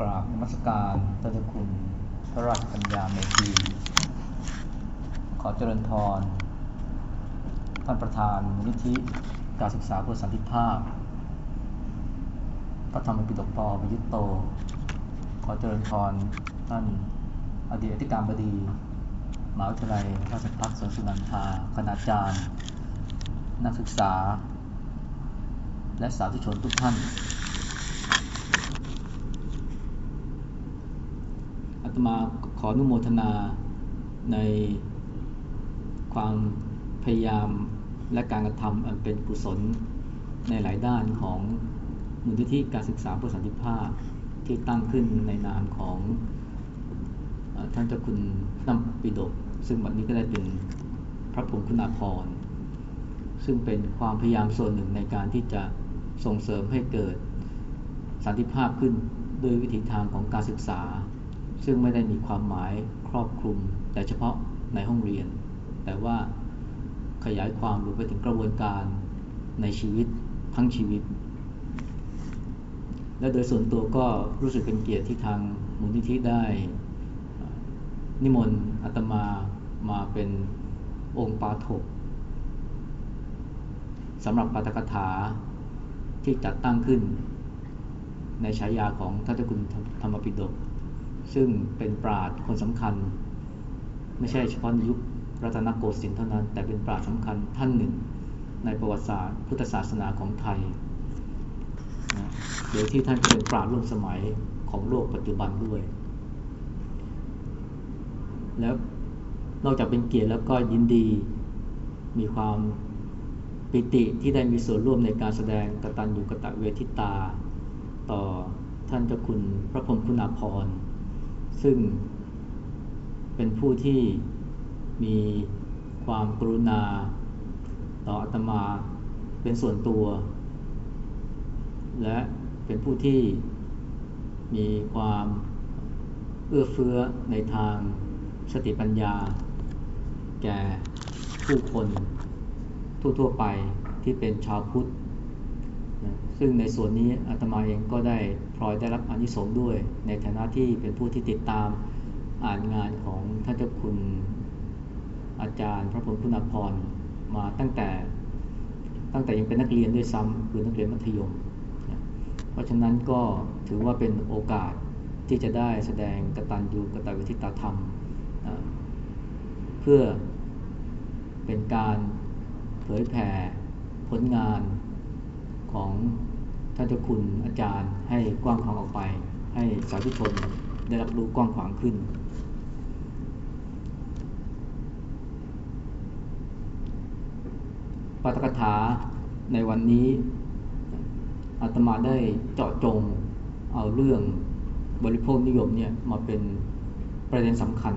กราบนมัสการท่าคุณพระราชปัญญาเมธีขอเจริญพร ท่านประธานมูลนิธิการศึกษาเพื่อสันติภาพ พระธรรมปิฎกปอวิยุตโต ขอเจริญพร ท่านอดีตอธิการบดีมหาวิทยาลัยราชภัฏสวนสุนันทาคณาจารย์ นักศึกษา และสาธุชนทุกท่านอา ตมาขออนุโมทนาในความพยายามและการกระทำอันเป็นกุศลในหลายด้านของมูลนิธิการศึกษาเพื่อสันติภาพที่ตั้งขึ้นในนามของท่านเจ้าคุณนัมปิดก ซึ่งวันนี้ก็ได้เป็นพระพรมคุณาภรณ์ซึ่งเป็นความพยายามส่วนหนึ่งในการที่จะส่งเสริมให้เกิดสันติภาพขึ้นโดยวิธีทางของการศึกษา ซึ่งไม่ได้มีความหมายครอบคลุม แต่เฉพาะในห้องเรียน แต่ว่าขยายความรวมไปถึงกระบวนการในชีวิตทั้งชีวิต และโดยส่วนตัวก็รู้สึกเป็นเกียรติที่ทางมูลนิธิได้ นิมนต์อาตมามาเป็นองค์ปาถกสำหรับปาฐกถาที่จัดตั้งขึ้น ในฉายาของท่านเจ้าคุณธรรมปิฎก ซึ่งเป็นปราชญ์คนสำคัญ ไม่ใช่เฉพาะในยุครัตนโกสินทร์เท่านั้น แต่เป็นปราชญ์สำคัญท่านหนึ่ง ในประวัติศาสตร์พุทธศาสนาของไทยนะโดยที่ท่านเป็นปราชญ์ร่วมสมัยของโลกปัจจุบันด้วย แล้วนอกจากเป็นเกียรติแล้วก็ยินดีมีความปิติที่ได้มีส่วนร่วมในการแสดงกตัญญูกตเวทิตา ต่อท่านเจ้าคุณพระพรหมคุณาภรณ์ ซึ่งเป็นผู้ที่มีความกรุณาต่ออาตมาเป็นส่วนตัว และเป็นผู้ที่มีความเอื้อเฟื้อในทางสติปัญญา แก่ผู้คนทั่วๆไปที่เป็นชาวพุทธ ซึ่งในส่วนนี้อาตมาเองก็ได้พลอยได้รับอนิสงส์ด้วย ในฐานะที่เป็นผู้ที่ติดตามอ่านงานของท่านเจ้าคุณอาจารย์ พระพรมคุณพรมาตั้งแต่ตั้งแต่ยังเป็นนักเรียนด้วยซ้ำคือนักเรียนมัธยม เพราะฉะนั้นก็ถือว่าเป็นโอกาสที่จะได้แสดงกตัญญูกตวิทิตาธรรม เพื่อเป็นการเผยแผ่ผลงาน ของท่านเจ้าคุณอาจารย์ ให้กว้างขวางออกไป ให้สาธุชนได้รับรู้กว้างขวางขึ้น ปาฐกถาในวันนี้อาตมาได้เจาะจงเอาเรื่องบริโภคนิยมเนี่ยมาเป็นประเด็นสำคัญ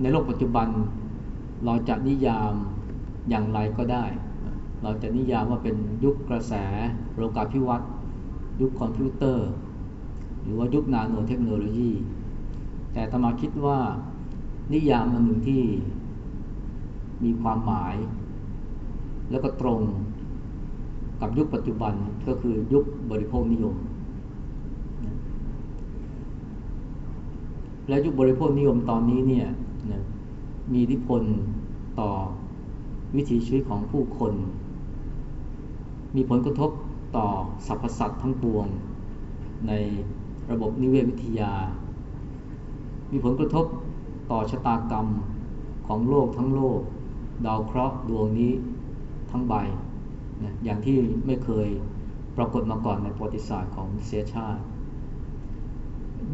ในโลกปัจจุบันเราจะนิยามอย่างไรก็ได้ เราจะนิยามว่าเป็นยุคกระแสโลกาภิวัตน์ยุคคอมพิวเตอร์ หรือว่ายุคนาโนเทคโนโลยี แต่ตมาคิดว่านิยามอันหนึ่งที่มีความหมาย แล้วก็ตรงกับยุคปัจจุบันก็คือยุคบริโภคนิยม และยุคบริโภคนิยมตอนนี้เนี่ยมีอิทธิพลต่อวิถีชีวิตของผู้คน มีผลกระทบต่อสรรพสัตว์ทั้งปวง ในระบบนิเวศวิทยา มีผลกระทบต่อชะตากรรมของโลกทั้งโลก ดาวเคราะห์ดวงนี้ทั้งใบนะอย่างที่ไม่เคยปรากฏมาก่อนในประวัติศาสตร์ของเสียชาติ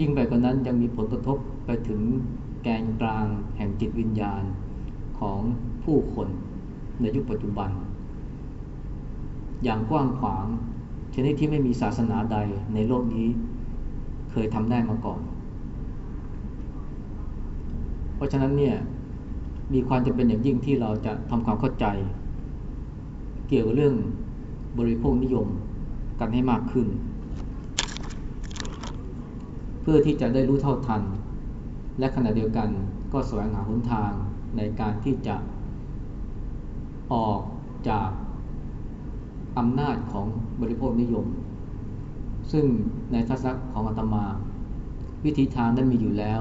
ยิ่งไปกว่านั้นยังมีผลกระทบไปถึงแกนกลางแห่งจิตวิญญาณของผู้คนในยุคปัจจุบัน อย่างกว้างขวาง ชนิดที่ไม่มีศาสนาใดในโลกนี้เคยทำได้มาก่อน เพราะฉะนั้นเนี่ยมีความจำเป็นอย่างยิ่งที่เราจะทำความเข้าใจ เกี่ยวกับเรื่องบริโภคนิยมกันให้มากขึ้น เพื่อที่จะได้รู้เท่าทัน และขณะเดียวกันก็แสวงหาหนทางในการที่จะออกจาก อำนาจของบริโภคนิยม ซึ่งในทัศนะของอาตมา วิธีทางนั้นมีอยู่แล้ว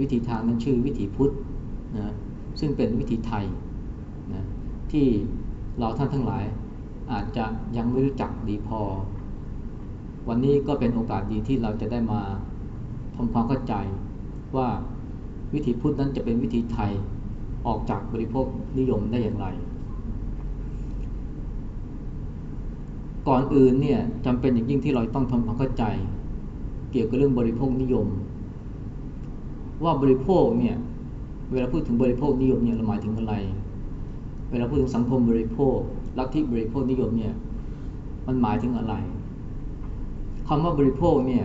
วิธีทางนั้นชื่อวิถีพุทธนะซึ่งเป็นวิถีไทยนะที่เราท่านทั้งหลายอาจจะยังไม่รู้จักดีพอ วันนี้ก็เป็นโอกาสดีที่เราจะได้มาทำความเข้าใจว่าวิถีพุทธนั้นจะเป็นวิถีไทยออกจากบริโภคนิยมได้อย่างไร ก่อนอื่นเนี่ยจำเป็นอย่างยิ่งที่เราต้องทำความเข้าใจ เกี่ยวกับเรื่องบริโภคนิยม ว่าบริโภคเนี่ยเวลาพูดถึงบริโภคนิยมเนี่ยเราหมายถึงอะไร เวลาพูดถึงสังคมบริโภคลัทธิบริโภคนิยมเนี่ยมันหมายถึงอะไรคำว่าบริโภคเนี่ย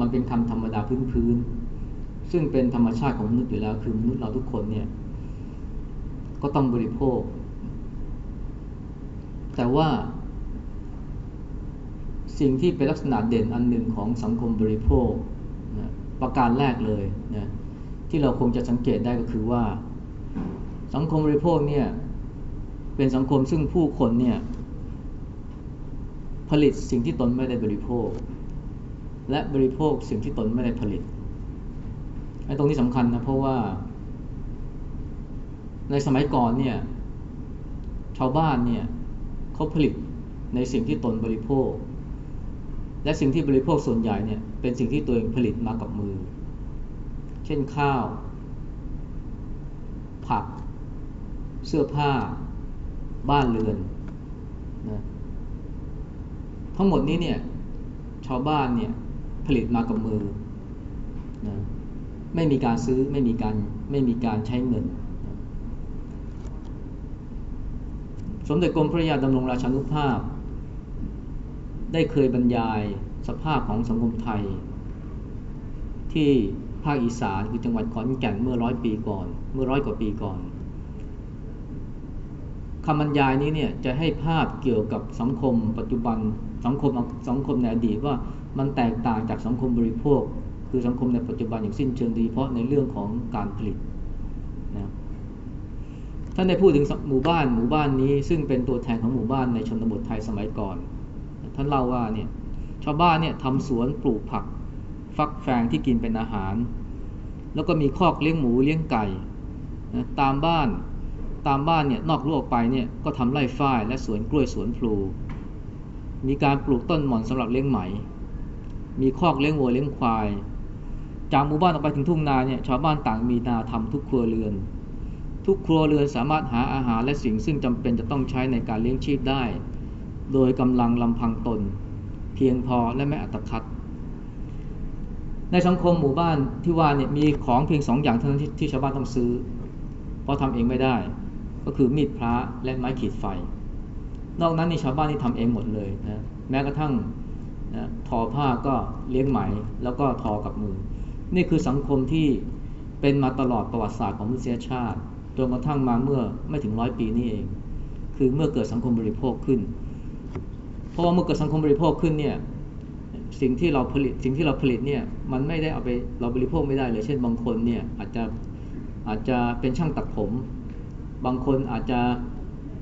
มันเป็นคำธรรมดาพื้นๆซึ่งเป็นธรรมชาติของมนุษย์อยู่แล้วคือมนุษย์เราทุกคนเนี่ยก็ต้องบริโภค แต่ว่า สิ่งที่เป็นลักษณะเด่นอันหนึ่งของสังคมบริโภคนะประการแรกเลยนะที่เราคงจะสังเกตได้ก็คือว่า สังคมบริโภคเนี่ยเป็นสังคมซึ่งผู้คนเนี่ยผลิตสิ่งที่ตนไม่ได้บริโภค และบริโภคสิ่งที่ตนไม่ได้ผลิตไอ้ตรงนี้สำคัญนะเพราะว่า ในสมัยก่อนเนี่ยชาวบ้านเนี่ยเขาผลิตในสิ่งที่ตนบริโภค และสิ่งที่บริโภคส่วนใหญ่เนี่ยเป็นสิ่งที่ตัวเองผลิตมากับมือ เช่นข้าว ผัก เสื้อผ้า บ้านเรือนนะทั้งหมดนี้เนี่ยชาวบ้านเนี่ยผลิตมากับมือนะไม่มีการซื้อไม่มีการไม่มีการใช้เงิน สมเด็จกรมพระยาดำรงราชานุภาพ ได้เคยบรรยายสภาพของสังคมไทย ที่ภาคอีสานคือจังหวัดขอนแก่นเมื่อร้อยปีก่อน เมื่อร้อยกว่าปีก่อนคำบรรยายนี้เนี่ยจะให้ภาพเกี่ยวกับสังคม ปัจจุบันสังคมสังคมในอดีตว่ามันแตกต่างจากสังคมบริโภค คือสังคมในปัจจุบันอย่างสิ้นเชิงดีเพราะในเรื่องของการผลิตนะท่านได้พูดถึงหมู่บ้านหมู่บ้านนี้ซึ่งเป็นตัวแทนของหมู่บ้านในชนบทไทยสมัยก่อน ท่านเล่าว่าเนี่ยชาวบ้านเนี่ยทำสวนปลูกผัก ฟักแฟงที่กินเป็นอาหาร แล้วก็มีคอกเลี้ยงหมูเลี้ยงไก่นะตามบ้านตามบ้านเนี่ยนอกรั้วออกไปเนี่ยก็ทำไร่ฝ้ายและสวนกล้วยสวนพลู มีการปลูกต้นหม่อนสำหรับเลี้ยงไหม มีคอกเลี้ยงวัวเลี้ยงควาย จากหมู่บ้านออกไปถึงทุ่งนาเนี่ยชาวบ้านต่างมีนาทำทุกครัวเรือน ทุกครัวเรือนสามารถหาอาหารและสิ่งซึ่งจำเป็นจะต้องใช้ในการเลี้ยงชีพได้ โดยกำลังลำพังตน เพียงพอและไม่อัตคัด ในสังคมหมู่บ้านที่ว่าเนี่ยมีของเพียงสองอย่างเท่านั้นที่ชาวบ้านต้องซื้อ เพราะทำเองไม่ได้ ก็คือมีดพระและไม้ขีดไฟ นอกนั้นนี่ชาวบ้านนี่ทำเองหมดเลยนะแม้กระทั่งนะทอผ้าก็เลี้ยงไหมแล้วก็ทอกับมือ นี่คือสังคมที่เป็นมาตลอดประวัติศาสตร์ของมนุษยชาติจนกระทั่งมาเมื่อไม่ถึงร้อยปีนี้เอง คือเมื่อเกิดสังคมบริโภคขึ้น ราะว่าเมื่อเกิดสังคมบริโภคขึ้นเนี่ยสิ่งที่เราผลิตสิ่งที่เราผลิตเนี่ยมันไม่ได้เอาไปเราบริโภคไม่ได้เลยเช่นบางคนเนี่ยอาจจะอาจจะเป็นช่างตัดผม บางคนอาจจะ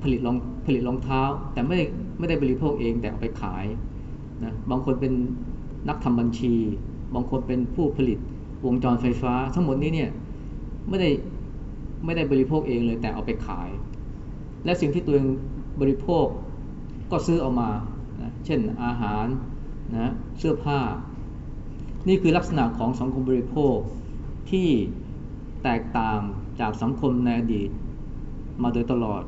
ผลิตรองผลิตรองเท้า แต่ไม่ไม่ได้บริโภคเองแต่เอาไปขายนะบางคนเป็นนักทำบัญชี บางคนเป็นผู้ผลิตวงจรไฟฟ้า ทั้งหมดนี้เนี่ยไม่ได้ไม่ได้บริโภคเองเลยแต่เอาไปขาย และสิ่งที่ตัวเองบริโภคก็ซื้อเอามา นะเช่นอาหารนะเสื้อผ้า นี่คือลักษณะของสังคมบริโภคที่แตกต่างจากสังคมในอดีตมาโดยตลอด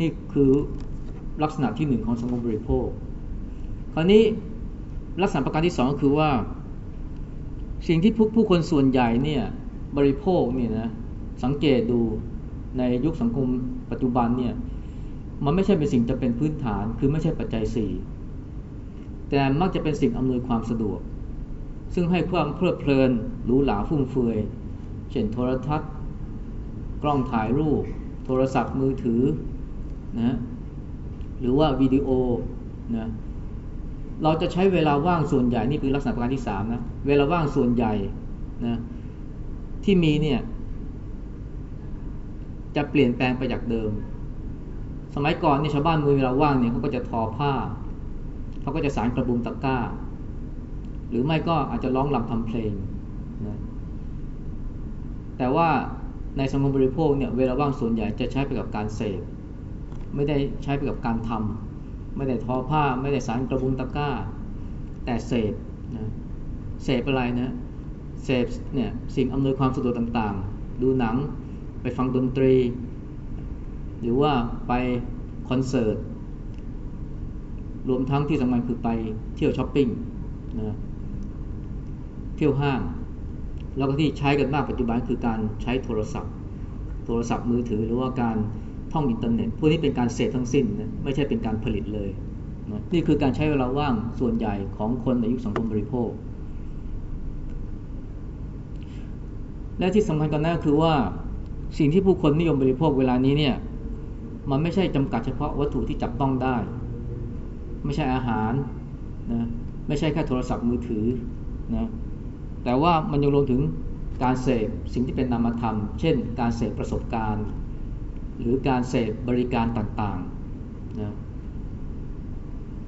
นี่คือลักษณะที่หนึ่งของสังคมบริโภค คราวนี้ลักษณะประการที่สองก็คือว่า สิ่งที่ผู้ผู้คนส่วนใหญ่เนี่ยบริโภคเนี่ยนะสังเกตดูในยุคสังคมปัจจุบันเนี่ย มันไม่ใช่เป็นสิ่งจะเป็นพื้นฐาน คือไม่ใช่ปัจจัยสี่แต่มักจะเป็นสิ่งอำนวยความสะดวก ซึ่งให้ความเพลิดเพลินหรูหราฟุ่มเฟือยเช่นโทรทัศน์ กล้องถ่ายรูป โทรศัพท์มือถือนะหรือว่าวิดีโอนะเราจะใช้เวลาว่างส่วนใหญ่นี่คือลักษณะประการที่สามนะเวลาว่างส่วนใหญ่นะที่มีเนี่ยจะเปลี่ยนแปลงไปจากเดิม สมัยก่อนนี่ชาวบ้านมือเวลาว่างเนี่ยเขาก็จะทอผ้าเขาก็จะสารกระบุงตะกร้า หรือไม่ก็อาจจะร้องรำทำเพลงนะแต่ว่าในสังคมบริโภคเนี่ยเวลาว่างส่วนใหญ่จะใช้ไปกับการเสพไม่ได้ใช้ไปกับการทำไม่ได้ทอผ้า ไม่ได้สารกระบุงตะกร้า แต่เสพนะเสพอะไรนะเสพเนี่ยสิ่งอำนวยความสะดวกต่างๆ ดูหนังไปฟังดนตรี หรือว่าไปคอนเสิร์ต รวมทั้งที่สำคัญคือไปเที่ยวช้อปปิ้งนะเที่ยวห้าง แล้วก็ที่ใช้กันมากปัจจุบันคือการใช้โทรศัพท์ โทรศัพท์มือถือหรือว่าการท่องอินเทอร์เน็ต พวกนี้เป็นการเสพทั้งสิ้นนะไม่ใช่เป็นการผลิตเลยนะนี่คือการใช้เวลาว่างส่วนใหญ่ของคนในยุคสังคมบริโภค และที่สำคัญกันนั้นคือว่าสิ่งที่ผู้คนนิยมบริโภคเวลานี้เนี่ย มันไม่ใช่จำกัดเฉพาะวัตถุที่จับต้องได้ ไม่ใช่อาหารนะไม่ใช่แค่โทรศัพท์มือถือนะแต่ว่ามันยังรวมถึงการเสพสิ่งที่เป็นนามธรรม เช่น การเสพประสบการณ์ หรือการเสพบริการต่างๆนะ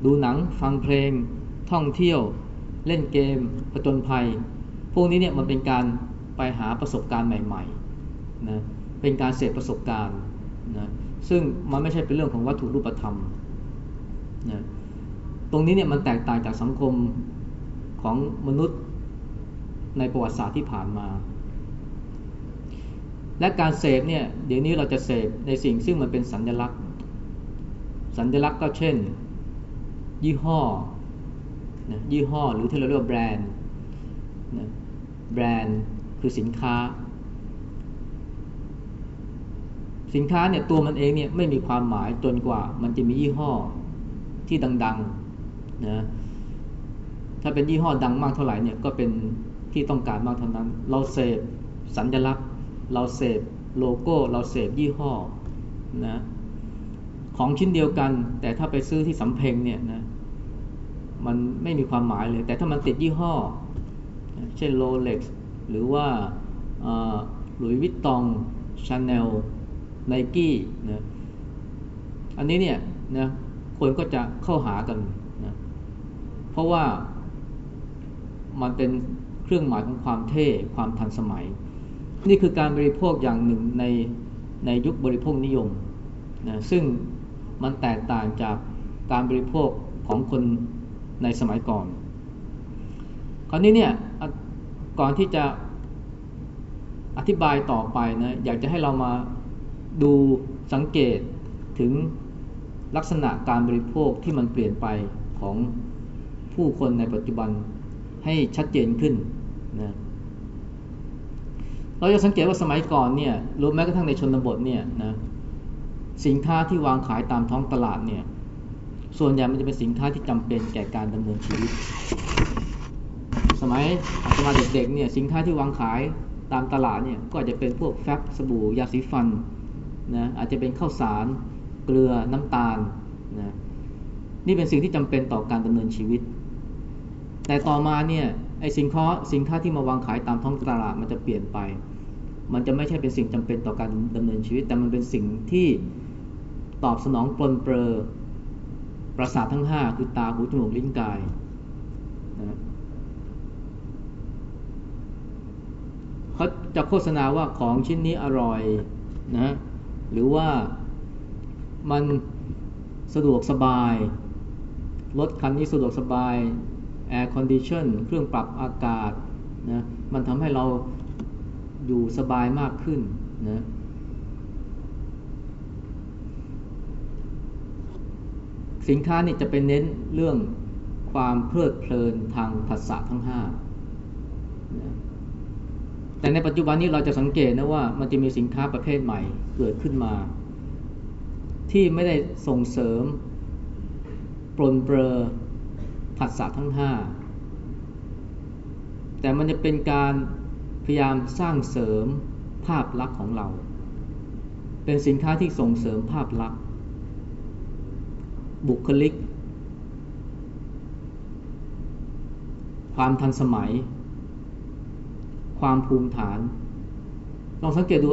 ดูหนังฟังเพลง ท่องเที่ยว เล่นเกมผจญภัย พวกนี้เนี่ยมันเป็นการไปหาประสบการณ์ใหม่ๆนะเป็นการเสพประสบการณ์นะ ซึ่งมันไม่ใช่เป็นเรื่องของวัตถุรูปธรรมนะตรงนี้เนี่ยมันแตกต่างจากสังคมของมนุษย์ในประวัติศาสตร์ที่ผ่านมา และการเสพเนี่ยเดี๋ยวนี้เราจะเสพในสิ่งซึ่งมันเป็นสัญลักษณ์ สัญลักษณ์ก็เช่น ยี่ห้อนะยี่ห้อหรือที่เราเรียกว่าแบรนด์นะแบรนด์คือสินค้า สินค้าเนี่ยตัวมันเองเนี่ยไม่มีความหมายจนกว่า มันจะมียี่ห้อที่ดังๆนะถ้าเป็นยี่ห้อดังมากเท่าไหร่เนี่ยก็เป็นที่ต้องการมากเท่านั้น เราเสพสัญลักษณ์ เราเสพโลโก้ เราเสพยี่ห้อนะของชิ้นเดียวกัน แต่ถ้าไปซื้อที่สำเพ็งเนี่ยนะมันไม่มีความหมายเลย แต่ถ้ามันติดยี่ห้อ เช่น Rolex หรือว่า Louis Vuitton Chanel Nike นะอันนี้เนี่ยนะคนก็จะเข้าหากันนะเพราะว่ามันเป็นเครื่องหมายของความเท่ความทันสมัย นี่คือการบริโภคอย่างหนึ่งในในยุคบริโภคนิยมนะซึ่งมันแตกต่างจากการบริโภคของคนในสมัยก่อน คราวนี้เนี่ยก่อนที่จะอธิบายต่อไปนะอยากจะให้เรามา ดูสังเกตถึงลักษณะการบริโภคที่มันเปลี่ยนไปของผู้คนในปัจจุบันให้ชัดเจนขึ้นนะเราจะสังเกตว่าสมัยก่อนเนี่ยรวมแม้กระทั่งในชนบทเนี่ยนะสินค้าที่วางขายตามท้องตลาดเนี่ยส่วนใหญ่มันจะเป็นสินค้าที่จำเป็นแก่การดำเนินชีวิต สมัยสมัยเด็กๆเนี่ยสินค้าที่วางขายตามตลาดเนี่ยก็อาจจะเป็นพวกแฟบสบู่ยาสีฟัน นะอาจจะเป็นข้าวสาร เกลือน้ำตาลนะนี่เป็นสิ่งที่จำเป็นต่อการดำเนินชีวิต แต่ต่อมาเนี่ยไอสินค้าสินค้าที่มาวางขายตามท้องตลาดมันจะเปลี่ยนไป มันจะไม่ใช่เป็นสิ่งจำเป็นต่อการดำเนินชีวิต แต่มันเป็นสิ่งที่ตอบสนองปลนเปลือประสาททั้งห้าคือตาหูจมูกลิ้นกายนะเขาจะโฆษณาว่าของชิ้นนี้อร่อยนะ หรือว่ามันสะดวกสบาย รถคันนี้สะดวกสบาย air condition เครื่องปรับอากาศนะมันทำให้เราอยู่สบายมากขึ้นนะสินค้านี่จะเป็นเน้นเรื่องความเพลิดเพลินทางประสาททั้งห้าแต่ในปัจจุบันนี้เราจะสังเกตนะว่ามันจะมีสินค้าประเภทใหม่ เกิดขึ้นมา ที่ไม่ได้ส่งเสริม ปลนเปลอผัสสะทั้งห้าแต่มันจะเป็นการพยายามสร้างเสริมภาพลักษณ์ของเรา เป็นสินค้าที่ส่งเสริมภาพลักษณ์ บุคลิก ความทันสมัย ความภูมิฐาน ลองสังเกตดู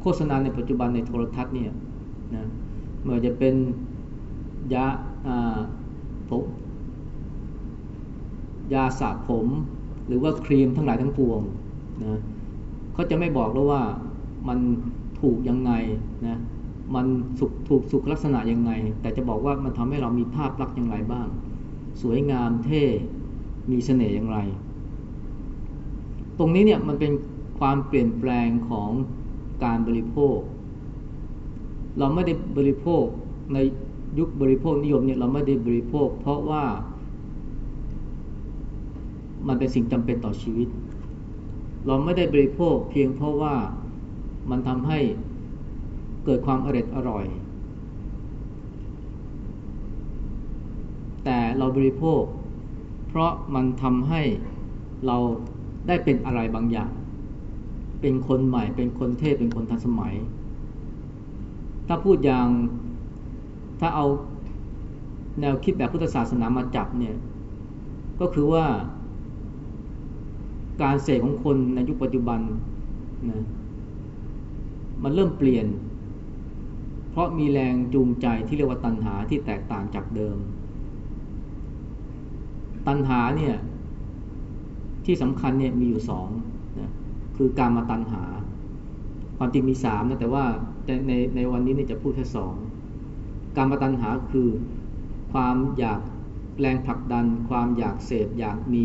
โฆษณาในปัจจุบันในโทรทัศน์เนี่ยนะเมื่อจะเป็นยาผมยาสระผม หรือว่าครีมทั้งหลายทั้งปวงนะเขาจะไม่บอกแล้วว่ามันถูกยังไงนะมันสุถูกสุขลักษณะยังไง แต่จะบอกว่ามันทำให้เรามีภาพลักษณ์อย่างไรบ้าง สวยงามเท่มีเสน่ห์อย่างไร ตรงนี้เนี่ยมันเป็นความเปลี่ยนแปลงของ การบริโภค เราไม่ได้บริโภคในยุคบริโภคนิยมเนี่ยเราไม่ได้บริโภค เพราะว่า มันเป็นสิ่งจำเป็นต่อชีวิต เราไม่ได้บริโภคเพียงเพราะว่ามันทำให้เกิดความอร่อยอร่อย แต่เราบริโภค เพราะมันทำให้เราได้เป็นอะไรบางอย่าง เป็นคนใหม่ เป็นคนเทพเป็นคนทันสมัย ถ้าพูดอย่างถ้าเอาแนวคิดแบบพุทธศาสนามาจับเนี่ยก็คือว่า การเสกของคนในยุคปัจจุบันนะมันเริ่มเปลี่ยน เพราะมีแรงจูงใจที่เรียกว่าตัณหาที่แตกต่างจากเดิม ตัณหาเนี่ยที่สำคัญเนี่ยมีอยู่สอง คือการมาตัณหา ความจริงมีสามนะแต่ว่าในในวันนี้เนี่ยจะพูดแค่สองการมาตัณหาคือความอยากแรงผลักดัน ความอยากเสพอยากมี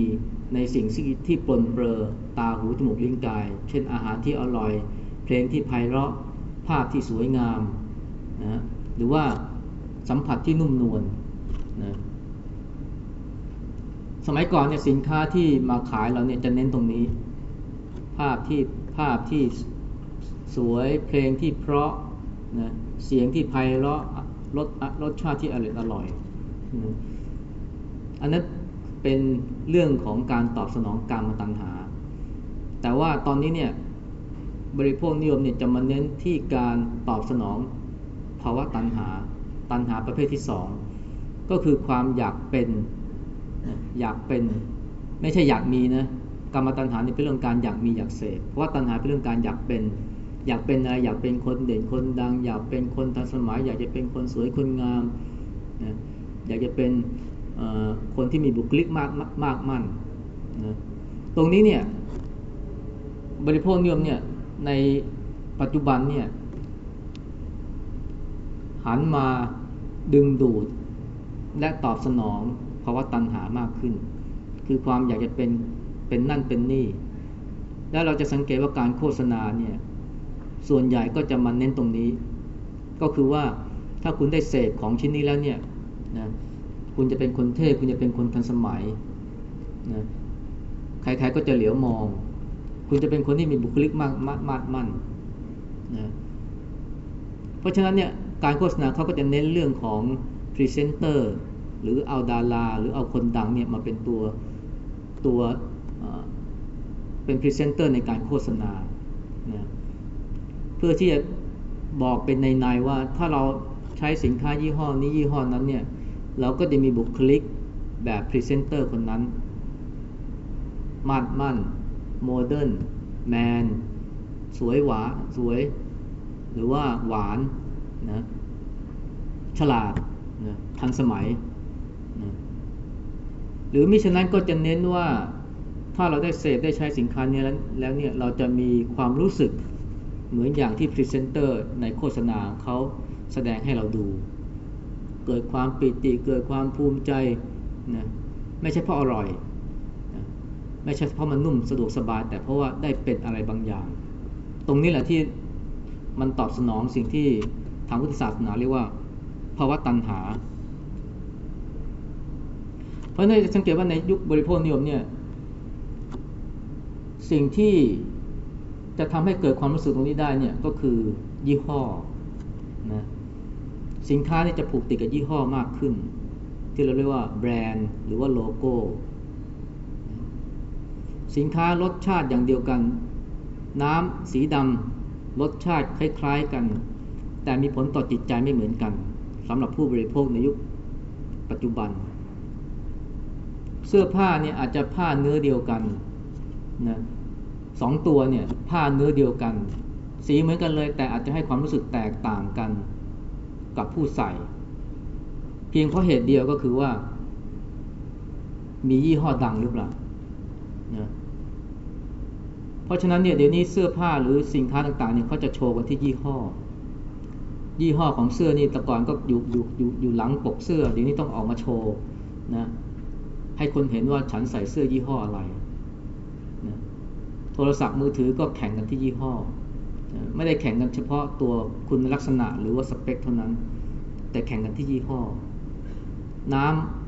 ในสิ่งที่ปลนเปลือตาหูจมูกลิ้นกาย เช่นอาหารที่อร่อย เพลงที่ไพเราะภาพที่สวยงามนะหรือว่าสัมผัสที่นุ่มนวลนะสมัยก่อนเนี่ยสินค้าที่มาขายเราเนี่ยจะเน้นตรงนี้ ภาพที่ภาพที่สวยเพลงที่เพราะนะเสียงที่ไพเราะรสรสชาติที่อร่อยอร่อยอันนั้นเป็นเรื่องของการตอบสนองการมาตัญหา แต่ว่าตอนนี้เนี่ยบริโภคนิยมเนี่ยจะมาเน้นที่การตอบสนองภาวะตัณหา ตัณหาประเภทที่สองก็คือความอยากเป็นอยากเป็น ไม่ใช่อยากมีนะ กรรมตัณหานี่เป็นเรื่องการอยากมีอยากเสพเพราะว่าตัณหาเป็นเรื่องการอยากเป็น อยากเป็นอะไรอยากเป็นคนเด่นคนดัง อยากเป็นคนทันสมัย อยากจะเป็นคนสวยคนงามนะอยากจะเป็นคนที่มีบุคลิกมากมากมั่นนะตรงนี้เนี่ยบริโภคนิยมเนี่ยในปัจจุบันเนี่ยหันมาดึงดูดและตอบสนองภาวะตัณหามากขึ้น คือความอยากจะเป็น เป็นนั่นเป็นนี่ แล้วเราจะสังเกตว่าการโฆษณาเนี่ยส่วนใหญ่ก็จะมาเน้นตรงนี้ ก็คือว่าถ้าคุณได้เสพของชิ้นนี้แล้วเนี่ยนะคุณจะเป็นคนเท่คุณจะเป็นคนทันสมัยนะใครๆก็จะเหลียวมอง คุณจะเป็นคนที่มีบุคลิกมาดมาดมาดมั่นนะเพราะฉะนั้นเนี่ยการโฆษณาเขาก็จะเน้นเรื่องของพรีเซนเตอร์หรือเอาดาราหรือเอาคนดังเนี่ยมาเป็นตัวตัว เป็นพรีเซนเตอร์ในการโฆษณานะเพื่อที่จะบอกเป็นนัยนัยว่าถ้าเราใช้สินค้ายี่ห้อนี้ยี่ห้อนั้นเนี่ยเราก็จะมีบุคลิกแบบพรีเซนเตอร์คนนั้นมั่นมั่น modern man สวยหวาสวย หรือว่าหวานนะฉลาดนะทันสมัยนะหรือมิฉะนั้นก็จะเน้นว่า ถ้าเราได้เสพได้ใช้สินค้านี้แล้วแล้วเนี่ยเราจะมีความรู้สึกเหมือนอย่างที่พรีเซนเตอร์ในโฆษณาเขาแสดงให้เราดู เกิดความปิติเกิดความภูมิใจนะไม่ใช่เพราะอร่อยไม่ใช่เพราะมันนุ่มสะดวกสบาย แต่เพราะว่าได้เป็นอะไรบางอย่าง ตรงนี้แหละที่มันตอบสนองสิ่งที่ทางพุทธศาสนาเรียกว่าภาวะตัณหา เพราะนั้นจะสังเกตว่าในยุคบริโภคนิยมเนี่ย สิ่งที่จะทำให้เกิดความรู้สึกตรงนี้ได้เนี่ยก็คือยี่ห้อนะสินค้านี่จะผูกติดกับยี่ห้อมากขึ้น ที่เราเรียกว่าแบรนด์หรือว่าโลโก้ สินค้ารสชาติอย่างเดียวกัน น้ำสีดำรสชาติคล้ายๆกัน แต่มีผลต่อจิตใจไม่เหมือนกันสำหรับผู้บริโภคในยุคปัจจุบัน เสื้อผ้าเนี่ยอาจจะผ้าเนื้อเดียวกัน นะสองตัวเนี่ยผ้าเนื้อเดียวกัน สีเหมือนกันเลย แต่อาจจะให้ความรู้สึกแตกต่างกันกับผู้ใส่ เพียงเพราะเหตุเดียวก็คือว่า มียี่ห้อดังหรือเปล่านะเพราะฉะนั้นเนี่ยเดี๋ยวนี้เสื้อผ้าหรือสินค้าต่างๆเนี่ยเขาจะโชว์กันที่ยี่ห้อ ยี่ห้อของเสื้อนี่แต่ก่อนก็อยู่อยู่อยู่อยู่หลังปกเสื้อ เดี๋ยวนี้ต้องออกมาโชว์นะให้คนเห็นว่าฉันใส่เสื้อยี่ห้ออะไร โทรศัพท์มือถือก็แข่งกันที่ยี่ห้อ ไม่ได้แข่งกันเฉพาะตัวคุณลักษณะหรือว่าสเปคเท่านั้น แต่แข่งกันที่ยี่ห้อ น้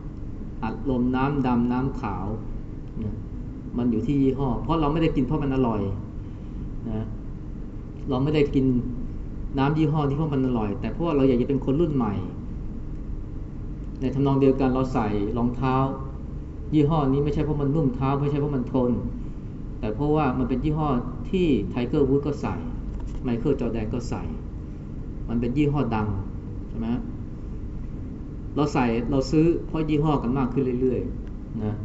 ำอัดลมน้ำดำน้ำขาวนะมันอยู่ที่ยี่ห้อ เพราะเราไม่ได้กินเพราะมันอร่อยนะเราไม่ได้กินน้ำยี่ห้อนี้เพราะมันอร่อย แต่เพราะเราอยากจะเป็นคนรุ่นใหม่ ในทำนองเดียวกันเราใส่รองเท้า ยี่ห้อนี้ไม่ใช่เพราะมันนุ่มเท้าไม่ใช่เพราะมันทน แต่เพราะว่ามันเป็นยี่ห้อที่ไทเกอร์วูดส์ก็ใส่ ไมเคิลจอร์แดนก็ใส่ มันเป็นยี่ห้อดังใช่ไหมเราใส่เราซื้อเพราะยี่ห้อกันมากขึ้นเรื่อยๆนะ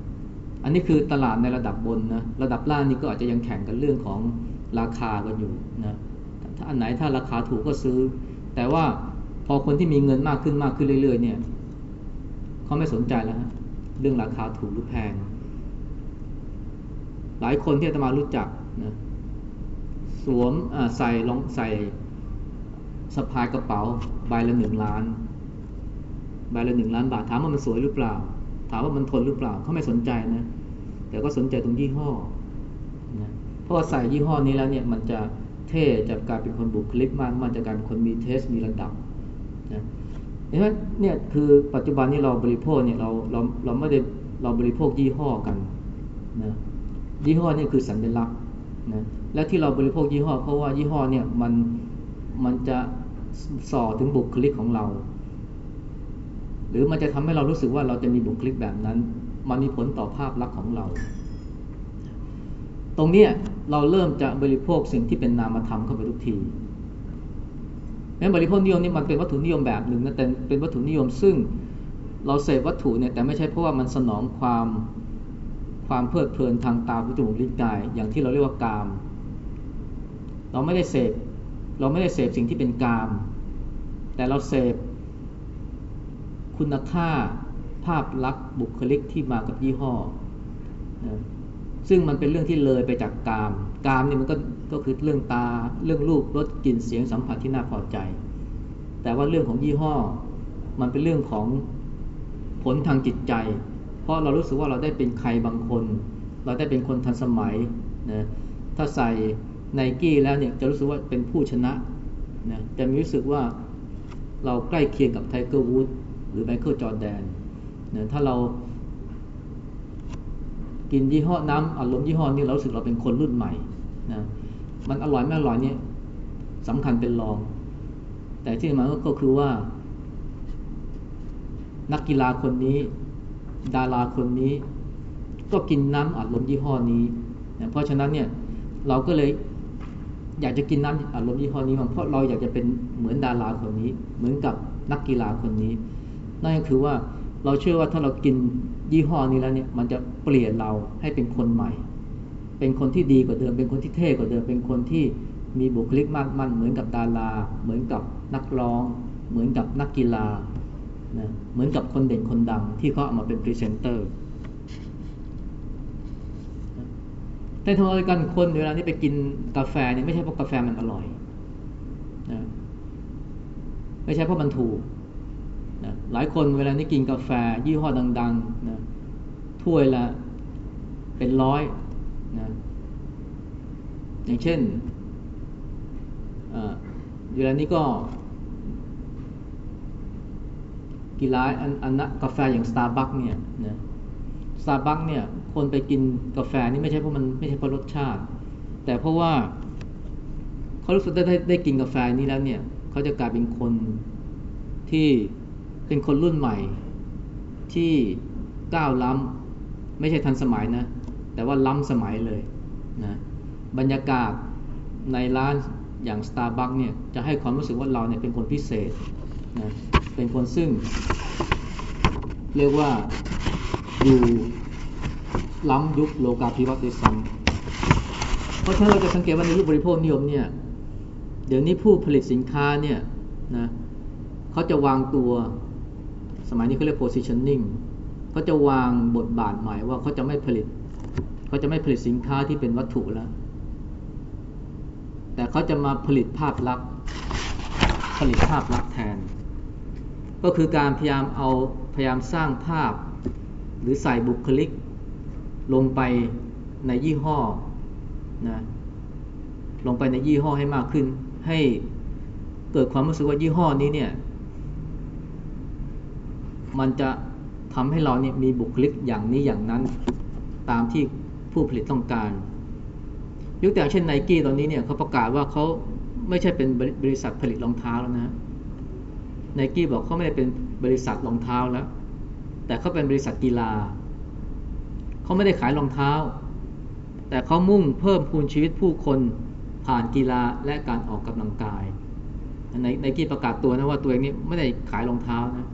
อันนี้คือตลาดในระดับบนนะระดับล่างนี่ก็อาจจะยังแข่งกันเรื่องของราคากันอยู่นะถ้าอันไหนถ้าราคาถูกก็ซื้อ แต่ว่าพอคนที่มีเงินมากขึ้นมากขึ้นเรื่อยๆเนี่ยเขาไม่สนใจแล้วฮะเรื่องราคาถูกหรือแพง หลายคนที่จะมารู้จักนะสวมใส่ลองใส่สะพายกระเป๋าใบละหนึ่งล้านใบละหนึ่งล้านบาทถามว่ามันสวยหรือเปล่า ถามว่ามันทนหรือเปล่าเขาไม่สนใจนะ แต่ก็สนใจตรงยี่ห้อนะเพราะว่าใส่ยี่ห้อนี้แล้วเนี่ยมันจะเท่จะกลายเป็นคนบุคลิกมากมันจะกลายเป็นคนมีเทสมีระดับนะเห็นไหมเนี่ยคือปัจจุบันนี้เราบริโภคเนี่ยเราเราเราไม่ได้เราบริโภคยี่ห้อกันนะ ยี่ห้อนี่คือสัญลักษณ์นะและที่เราบริโภคยี่ห้อ เพราะว่ายี่ห้อเนี่ยมันมันจะส่อถึงบุคลิกของเรา หรือมันจะทำให้เรารู้สึกว่าเราจะมีบุคลิกแบบนั้น มันมีผลต่อภาพลักษณ์ของเรา ตรงนี้เราเริ่มจะบริโภคสิ่งที่เป็นนามธรรมเข้าไปทุกทีแม้บริโภคนิยมนี่มันเป็นวัตถุนิยมแบบหนึ่งนะแต่เป็นวัตถุนิยมซึ่งเราเสพวัตถุเนี่ยแต่ไม่ใช่เพราะว่ามันสนองความ ความเพลิดเพลินทางตาหูจมูกลิ้นกาย อย่างที่เราเรียกว่ากาม เราไม่ได้เสพเราไม่ได้เสพสิ่งที่เป็นกาม แต่เราเสพคุณค่าภาพลักษณ์บุคลิกที่มากับยี่ห้อ ซึ่งมันเป็นเรื่องที่เลยไปจากกาม กามเนี่ยมันก็ก็คือเรื่องตา เรื่องรูป รส กลิ่น เสียง สัมผัสที่น่าพอใจ แต่ว่าเรื่องของยี่ห้อ มันเป็นเรื่องของผลทางจิตใจ เพราะเรารู้สึกว่าเราได้เป็นใครบางคน เราได้เป็นคนทันสมัยนะถ้าใส่ไนกี้แล้วเนี่ยจะรู้สึกว่าเป็นผู้ชนะนะจะมีรู้สึกว่าเราใกล้เคียงกับไทเกอร์วูดส์หรือไมเคิลจอร์แดนเนี่ยถ้าเรากินยี่ห้อน้ำอัดลมยี่ห้อนี้เรารู้สึกเราเป็นคนรุ่นใหม่นะมันอร่อยไม่อร่อยเนี่ยสำคัญเป็นรอง แต่ที่มันก็คือว่า นักกีฬาคนนี้ ดาราคนนี้ ก็กินน้ำอัดลมยี่ห้อนี้นะเพราะฉะนั้นเนี่ยเราก็เลยอยากจะกินน้ำอัดลมยี่ห้อนี้เพราะเราอยากจะเป็นเหมือนดาราคนนี้ เหมือนกับนักกีฬาคนนี้ นั่นก็คือว่าเราเชื่อว่าถ้าเรากินยี่ห้อนี้แล้วเนี่ยมันจะเปลี่ยนเราให้เป็นคนใหม่ เป็นคนที่ดีกว่าเดิม เป็นคนที่เท่กว่าเดิม เป็นคนที่มีบุคลิกมากมันเหมือนกับดารา เหมือนกับนักร้อง เหมือนกับนักกีฬา นะเหมือนกับคนเด่นคนดังที่เขาเอามาเป็นพรีเซนเตอร์ในทำนองเดียวกันคนเวลานี้ไปกินกาแฟเนี่ยไม่ใช่เพราะกาแฟมันอร่อยนะไม่ใช่เพราะมันถูกนะหลายคนเวลานี้กินกาแฟ ยี่ห้อดังๆนะถ้วยละเป็นร้อยนะอย่างเช่นเวลานี้ก็ กีฬาอันอันกาแฟอย่าง Starbucks เนี่ยนะสตาร์บัคเนี่ยคนไปกินกาแฟนี่ไม่ใช่เพราะมันไม่ใช่เพราะรสชาติ แต่เพราะว่าเขารู้สึกได้ได้ได้กินกาแฟนี้แล้วเนี่ยเขาจะกลายเป็นคนที่เป็นคนรุ่นใหม่ที่ก้าวล้ำไม่ใช่ทันสมัยนะ แต่ว่าล้ำสมัยเลยนะบรรยากาศในร้านอย่าง Starbucks เนี่ยจะให้ความรู้สึกว่าเราเนี่ยเป็นคนพิเศษนะ เป็นคนซึ่ง เรียกว่าอยู่ล้ำยุคโลกาภิวัตน์ด้วยซ้ำเพราะฉะนั้นเราจะสังเกตว่าในยุคบริโภคนิยมเนี่ยเดี๋ยวนี้ผู้ผลิตสินค้าเนี่ยนะเขาจะวางตัวสมัยนี้เขาเรียก positioning เขาจะวางบทบาทใหม่ว่าเขาจะไม่ผลิตเขาจะไม่ผลิตสินค้าที่เป็นวัตถุแล้ว แต่เขาจะมาผลิตภาพลักษณ์ผลิตภาพลักษณ์แทน ก็คือการพยายามเอาพยายามสร้างภาพ หรือใส่บุคลิก ลงไปในยี่ห้อนะลงไปในยี่ห้อให้มากขึ้น ให้เกิดความรู้สึกว่ายี่ห้อนี้เนี่ย มันจะทำให้เราเนี่ยมีบุคลิกอย่างนี้อย่างนั้น ตามที่ผู้ผลิตต้องการยกตัวอย่างเช่นไนกี้ตอนนี้เนี่ยเขาประกาศว่าเขาไม่ใช่เป็นบริษัทผลิตรองเท้าแล้วนะ ไนกี้บอกเขาไม่ได้เป็นบริษัทรองเท้าแล้ว แต่เขาเป็นบริษัทกีฬาเขาไม่ได้ขายรองเท้า แต่เขามุ่งเพิ่มพูนชีวิตผู้คนผ่านกีฬาและการออกกำลังกายในในกี้ประกาศตัวนะว่าตัวเองนี้ไม่ได้ขายรองเท้านะ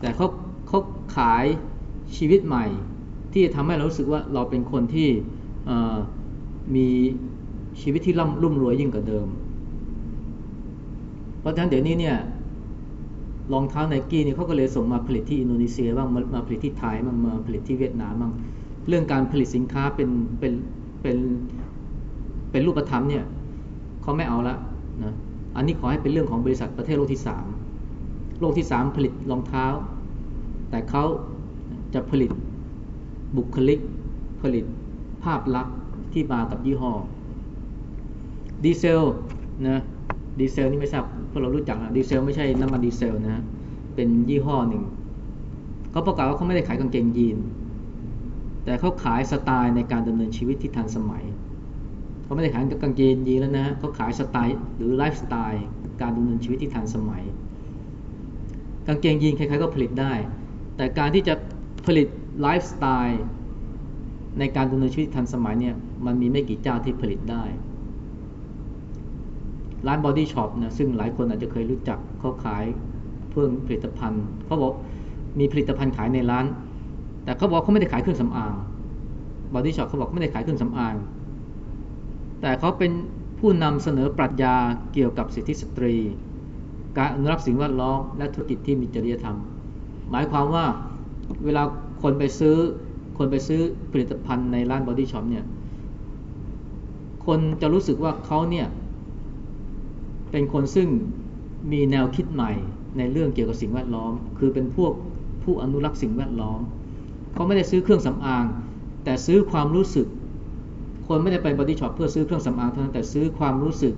แต่เขาเขาขายชีวิตใหม่ ที่ทำให้เรารู้สึกว่าเราเป็นคนที่มีชีวิตที่ร่ำรุ่มรวยยิ่งกว่าเดิม ราะฉะนั้นเดี๋ยวนี้เนี่ยรองเท้าไนกี้เนี่ยเขาก็เลยส่งมาผลิตที่อินโดนีเซียบ้างมาผลิตที่ไทยบ้างมาผลิตที่เวียดนามบ้างเรื่องการผลิตสินค้าเป็นเป็นเป็นเป็นรูปธรรมเนี่ยเขาไม่เอาละนะอันนี้ขอให้เป็นเรื่องของบริษัทประเทศโลกที่สามโลกที่สามผลิตรองเท้า แต่เขาจะผลิตบุคลิก ผลิตภาพลักษณ์ที่มากับยี่ห้อดีเซลนะ ดีเซลนี่ไม่ทราบพวกเรารู้จักนะดีเซลไม่ใช่น้ำมันดีเซลนะเป็นยี่ห้อหนึ่งเขาประกาศว่าเขาไม่ได้ขายกางเกงยีน แต่เขาขายสไตล์ในการดำเนินชีวิตที่ทันสมัยเขาไม่ได้ขายกางเกงยีนแล้วนะเขาขายสไตล์หรือไลฟ์สไตล์การดำเนินชีวิตที่ทันสมัย กางเกงยีนใครๆก็ผลิตได้ แต่การที่จะผลิตไลฟ์สไตล์ในการดำเนินชีวิตทันสมัยเนี่ยมันมีไม่กี่เจ้าที่ผลิตได้ ร้าน Body Shop นะซึ่งหลายคนอาจจะเคยรู้จักเขาขายเพื่อผลิตภัณฑ์เขาบอกมีผลิตภัณฑ์ขายในร้าน แต่เขาบอกเขาไม่ได้ขายเครื่องสำอาง Body Shop เขาบอกเขาไม่ได้ขายเครื่องสำอาง แต่เขาเป็นผู้นำเสนอปรัชญาเกี่ยวกับสิทธิสตรี การอนุรักษ์สิ่งแวดล้อมและธุรกิจที่มีจริยธรรม หมายความว่าเวลาคนไปซื้อคนไปซื้อผลิตภัณฑ์ในร้าน Body Shop เนี่ยคนจะรู้สึกว่าเขาเนี่ย เป็นคนซึ่งมีแนวคิดใหม่ในเรื่องเกี่ยวกับสิ่งแวดล้อม คือเป็นพวกผู้อนุรักษ์สิ่งแวดล้อม เขาไม่ได้ซื้อเครื่องสำอาง แต่ซื้อความรู้สึก คนไม่ได้ไป Body Shop เพื่อซื้อเครื่องสำอางเท่านั้นแต่ซื้อความรู้สึก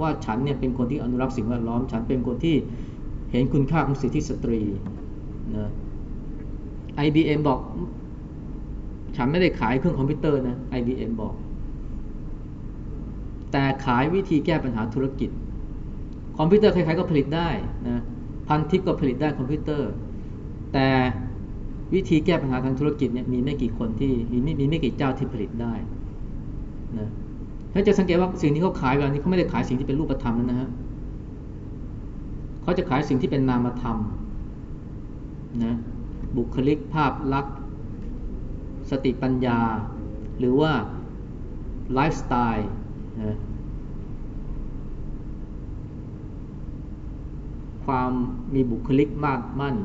ว่าฉันเนี่ยเป็นคนที่อนุรักษ์สิ่งแวดล้อม ฉันเป็นคนที่เห็นคุณค่าของสิทธิสตรีนะ IBM บอก ฉันไม่ได้ขายเครื่องคอมพิวเตอร์นะ IBM บอก แต่ขายวิธีแก้ปัญหาธุรกิจ คอมพิวเตอร์ใครๆก็ผลิตได้นะพันธุ์ทิพย์ก็ผลิตได้คอมพิวเตอร์ แต่วิธีแก้ปัญหาทางธุรกิจเนี่ยมีไม่กี่คนที่มีไม่มีไม่กี่เจ้าที่ผลิตได้นะถ้าจะสังเกตว่าสิ่งที่เขาขายแบบนี้เขาไม่ได้ขายสิ่งที่เป็นรูปธรรมนะฮะเขาจะขายสิ่งที่เป็นนามธรรมนะบุคลิกภาพลักษณ์สติปัญญา หรือว่าไลฟ์สไตล์ ความมีบุคลิกมากมั่น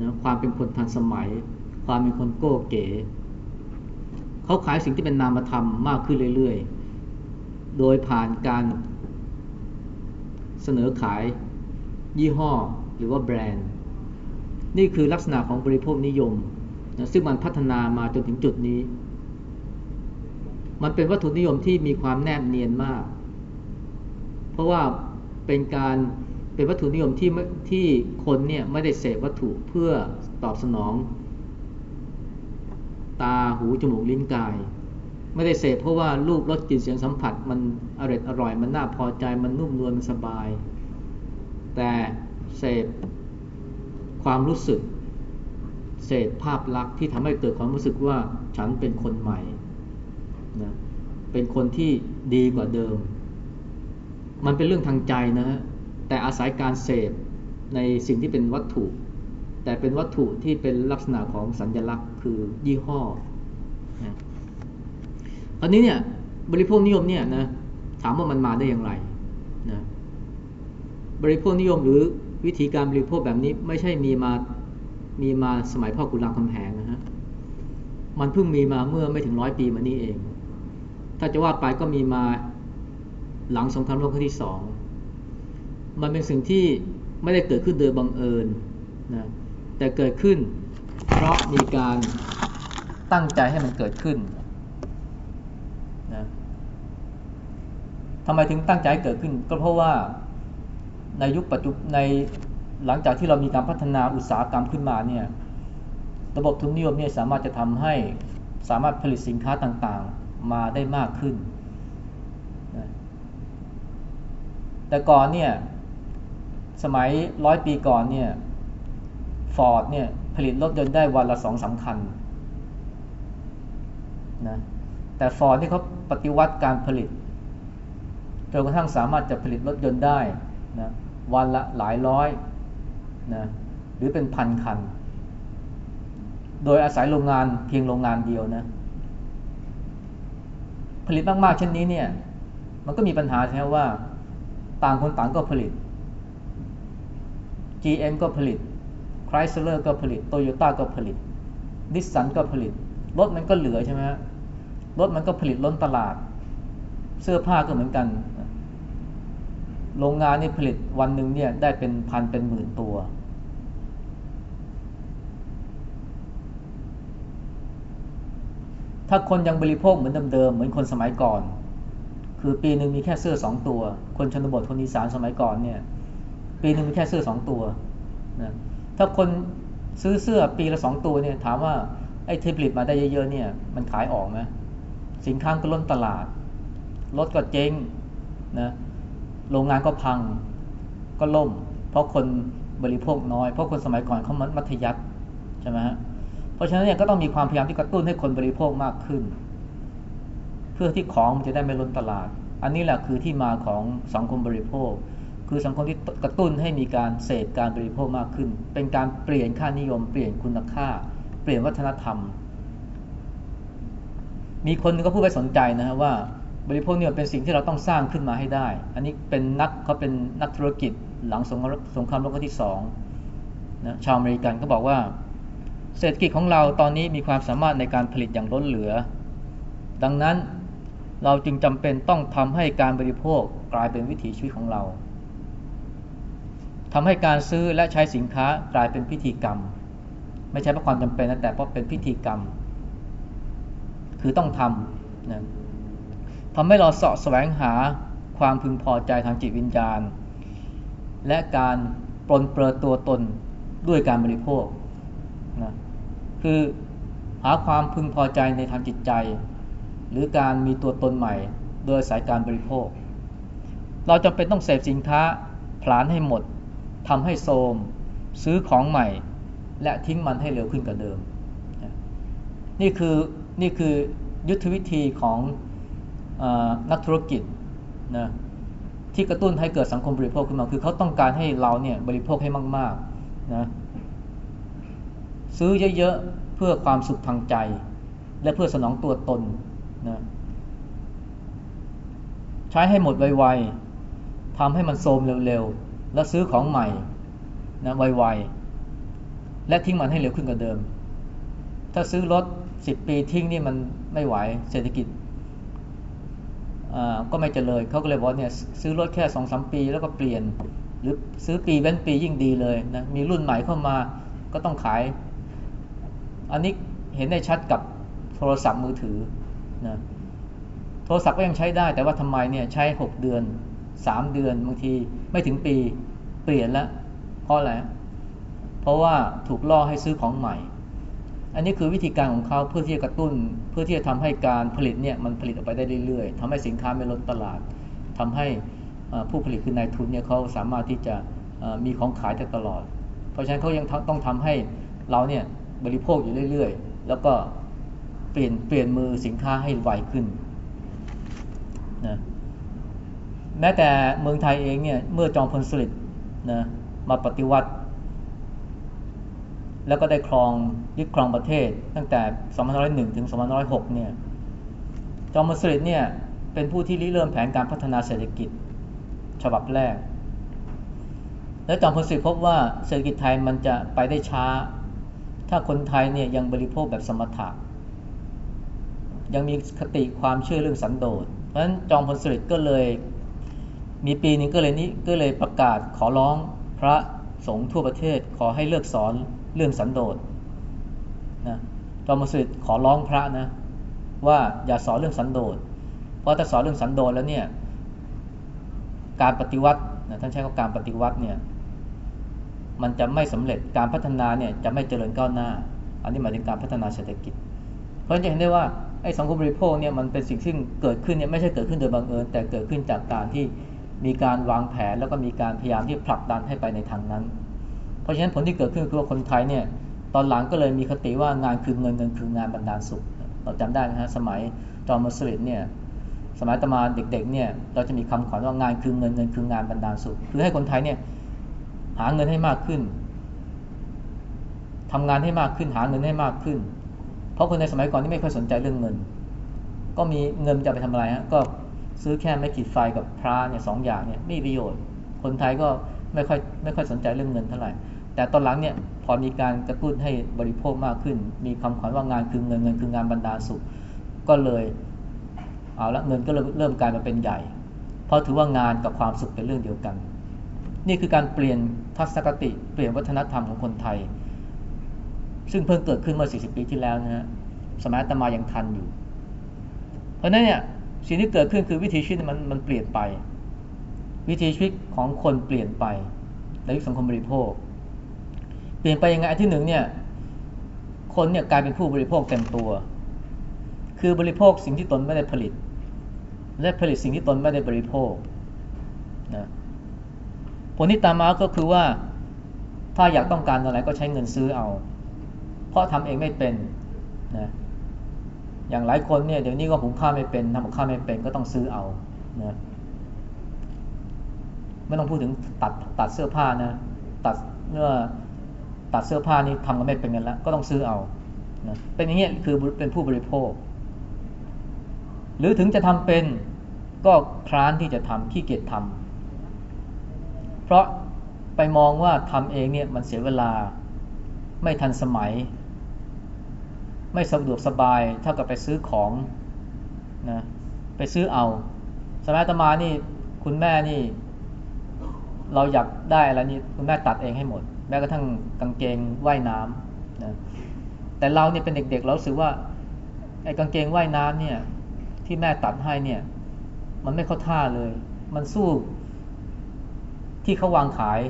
นะความเป็นคนทันสมัย ความเป็นคนโก้เก๋เขาขายสิ่งที่เป็นนามธรรมมากขึ้นเรื่อยๆ โดยผ่านการเสนอขายยี่ห้อหรือว่าแบรนด์ นี่คือลักษณะของบริโภคนิยมนะซึ่งมันพัฒนามาจนถึงจุดนี้ มันเป็นวัตถุนิยมที่มีความแนบเนียนมาก เพราะว่าเป็นการเป็นวัตถุนิยมที่ที่คนเนี่ยไม่ได้เสพวัตถุเพื่อตอบสนอง ตาหูจมูกลิ้นกาย ไม่ได้เสพเพราะว่ารูปรสกลิ่นเสียงสัมผัสมันอร่อยอร่อยมันน่าพอใจมันนุ่มนวลมันสบาย แต่เสพความรู้สึก เสพภาพลักษณ์ที่ทำให้เกิดความรู้สึกว่าฉันเป็นคนใหม่ เป็นคนที่ดีกว่าเดิม มันเป็นเรื่องทางใจนะฮะแต่อาศัยการเสพในสิ่งที่เป็นวัตถุ แต่เป็นวัตถุที่เป็นลักษณะของสัญลักษณ์คือยี่ห้อนะอันนี้เนี่ยบริโภคนิยมเนี่ยนะถามว่ามันมาได้อย่างไรนะบริโภคนิยมหรือวิธีการบริโภคแบบนี้ไม่ใช่มีมามีมาสมัยพ่อขุนรามคำแหงนะฮะมันเพิ่งมีมาเมื่อไม่ถึงร้อยปีมานี้เอง ถ้าจะว่าไปก็มีมาหลังสงครามโลกครั้งที่สองมันเป็นสิ่งที่ไม่ได้เกิดขึ้นโดยบังเอิญนะแต่เกิดขึ้น เพราะมีการตั้งใจให้มันเกิดขึ้นนะทำไมถึงตั้งใจเกิดขึ้น ก็เพราะว่าในยุคปัจจุบันในหลังจากที่เรามีการพัฒนาอุตสาหกรรมขึ้นมาเนี่ยระบบทุนนิยมเนี่ยสามารถจะทำให้สามารถผลิตสินค้าต่างๆ มาได้มากขึ้นนะแต่ก่อนเนี่ย สมัยร้อยปีก่อนเนี่ยฟอร์ดเนี่ยผลิตรถยนต์ได้วันละสองสาคัญนะแต่ฟอร์ดนี่เขาปฏิวัติการผลิตจนกระทั่งสามารถจะผลิตรถยนต์ได้นะวันละหลายร้อยนะหรือเป็นพันคัน โดยอาศัยโรงงานเพียงโรงงานเดียวนะ ลิตมากๆเช่นนี้เนี่ย มันก็มีปัญหาใช่ไหมว่า ต่างคนต่างก็ผลิต GM ก็ผลิต Chrysler ก็ผลิต Toyota ก็ผลิตนิสสันก็ผลิต รถมันก็เหลือใช่ไหมรถมันก็ผลิตล้นตลาด เสื้อผ้าก็เหมือนกัน โรงงานนี่ผลิตวันหนึ่งเนี่ยได้เป็นพันเป็นหมื่นตัว ถ้าคนยังบริโภคเหมือนเดิมๆเหมือนคนสมัยก่อน คือปีหนึ่งมีแค่เสื้อสองตัว คนชนบทคนอีสานสมัยก่อนเนี่ย ปีหนึ่งมีแค่เสื้อสองตัวนะถ้าคนซื้อเสื้อปีละสองตัวเนี่ยถามว่าไอ้ที่ผลิตมาได้เยอะๆเนี่ยมันขายออกไหมสินค้าก็ล้นตลาดรถก็เจ๊งนะโรงงานก็พังก็ล่ม เพราะคนบริโภคน้อย เพราะคนสมัยก่อนเขามัธยัติใช่ไหมฮะ ราะฉะนั้นเนี่ยก็ต้องมีความพยายามที่กระตุ้นให้คนบริโภคมากขึ้น เพื่อที่ของมันจะได้ไม่ล้นตลาด อันนี้แหละคือที่มาของสังคมบริโภค คือสังคมที่กระตุ้นให้มีการเสพการบริโภคมากขึ้น เป็นการเปลี่ยนค่านิยม เปลี่ยนคุณค่า เปลี่ยนวัฒนธรรม มีคนนึงก็พูดไปสนใจนะฮะว่าบริโภคเนี่ยเป็นสิ่งที่เราต้องสร้างขึ้นมาให้ได้ อันนี้เป็นนักเขาเป็นนักธุรกิจหลังสงครามโลกครั้งที่สองนะชาวอเมริกันก็บอกว่า เศรษฐกิจของเราตอนนี้มีความสามารถในการผลิตอย่างล้นเหลือ ดังนั้นเราจึงจำเป็นต้องทำให้การบริโภคกลายเป็นวิถีชีวิตของเราทำให้การซื้อและใช้สินค้ากลายเป็นพิธีกรรม ไม่ใช่เพราะความจำเป็นนะแต่เพราะเป็นพิธีกรรม คือต้องทำนะทำให้เราเสาะแสวงหาความพึงพอใจทางจิตวิญญาณ และการปลนเปลือตัวตนด้วยการบริโภคนะ คือหาความพึงพอใจในทางจิตใจ หรือการมีตัวตนใหม่ โดยสายการบริโภค เราจำเป็นต้องเสพสินค้าผลานให้หมดทำให้โทมซื้อของใหม่ และทิ้งมันให้เร็วขึ้นกว่าเดิม นี่คือนี่คือยุทธวิธีของนักธุรกิจนะที่กระตุ้นให้เกิดสังคมบริโภคขึ้นมา คือเขาต้องการให้เราเนี่ยบริโภคให้มากๆนะ ซื้อเยอะๆ เพื่อความสุขทางใจ และเพื่อสนองตัวตนนะใช้ให้หมดไวๆทำให้มันโทมเร็วๆ แล้วซื้อของใหม่นะไวๆ และทิ้งมันให้เร็วขึ้นกว่าเดิม ถ้าซื้อรถสิบปีทิ้งนี่มันไม่ไหวเศรษฐกิจก็ไม่เจริญเขาก็เลยบอกเนี่ยซื้อรถแค่สองสมปีแล้วก็เปลี่ยน หรือซื้อปีเว้นปียิ่งดีเลยนะมีรุ่นใหม่เข้ามาก็ต้องขาย อันนี้เห็นได้ชัดกับโทรศัพท์มือถือนะโทรศัพท์ก็ยังใช้ได้ แต่ว่าทำไมเนี่ยใช้หกเดือนสามเดือนบางทีไม่ถึงปีเปลี่ยนแล้วเพราะอะไรเพราะว่าถูกล่อให้ซื้อของใหม่ อันนี้คือวิธีการของเขาเพื่อที่จะกระตุ้น เพื่อที่จะทำให้การผลิตเนี่ยมันผลิตออกไปได้เรื่อยๆทำให้สินค้าไม่ล้นตลาดทำให้ผู้ผลิตคือนายทุนเนี่ยเขาสามารถที่จะมีของขายได้ตลอด เพราะฉะนั้นเขายังต้องทำให้เราเนี่ย บริโภคอยู่เรื่อยๆ แล้วก็เปลี่ยนเปลี่ยนมือสินค้าให้ไวขึ้นนะแม้แต่เมืองไทยเองเนี่ยเมื่อจอมพลสฤษดิ์นะมาปฏิวัติ แล้วก็ได้ครองยึดครองประเทศตั้งแต่ 2501 ถึง 2506 เนี่ยจอมพลสฤษดิ์เนี่ยเป็นผู้ที่ริเริ่มแผนการพัฒนาเศรษฐกิจฉบับแรก แล้วจอมพลสิทธิ์พบว่าเศรษฐกิจไทยมันจะไปได้ช้า ถ้าคนไทยเนี่ยยังบริโภคแบบสมถะ ยังมีคติความเชื่อเรื่องสันโดษ เพราะฉะนั้นจอมพลสฤษดิ์ก็เลย มีปีนึงก็เลยนี้ก็เลยประกาศขอร้องพระสงฆ์ทั่วประเทศขอให้เลิกสอนเรื่องสันโดษนะจอมพลสฤษดิ์ขอร้องพระนะว่าอย่าสอนเรื่องสันโดษ เพราะถ้าสอนเรื่องสันโดษแล้วเนี่ยการปฏิวัตินะท่านใช้คำการปฏิวัติเนี่ย มันจะไม่สำเร็จการพัฒนาเนี่ยจะไม่เจริญก้าวหน้า อันนี้หมายถึงการพัฒนาเศรษฐกิจ เพราะฉะนั้นจะเห็นได้ว่าไอ้สังคมบริโภคเนี่ยมันเป็นสิ่งที่เกิดขึ้นเนี่ยไม่ใช่เกิดขึ้นโดยบังเอิญแต่เกิดขึ้นจากการที่มีการวางแผนแล้วก็มีการพยายามที่ผลักดันให้ไปในทางนั้น เพราะฉะนั้นผลที่เกิดขึ้นคือว่าคนไทยเนี่ยตอนหลังก็เลยมีคติว่างานคือเงินเงินคืองานบรรดาลสุข เราจำได้นะฮะสมัยจอมมัสลิดเนี่ยสมัยตมาเด็กๆเนี่ยเราจะมีคำขวัญว่างานคือเงินเงินคืองานบรรดาลสุข คือให้คนไทยเนี่ย หาเงินให้มากขึ้นทำงานให้มากขึ้น หาเงินให้มากขึ้น เพราะคนในสมัยก่อนนี่ไม่ค่อยสนใจเรื่องเงิน ก็มีเงินจะไปทำอะไรฮะก็ซื้อแค่ไม่ขีดไฟกับพระเนี่ยสองอย่างเนี่ยไม่ประโยชน์ คนไทยก็ไม่ค่อยไม่ค่อยสนใจเรื่องเงินเท่าไหร่ แต่ตอนหลังเนี่ยพอมีการกระตุ้นให้บริโภคมากขึ้น มีคำขวัญว่างานคือเงินเงินคืองานบรรดาสุข ก็เลยเอาละเงินก็เริ่มเริ่มกลายมาเป็นใหญ่ เพราะถือว่างานกับความสุขเป็นเรื่องเดียวกัน นี่คือการเปลี่ยนทัศนคติ เปลี่ยนวัฒนธรรมของคนไทย ซึ่งเพิ่งเกิดขึ้นเมื่อ 40 ปีที่แล้วนะฮะสมัยตมายังทันอยู่ เพราะนั้นเนี่ยสิ่งที่เกิดขึ้นคือวิถีชีวิตมันมันเปลี่ยนไป วิถีชีวิตของคนเปลี่ยนไปในยุคสังคมบริโภค เปลี่ยนไปยังไงอันที่หนึ่งเนี่ยคนเนี่ยกลายเป็นผู้บริโภคเต็มตัว คือบริโภคสิ่งที่ตนไม่ได้ผลิต และผลิตสิ่งที่ตนไม่ได้บริโภค ลที่ตามมาก็คือว่าถ้าอยากต้องการอะไรก็ใช้เงินซื้อเอา เพราะทำเองไม่เป็นนะอย่างหลายคนเนี่ยเดี๋ยวนี้ก็หุงข้าวไม่เป็นทำกับข้าวไม่เป็นก็ต้องซื้อเอานะไม่ต้องพูดถึงตัดตัดเสื้อผ้านะตัดเมื่อตัดเสื้อผ้านี่ทำกันไม่เป็นกันแล้วก็ต้องซื้อเอานะเป็นอย่างนี้คือเป็นผู้บริโภค หรือถึงจะทำเป็นก็คร้านที่จะทำขี้เกียจทำเพ ราะไปมองว่าทำเองเนี่ยมันเสียเวลาไม่ทันสมัย ไม่สะดวกสบายเท่ากับไปซื้อของนะไปซื้อเอา สมัยตมานี่คุณแม่นี่ เราอยากได้อะไรนี่คุณแม่ตัดเองให้หมด แม้กระทั่งกางเกงว่ายน้ำนะแต่เราเนี่ยเป็นเด็กๆเราสึกว่าไอ้กางเกงว่ายน้ำเนี่ยที่แม่ตัดให้เนี่ย มันไม่เข้าท่าเลย มันสู้ ที่เขาวางขาย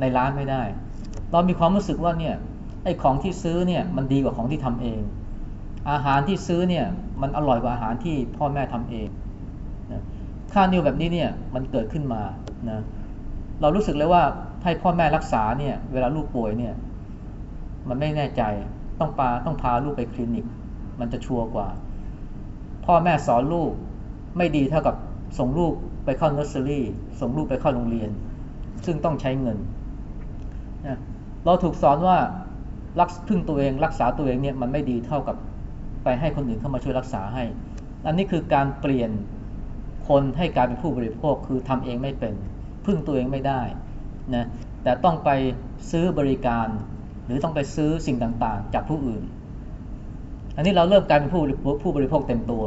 ในร้านไม่ได้ เรามีความรู้สึกว่าเนี่ยไอ้ของที่ซื้อเนี่ยมันดีกว่าของที่ทำเอง อาหารที่ซื้อเนี่ยมันอร่อยกว่าอาหารที่พ่อแม่ทำเองนะค่านิวแบบนี้เนี่ยมันเกิดขึ้นมานะเรารู้สึกเลยว่าให้พ่อแม่รักษาเนี่ยเวลาลูกป่วยเนี่ยมันไม่แน่ใจต้องปาต้องพาลูกไปคลินิก มันจะชัวร์กว่า พ่อแม่สอนลูกไม่ดีเท่ากับส่งลูกไปเข้าเนอร์เซอรี่ส่งลูกไปเข้าโรงเรียน ซึ่งต้องใช้เงินนะเราถูกสอนว่ารักพึ่งตัวเองรักษาตัวเองเนี่ยมันไม่ดีเท่ากับไปให้คนอื่นเข้ามาช่วยรักษาให้ อันนี้คือการเปลี่ยนคนให้กลายเป็นผู้บริโภคคือทำเองไม่เป็นพึ่งตัวเองไม่ได้นะแต่ต้องไปซื้อบริการ หรือต้องไปซื้อสิ่งต่างๆ จากผู้อื่น อันนี้เราเริ่มกลายเป็นผู้ผู้บริโภคเต็มตัว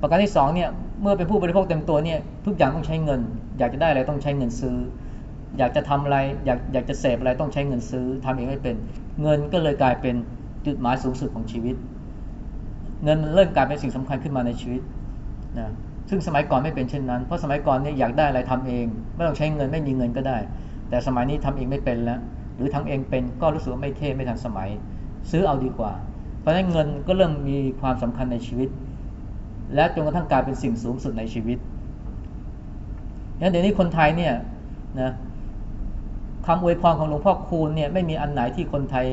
ประการที่สองเนี่ยเมื่อเป็นผู้บริโภคเต็มตัวเนี่ยทุกอย่างต้องใช้เงิน อยากจะได้อะไรต้องใช้เงินซื้อ อยากจะทำอะไรอยากอยากจะเสพอะไรต้องใช้เงินซื้อทำเองไม่เป็นเงินก็เลยกลายเป็นจุดหมายสูงสุดของชีวิต เงินเริ่มกลายเป็นสิ่งสำคัญขึ้นมาในชีวิตนะซึ่งสมัยก่อนไม่เป็นเช่นนั้น เพราะสมัยก่อนเนี่ยอยากได้อะไรทำเอง ไม่ต้องใช้เงินไม่มีเงินก็ได้ แต่สมัยนี้ทำเองไม่เป็นแล้ว หรือทำเองเป็นก็รู้สึกว่าไม่เท่ไม่ทันสมัย ซื้อเอาดีกว่า เพราะฉะนั้นเงินก็เริ่มมีความสำคัญในชีวิต และจนกระทั่งกลายเป็นสิ่งสูงสุดในชีวิตงั้นเดี๋ยวนี้คนไทยเนี่ยนะ คำอวยพรของหลวงพ่อคูณเนี่ยไม่มีอันไหนที่คนไทย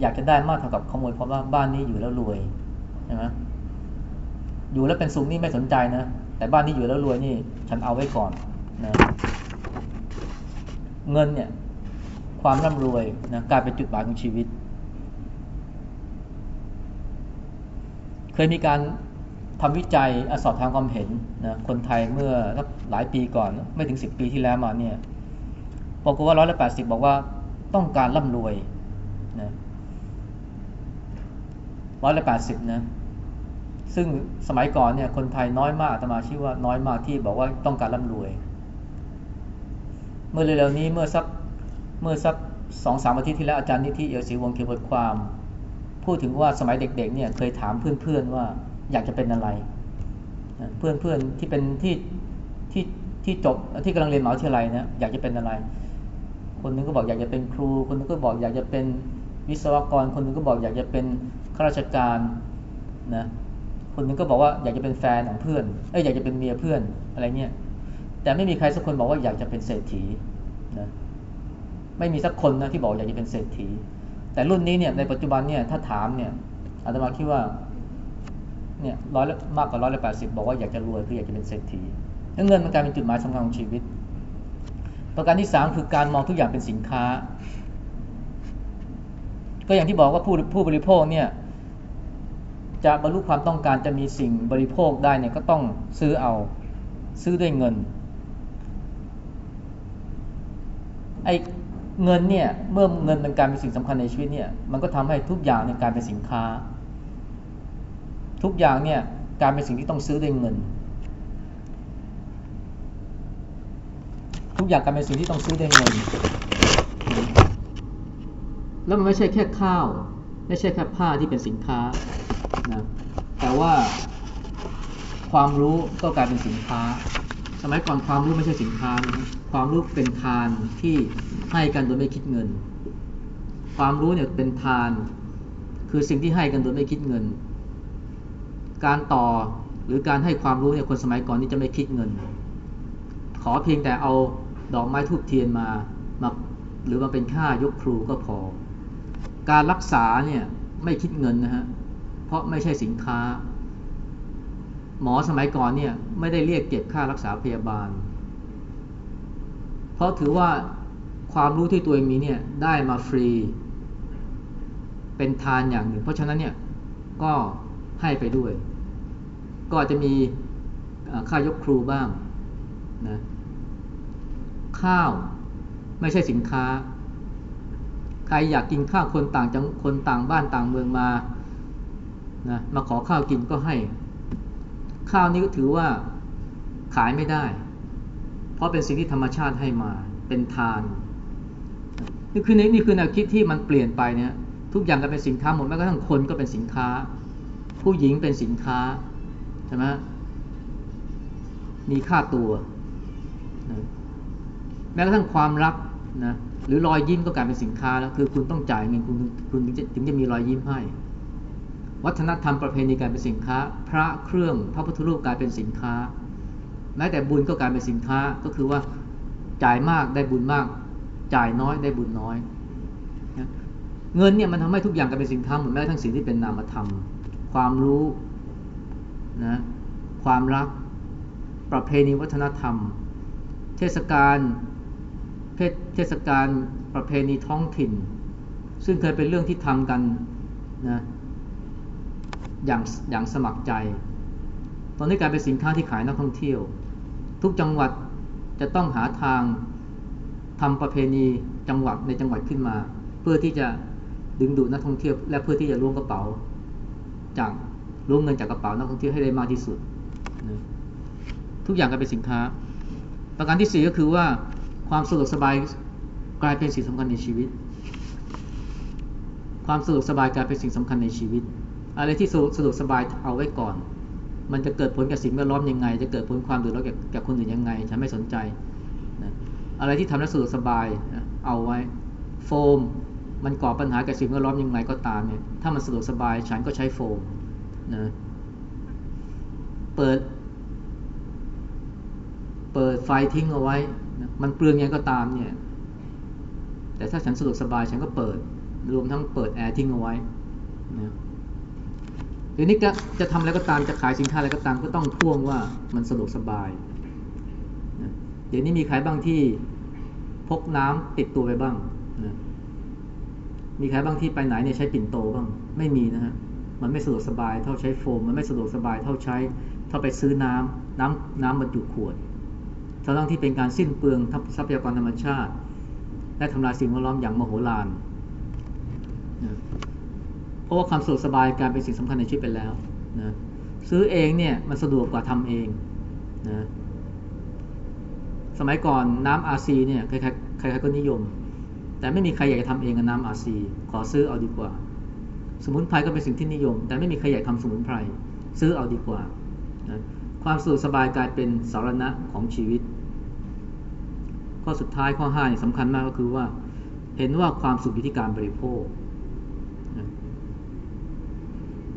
อยากจะได้มากเท่ากับคำอวยพรว่าบ้านนี้อยู่แล้วรวยใช่ไหมอยู่แล้วเป็นสุขนี่ไม่สนใจนะ แต่บ้านที่อยู่แล้วรวยนี่ ฉันเอาไว้ก่อนนะเงินเนี่ยความร่ำรวยนะกลายเป็นจุดหมายของชีวิต เคยมีการทำวิจัยอสอบทางความเห็นนะคนไทยเมื่อหลายปีก่อน ไม่ถึงสิบปีที่แล้วมาเนี่ย ปรากฏว่าร้อยละแปดสิบบอกว่าต้องการร่ำรวยนะร้อยละแปดสิบนะซึ่งสมัยก่อนเนี่ยคนไทยน้อยมากอาตมาชื่อว่าน้อยมากที่บอกว่าต้องการร่ำรวย เมื่อเร็วๆนี้เมื่อสักเมื่อสักสองสามอาทิตย์ที่แล้วอาจารย์นิธิเอียวศรีวงเขียนบทความ พูดถึงว่าสมัยเด็กๆเนี่ยเคยถามเพื่อนๆว่าอยากจะเป็นอะไร เพื่อนๆที่เป็นที่ที่ที่จบที่กำลังเรียนมหาวิทยาลัยนะอยากจะเป็นอะไร คนนึงก็บอกอยากจะเป็นครู คนนึงก็บอกอยากจะเป็นวิศวกร คนนึงก็บอกอยากจะเป็นข้าราชการนะคนนึงก็บอกว่าอยากจะเป็นแฟนของเพื่อนเอ้ยอยากจะเป็นเมียเพื่อนอะไรเงี้ยแต่ไม่มีใครสักคนบอกว่าอยากจะเป็นเศรษฐีนะไม่มีสักคนนะที่บอกอยากจะเป็นเศรษฐี แต่รุ่นนี้เนี่ยในปัจจุบันเนี่ยถ้าถามเนี่ยอาตมาคิดว่าเนี่ยร้อยมากกว่าร้อยละแปดสิบบอกว่าอยากจะรวยคืออยากจะเป็นเศรษฐีเงินมันกลายเป็นจุดหมายสำคัญของชีวิต ประการที่สามคือการมองทุกอย่างเป็นสินค้า ก็อย่างที่บอกว่าผู้ผู้บริโภคเนี่ยจะบรรลุความต้องการจะมีสิ่งบริโภคได้เนี่ยก็ต้องซื้อเอาซื้อด้วยเงินไอ้เงินเนี่ยเมื่อเงินเป็นการเป็นสิ่งสำคัญในชีวิตเนี่ยมันก็ทำให้ทุกอย่างในการเป็นสินค้า ทุกอย่างเนี่ยการเป็นสิ่งที่ต้องซื้อด้วยเงิน ทุกอย่างกลารเป็นสิ่งที่ต้องซื้อด้วยเงิน แล้วมันไม่ใช่แค่ข้าว ไม่ใช่แค่ผ้าที่เป็นสินค้านะแต่ว่าความรู้ก็กลายเป็นสินค้า สมัยก่อนความรู้ไม่ใช่สินค้านะความรู้เป็นทานที่ให้กันโดยไม่คิดเงิน ความรู้เนี่ยเป็นทาน คือสิ่งที่ให้กันโดยไม่คิดเงิน การต่อหรือการให้ความรู้เนี่ยคนสมัยก่อนนี่จะไม่คิดเงิน ขอเพียงแต่เอา ดอกไม้ทูบเทียนมามาหรือมาเป็นค่ายกครูก็พอ การรักษาเนี่ยไม่คิดเงินนะฮะเพราะไม่ใช่สินค้า หมอสมัยก่อนเนี่ยไม่ได้เรียกเก็บค่ารักษาพยาบาล เพราะถือว่าความรู้ที่ตัวเองมีเนี่ยได้มาฟรี เป็นทานอย่างหนึ่ง เพราะฉะนั้นเนี่ยก็ให้ไปด้วย ก็จะมีค่ายกครูบ้างนะ ข้าว ไม่ใช่สินค้า ใครอยากกินข้าวคนต่างจังคนต่างบ้านต่างเมืองมานะมาขอข้าวกินก็ให้ ข้าวนี้ก็ถือว่าขายไม่ได้ เพราะเป็นสิ่งที่ธรรมชาติให้มาเป็นทานนี่คือนี่คือแนวคิดที่มันเปลี่ยนไปเนี่ยทุกอย่างก็เป็นสินค้าหมดแม้กระทั่งคนก็เป็นสินค้า ผู้หญิงเป็นสินค้าใช่ไหมมีค่าตัว แม้กระทั่งความรักนะหรือรอยยิ้มก็กลายเป็นสินค้าแล้วคือคุณต้องจ่ายเงินคุณคุณถึงจะมีรอยยิ้มให้ วัฒนธรรมประเพณีกลายเป็นสินค้า พระเครื่องพระพุทธรูปกลายเป็นสินค้า แม้แต่บุญก็กลายเป็นสินค้าก็คือว่าจ่ายมากได้บุญมาก จ่ายน้อยได้บุญน้อยเงินเนี่ยมันทำให้ทุกอย่างกลายเป็นสินค้าหมดแม้ทั้งสิ่งที่เป็นนามธรรม ความรู้นะความรัก ประเพณีวัฒนธรรม เทศกาล เทศกาลประเพณีท้องถิ่น ซึ่งเคยเป็นเรื่องที่ทำกันนะอย่างอย่างสมัครใจ ตอนนี้กลายเป็นสินค้าที่ขายนักท่องเที่ยว ทุกจังหวัดจะต้องหาทางทำประเพณีจังหวัดในจังหวัดขึ้นมา เพื่อที่จะดึงดูดนักท่องเที่ยว และเพื่อที่จะล้วงกระเป๋า จากล้วงเงินจากกระเป๋านักท่องเที่ยวให้ได้มากที่สุด ทุกอย่างกลายเป็นสินค้า ประการที่สี่ก็คือว่า ความสะดวกสบายกลายเป็นสิ่งสำคัญในชีวิต ความสะดวกสบายกลายเป็นสิ่งสำคัญในชีวิต อะไรที่สะดวกสบายเอาไว้ก่อน มันจะเกิดผลกับสิ่งแวดล้อมยังไง จะเกิดผลความเดือดร้อนกับคนอื่นยังไง ฉันไม่สนใจนะอะไรที่ทำแล้วสะดวกสบายเอาไว้ โฟม มันก่อปัญหากับสิ่งแวดล้อมยังไงก็ตามเนี่ย ถ้ามันสะดวกสบายฉันก็ใช้โฟมนะเปิด เปิดไฟทิ้งเอาไว้ มันเปลืองยังก็ตามเนี่ย แต่ถ้าฉันสะดวกสบายฉันก็เปิด รวมทั้งเปิดแอร์ทิ้งเอาไว้นะหรือนี่จะจะทำอะไรก็ตามจะขายสินค้าอะไรก็ตามก็ต้องพ่วงว่ามันสะดวกสบายนะเดี๋ยวนี้มีใครบ้างที่พกน้ำติดตัวไปบ้างนะมีใครบ้างที่ไปไหนเนี่ยใช้ปิ่นโตบ้าง ไม่มีนะฮะมันไม่สะดวกสบายเท่าใช้โฟม มันไม่สะดวกสบายเท่าใช้ เท่าไปซื้อน้ำน้ำน้ำบรรจุขวด ทั้งที่เป็นการสิ้นเปลืองทรัพยากรธรรมชาติ และทำลายสิ่งแวดล้อมอย่างมโหฬารนะเพราะว่าความสะดวกสบายการเป็นสิ่งสำคัญในชีวิตไปแล้วนะซื้อเองเนี่ยมันสะดวกกว่าทำเองนะสมัยก่อนน้ำอาซีเนี่ยใครๆใครๆก็นิยม แต่ไม่มีใครอยากจะทำเองกับน้ำอาซีขอซื้อเอาดีกว่า สมุนไพรก็เป็นสิ่งที่นิยม แต่ไม่มีใครอยากทำสมุนไพรซื้อเอาดีกว่านะความสะดวกสบายกลายเป็นสารณะของชีวิต ข้อสุดท้ายข้อ5เนี่ยสำคัญมากก็คือว่า เห็นว่าความสุขอยู่ที่การบริโภค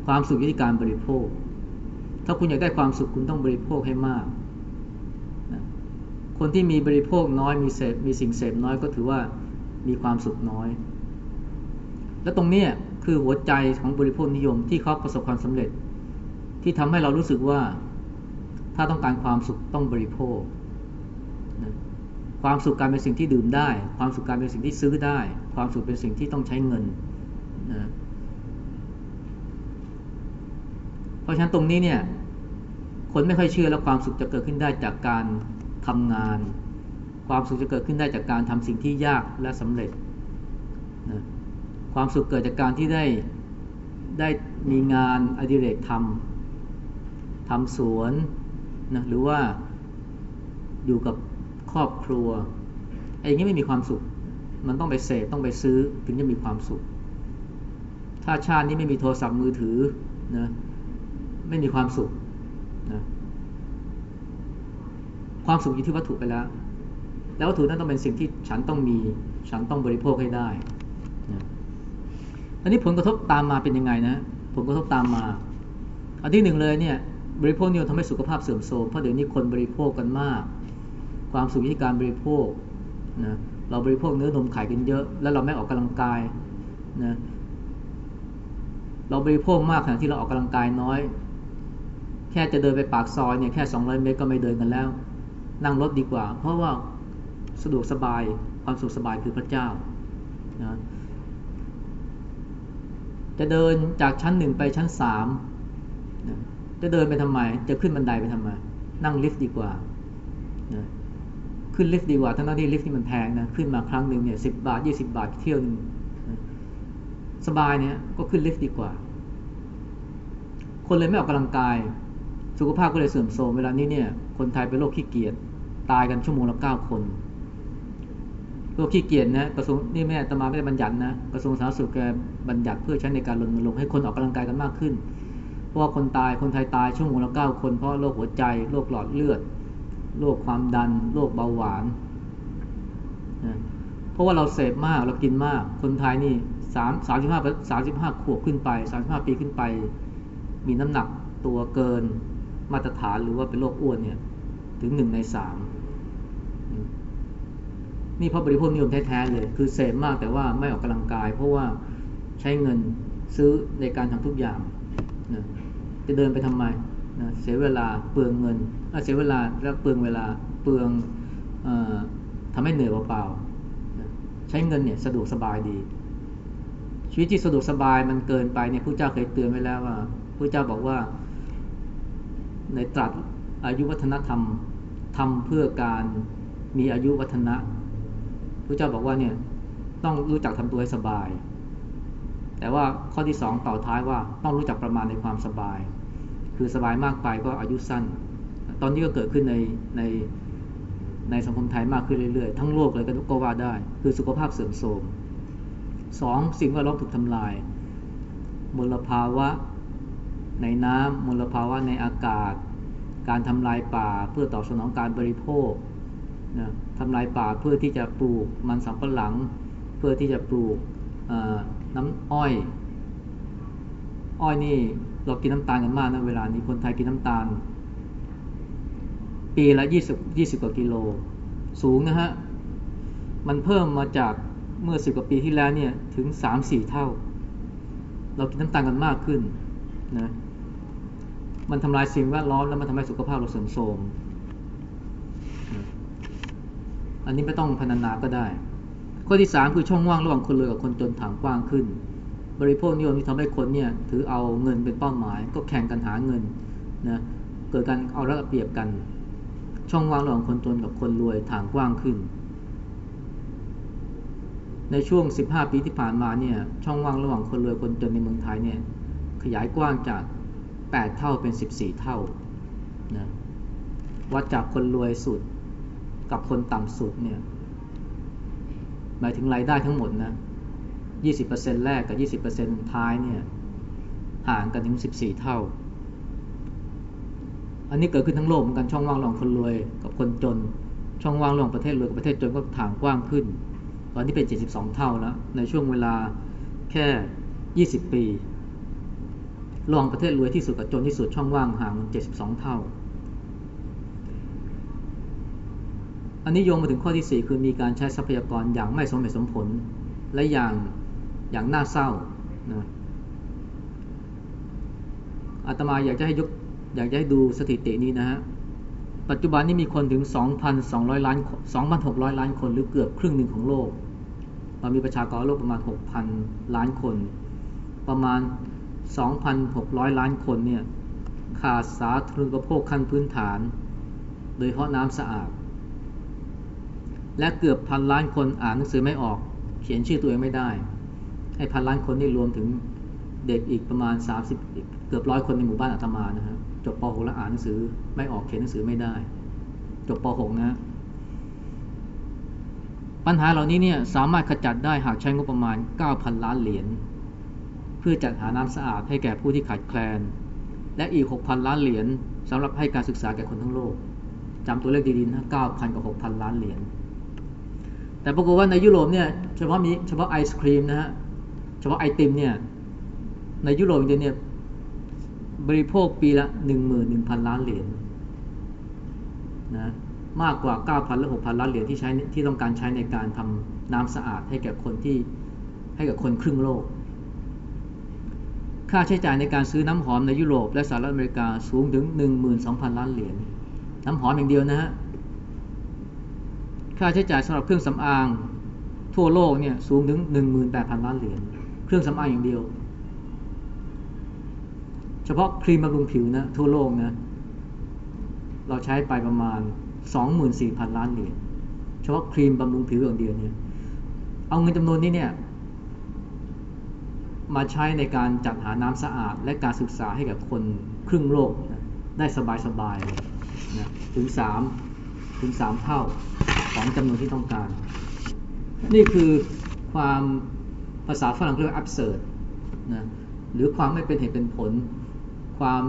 ความสุขอยู่ที่การบริโภค ถ้าคุณอยากได้ความสุขคุณต้องบริโภคให้มากนะคนที่มีบริโภคน้อยมีเสพมีสิ่งเสพน้อยก็ถือว่ามีความสุขน้อย และตรงนี้คือหัวใจของบริโภคนิยมที่เขาประสบความสำเร็จ ที่ทำให้เรารู้สึกว่า ถ้าต้องการความสุขต้องบริโภค ความสุขการเป็นสิ่งที่ดื่มได้ ความสุขการเป็นสิ่งที่ซื้อได้ ความสุขเป็นสิ่งที่ต้องใช้เงินนะเพราะฉะนั้นตรงนี้เนี่ยคนไม่ค่อยเชื่อแล้วความสุขจะเกิดขึ้นได้จากการทำงาน ความสุขจะเกิดขึ้นได้จากการทำสิ่งที่ยากและสำเร็จนะความสุขเกิดจากการที่ได้ได้มีงานอดิเรกทำทำสวนนะหรือว่าอยู่กับ ครอบครัวไอ้อย่างนี้ไม่มีความสุข มันต้องไปเสพต้องไปซื้อถึงจะมีความสุข ถ้าชาตินี้ไม่มีโทรศัพท์มือถือนะไม่มีความสุขนะความสุขอยู่ที่วัตถุไปแล้ว แล้ววัตถุนั้นต้องเป็นสิ่งที่ฉันต้องมี ฉันต้องบริโภคให้ได้นะอันนี้ผลกระทบตามมาเป็นยังไงนะ ผลกระทบตามมา อันที่หนึ่งเลยเนี่ย บริโภคนิยมทำให้สุขภาพเสื่อมโทรม เพราะเดี๋ยวนี้คนบริโภคกันมาก ความสุขที่การบริโภคนะเราบริโภคเนื้อนมไข่กันเยอะ แล้วเราไม่ออกกำลังกายนะเราบริโภคมากขณะที่เราออกกำลังกายน้อย แค่จะเดินไปปากซอยเนี่ยแค่ 200 เมตรก็ไม่เดินกันแล้ว นั่งรถดีกว่า เพราะว่าสะดวกสบายความสุขสบายคือพระเจ้านะจะเดินจากชั้นหนึ่งไปชั้นสามจะเดินไปทำไม จะขึ้นบันไดไปทำไม นั่งลิฟต์ดีกว่า ขึ้นลิฟต์ดีกว่าทั้งที่ลิฟต์นี่มันแพงนะขึ้นมาครั้งหนึ่งเนี่ยสิบาทยี่สิบาทเที่ยวนึงสบายเนี่ยก็ขึ้นลิฟต์ดีกว่า คนเลยไม่ออกกำลังกาย สุขภาพก็เลยเสื่อมโทรมเวลานี้เนี่ย คนไทยเป็นโรคขี้เกียจตายกันชั่วโมงละเก้าคนโรคขี้เกียจนะกระทรวงนี่แม่ตมาไม่ได้บัญญัตินะกระทรวงสาธารณสุขแกบัญญัติเพื่อใช้ในการรณรงค์ให้คนออกกำลังกายกันมากขึ้น เพราะว่าคนตายคนไทยตายชั่วโมงละเก้าคนเพราะโรคหัวใจโรคหลอดเลือด โรคความดันโรคเบาหวานนะเพราะว่าเราเสพมากเรากินมาก คนไทยนี่สามสามสิบห้าสามสิบห้าขวบขึ้นไปสามสิบห้าปีขึ้นไป มีน้ำหนักตัวเกินมาตรฐานหรือว่าเป็นโรคอ้วนเนี่ยถึงหนึ่งในสามนี่เพราะบริโภคนิยมแท้ๆเลย คือเสพมากแต่ว่าไม่ออกกำลังกาย เพราะว่าใช้เงินซื้อในการทำทุกอย่างนะจะเดินไปทำไม นะเสียเวลาเปลืองเงินเสียเวลาแล้วเปลืองเวลาเปลืองอทำให้เหนื่อยเปล่าๆใช้เงินเนี่ยสะดวกสบายดี ชีวิตที่สะดวกสบายมันเกินไปเนี่ยผู้เจ้าเคยเตือนไว้แล้วว่าผู้เจ้าบอกว่า ในตรัสอายุวัฒนธรรมทำเพื่อการมีอายุวัฒนะพระเจ้าบอกว่าเนี่ยต้องรู้จักทำตัวให้สบาย แต่ว่าข้อที่สองต่อท้ายว่าต้องรู้จักประมาณในความสบาย คือสบายมากไปก็อายุสั้น ตอนนี้ก็เกิดขึ้นในในในสังคมไทยมากขึ้นเรื่อยๆ ทั้งโลกเลยก็ว่าได้ คือสุขภาพเสื่อมโทรมสองสิ่งแวดล้อมถูกทำลาย มลภาวะในน้ำมลภาวะในอากาศ การทำลายป่าเพื่อตอบสนองการบริโภคนะทำลายป่าเพื่อที่จะปลูกมันสำปะหลัง เพื่อที่จะปลูกน้ำอ้อย อ้อยนี่ เรากินน้ำตาลกันมากนะเวลานี้คนไทยกินน้ำตาล ปีละยี่สิบยี่สิบกว่ากิโล สูงนะฮะ มันเพิ่มมาจากเมื่อสิบกว่าปีที่แล้วเนี่ยถึงสามสี่เท่า เรากินน้ำตาลกันมากขึ้นนะมันทำลายสิ่งแวดล้อมแล้วมันทำให้สุขภาพเราเสื่อมโทรมอันนี้ไม่ต้องพนันนาก็ได้ ข้อที่สามคือช่องว่างระหว่างคนรวยกับคนจนถามกว้างขึ้น บริโภคนิยมที่ทำให้คนเนี่ยถือเอาเงินเป็นเป้าหมาย ก็แข่งกันหาเงินนะเกิดการเอารัดเปรียบกัน ช่องว่างระหว่างคนจนกับคนรวยถางกว้างขึ้น ในช่วง 15 ปีที่ผ่านมาเนี่ยช่องว่างระหว่างคนรวยคนจนในเมืองไทยเนี่ยขยายกว้างจาก 8 เท่าเป็น 14 เท่านะวัดจากคนรวยสุดกับคนต่ำสุดเนี่ยหมายถึงรายได้ทั้งหมดนะ 20%แรกกับ 20%ท้ายเนี่ยห่างกันถึง 14 เท่า อันนี้เกิดขึ้นทั้งโลกเหมือนกันช่องว่างระหว่างคนรวยกับคนจน ช่องว่างระหว่างประเทศรวยกับประเทศจนก็ถ่างกว้างขึ้น ตอนนี้เป็น 72 เท่าแล้ว ในช่วงเวลาแค่ 20 ปีระหว่างประเทศรวยที่สุดกับจนที่สุดช่องว่างห่าง 72 เท่า อันนี้โยงมาถึงข้อที่ 4 คือมีการใช้ทรัพยากรอย่างไม่สมเหตุสมผล และอย่าง อย่างน่าเศร้านะอาตมาอยากจะให้ยกอยากจะให้ดูสถิตินี้นะฮะ ปัจจุบันนี้มีคนถึง 2,200 ล้าน 2,600 ล้านคนหรือเกือบครึ่งหนึ่งของโลก เรามีประชากรโลกประมาณ 6,000 ล้านคน ประมาณ 2,600 ล้านคนเนี่ยขาดสาธารณูปโภคขั้นพื้นฐาน โดยเฉพาะน้ำสะอาด และเกือบพันล้านคนอ่านหนังสือไม่ออก เขียนชื่อตัวเองไม่ได้ ให้พันล้านคนนี่รวมถึงเด็กอีกประมาณ 30 เกือบร้อยคนในหมู่บ้านอาตมานะฮะจบป .6 แล้วอ่านหนังสือไม่ออกเขียนหนังสือไม่ได้ จบป .6 นะปัญหาเหล่านี้เนี่ยสามารถขจัดได้หากใช้งบประมาณ 9,000 ล้านเหรียญเพื่อจัดหาน้ำสะอาดให้แก่ผู้ที่ขาดแคลน และอีก 6,000 ล้านเหรียญสำหรับให้การศึกษาแก่คนทั้งโลกจำตัวเลขดีๆนะ9,000 กับ 6,000 ล้านเหรียญแต่ปรากฏว่าในยุโรปเนี่ยเฉพาะมีเฉพาะไอศครีมนะฮะ เฉพาะไอติมเนี่ยในยุโรปเดียวเนี่ยบริโภคปีละหนึ่งหมื่นหนึ่งพันล้านเหรียญนะมากกว่าเก้าพันหรือหกพันล้านเหรียญที่ใช้ที่ต้องการใช้ในการทำน้ำสะอาดให้แก่คนที่ให้กับคนครึ่งโลก ค่าใช้จ่ายในการซื้อน้ำหอมในยุโรปและสหรัฐอเมริกาสูงถึงหนึ่งหมื่นสองพันล้านเหรียญน้ำหอมอย่างเดียวนะฮะค่าใช้จ่ายสำหรับเครื่องสำอางทั่วโลกเนี่ยสูงถึงหนึ่งหมื่นแปดพันล้านเหรียญ เครื่องสำอางอย่างเดียว เฉพาะครีมบำรุงผิวนะทั่วโลกนะ เราใช้ไปประมาณ 24,000 ล้านเหรียญเฉพาะครีมบำรุงผิวอย่างเดียวเนี่ยเอาเงินจำนวนนี้เนี่ยมาใช้ในการจัดหาน้ำสะอาด และการศึกษาให้กับคนครึ่งโลกนะได้สบายๆนะถึง3ถึง3เท่าของจำนวนที่ต้องการ นี่คือความ ภาษาฝรั่งเรียกว่า absurd นะหรือความไม่เป็นเหตุเป็นผล ความ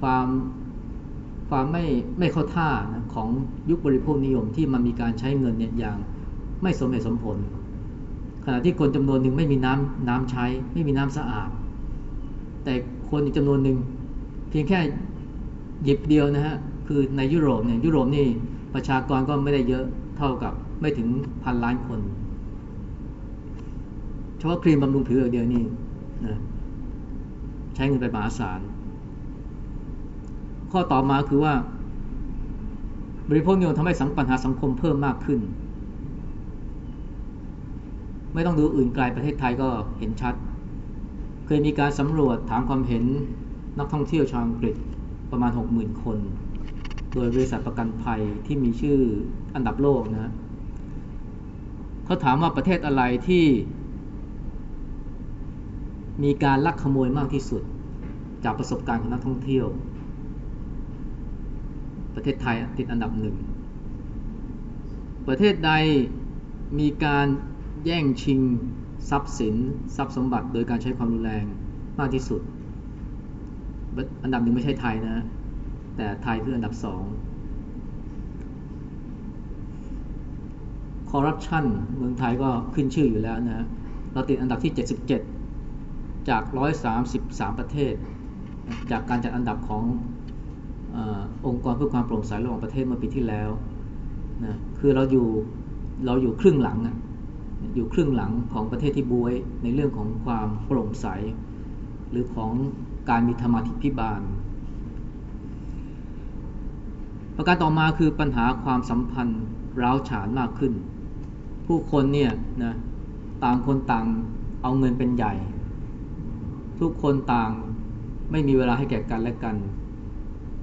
ความความไม่ไม่เข้าท่านะของยุคบริโภคนิยมที่มันมีการใช้เงินเนี่ยอย่างไม่สมเหตุสมผล ขณะที่คนจำนวนหนึ่งไม่มีน้ำน้ำใช้ ไม่มีน้ำสะอาด แต่คนอีกจำนวนหนึ่งเพียงแค่หยิบเดียวนะฮะคือในยุโรปเนี่ยยุโรปนี่ประชากรก็ไม่ได้เยอะเท่ากับไม่ถึงพันล้านคน ฉพาะครีมบำรุงผิวอย่างเดียวนี่นะใช้เงินไปมหาศาล ข้อต่อมาคือว่า บริโภคนิยมทำให้สังปัญหาสังคมเพิ่มมากขึ้น ไม่ต้องดูอื่นไกลประเทศไทยก็เห็นชัด เคยมีการสำรวจถามความเห็นนักท่องเที่ยวชาวอังกฤษประมาณ 60,000 คน โดยบริษัทประกันภัยที่มีชื่ออันดับโลกนะเขาถามว่าประเทศอะไรที่ มีการลักขโมยมากที่สุด จากประสบการณ์ของนักท่องเที่ยว ประเทศไทยติดอันดับหนึ่ง ประเทศใดมีการแย่งชิงทรัพย์สินทรัพย์สมบัติ โดยการใช้ความรุนแรงมากที่สุด อันดับหนึ่งไม่ใช่ไทยนะ แต่ไทยคืออันดับสองคอร์รัปชันเมืองไทยก็ขึ้นชื่ออยู่แล้วนะ เราติดอันดับที่ 77 จาก 133 ประเทศ จากการจัดอันดับของอองค์กรเพื่อความโปร่งใสระหว่างประเทศเมื่อปีที่แล้วนะคือเราอยู่เราอยู่ครึ่งหลังอะอยู่ครึ่งหลังของประเทศที่บวยในเรื่องของความโปร่งใส หรือของการมีธรรมาธิพิบาล ประการต่อมาคือปัญหาความสัมพันธ์ร้าวฉานมากขึ้น ผู้คนเนี่ยนะต่างคนต่างเอาเงินเป็นใหญ่ ทุกคนต่างไม่มีเวลาให้แก่กันและกัน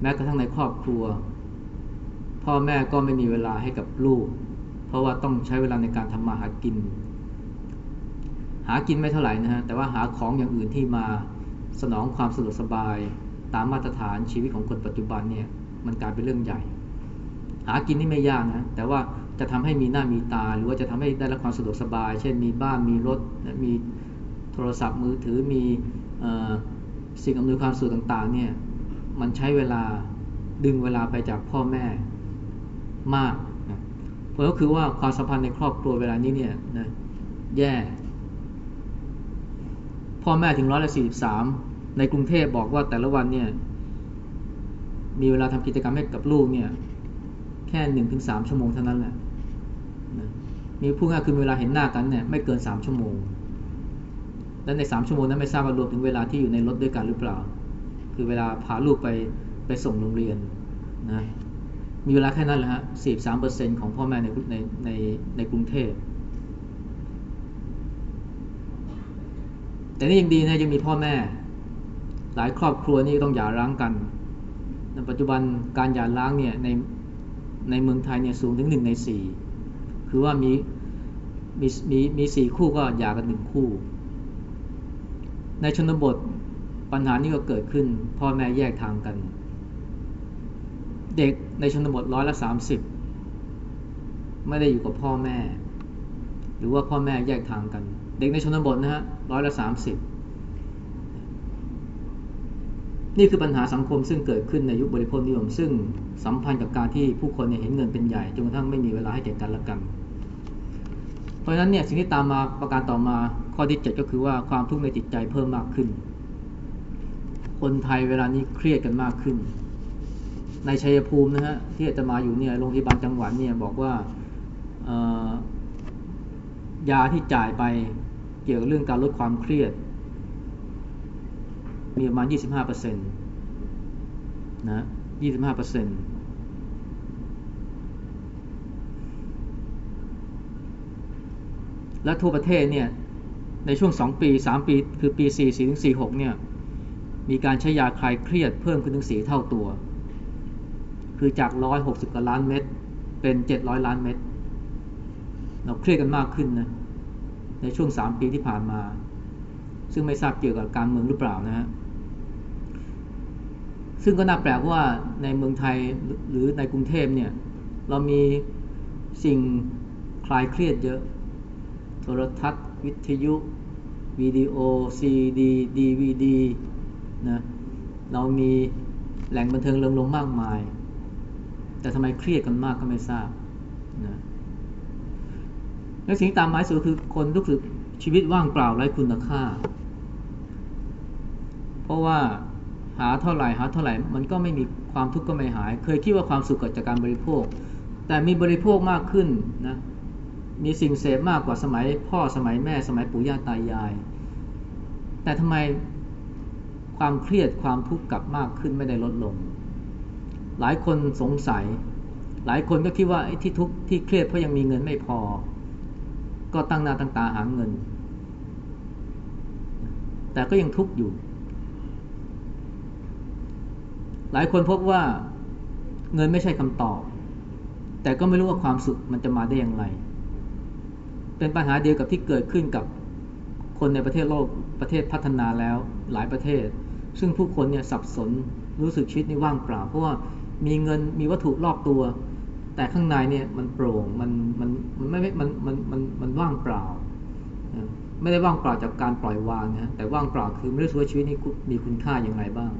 แม้กระทั่งในครอบครัว พ่อแม่ก็ไม่มีเวลาให้กับลูก เพราะว่าต้องใช้เวลาในการทำมาหากิน หากินไม่เท่าไหร่นะฮะแต่ว่าหาของอย่างอื่นที่มาสนองความสะดวกสบาย ตามมาตรฐานชีวิตของคนปัจจุบันเนี่ยมันกลายเป็นเรื่องใหญ่ หากินนี่ไม่ยากนะแต่ว่าจะทำให้มีหน้ามีตา หรือว่าจะทำให้ได้รับความสะดวกสบาย เช่นมีบ้านมีรถมีโทรศัพท์มือถือมี สิ่งอำนวยความสะดวกต่างๆเนี่ยมันใช้เวลาดึงเวลาไปจากพ่อแม่มากนะผลก็คือว่าความสัมพันธ์ในครอบครัวเวลานี้เนี่ยนะแย่ พ่อแม่ถึงร้อยละสี่สามในกรุงเทพบอกว่าแต่ละวันเนี่ยมีเวลาทำกิจกรรมให้กับลูกเนี่ยแค่หนึ่งถึงสามชั่วโมงเท่านั้นแหละนะมีผู้ง่ายคือเวลาเห็นหน้ากันเนี่ยไม่เกินสามชั่วโมง และในสามชั่วโมงนั้นไม่ทราบว่ารวมถึงเวลาที่อยู่ในรถด้วยกันหรือเปล่า คือเวลาพาลูกไปไปส่งโรงเรียนนะมีเวลาแค่นั้นแหละฮะสี่สามเปอร์เซ็นของพ่อแม่ในในในในกรุงเทพ แต่นี่ยังดีนะยังมีพ่อแม่ หลายครอบครัวนี่ต้องหย่าร้างกันในปัจจุบันการหย่าร้างเนี่ยในในเมืองไทยเนี่ยสูงถึงหนึ่งในสี่คือว่ามีมีมีมีสี่คู่ก็หย่ากันหนึ่งคู่ ในชนบทปัญหานี้ก็เกิดขึ้น พ่อแม่แยกทางกัน เด็กในชนบทร้อยละสามสิบไม่ได้อยู่กับพ่อแม่ หรือว่าพ่อแม่แยกทางกัน เด็กในชนบทนะฮะร้อยละสามสิบนี่คือปัญหาสังคมซึ่งเกิดขึ้นในยุคบริโภคนิยม ซึ่งสัมพันธ์กับการที่ผู้คนเห็นเงินเป็นใหญ่จนกระทั่งไม่มีเวลาให้แก่กันและกัน เพราะฉะนั้นเนี่ยสิ่งที่ตามมาประการต่อมา ข้อที่เจ็ดก็คือว่าความทุกข์ในจิตใจเพิ่มมากขึ้น คนไทยเวลานี้เครียดกันมากขึ้น ในชัยภูมินะฮะที่จะมาอยู่เนี่ยโรงพยาบาลจังหวัดเนี่ยบอกว่ายาที่จ่ายไปเกี่ยวกับเรื่องการลดความเครียด มีประมาณ 25เปอร์เซ็นต์นะ25เปอร์เซ็นต์และทั่วประเทศเนี่ย ในช่วง 2 ปี 3 ปี คือปี 4 4ถึง46 เนี่ย มีการใช้ยาคลายเครียดเพิ่มขึ้นถึง 4 เท่าตัว คือจาก 160กว่าล้านเม็ด เป็น 700 ล้านเม็ด เราเครียดกันมากขึ้นนะ ในช่วง 3 ปีที่ผ่านมา ซึ่งไม่ทราบเกี่ยวกับการเมืองหรือเปล่านะฮะ ซึ่งก็น่าแปลกว่าในเมืองไทยหรือในกรุงเทพเนี่ย เรามีสิ่งคลายเครียดเยอะ โทรทัศน์ วิทยุวิดีโอซีดีดีวีดีนะเรามีแหล่งบันเทิงเริงรมย์มากมาย แต่ทำไมเครียดกันมากก็ไม่ทราบนะและสิ่งตามหมายสุดคือคนรู้สึกชีวิตว่างเปล่าไร้คุณค่า เพราะว่าหาเท่าไหร่หาเท่าไหร่มันก็ไม่มีความทุกข์ก็ไม่หาย เคยคิดว่าความสุขเกิดจากการบริโภค แต่มีบริโภคมากขึ้นนะ มีสิ่งเสพมากกว่าสมัยพ่อสมัยแม่สมัยปู่ย่าตายาย แต่ทำไมความเครียดความทุกข์กลับมากขึ้นไม่ได้ลดลง หลายคนสงสัย หลายคนก็คิดว่าที่ทุกข์ที่เครียดเพราะยังมีเงินไม่พอ ก็ตั้งหน้าตั้งตาหาเงิน แต่ก็ยังทุกข์อยู่ หลายคนพบว่าเงินไม่ใช่คำตอบ แต่ก็ไม่รู้ว่าความสุขมันจะมาได้อย่างไร เป็นปัญหาเดียวกับที่เกิดขึ้นกับคนในประเทศโลกประเทศพัฒนาแล้วหลายประเทศ ซึ่งผู้คนเนี่ยสับสนรู้สึกชีวิตนี่ว่างเปล่า เพราะว่ามีเงินมีวัตถุรอบตัว แต่ข้างในเนี่ยมันโปร่งมันมันมันไม่มันมันมันมันว่างเปล่า ไม่ได้ว่างเปล่าจากการปล่อยวางนะแต่ว่างเปล่าคือไม่รู้ว่าชีวิตนี้มีคุณค่าอย่างไรบ้าง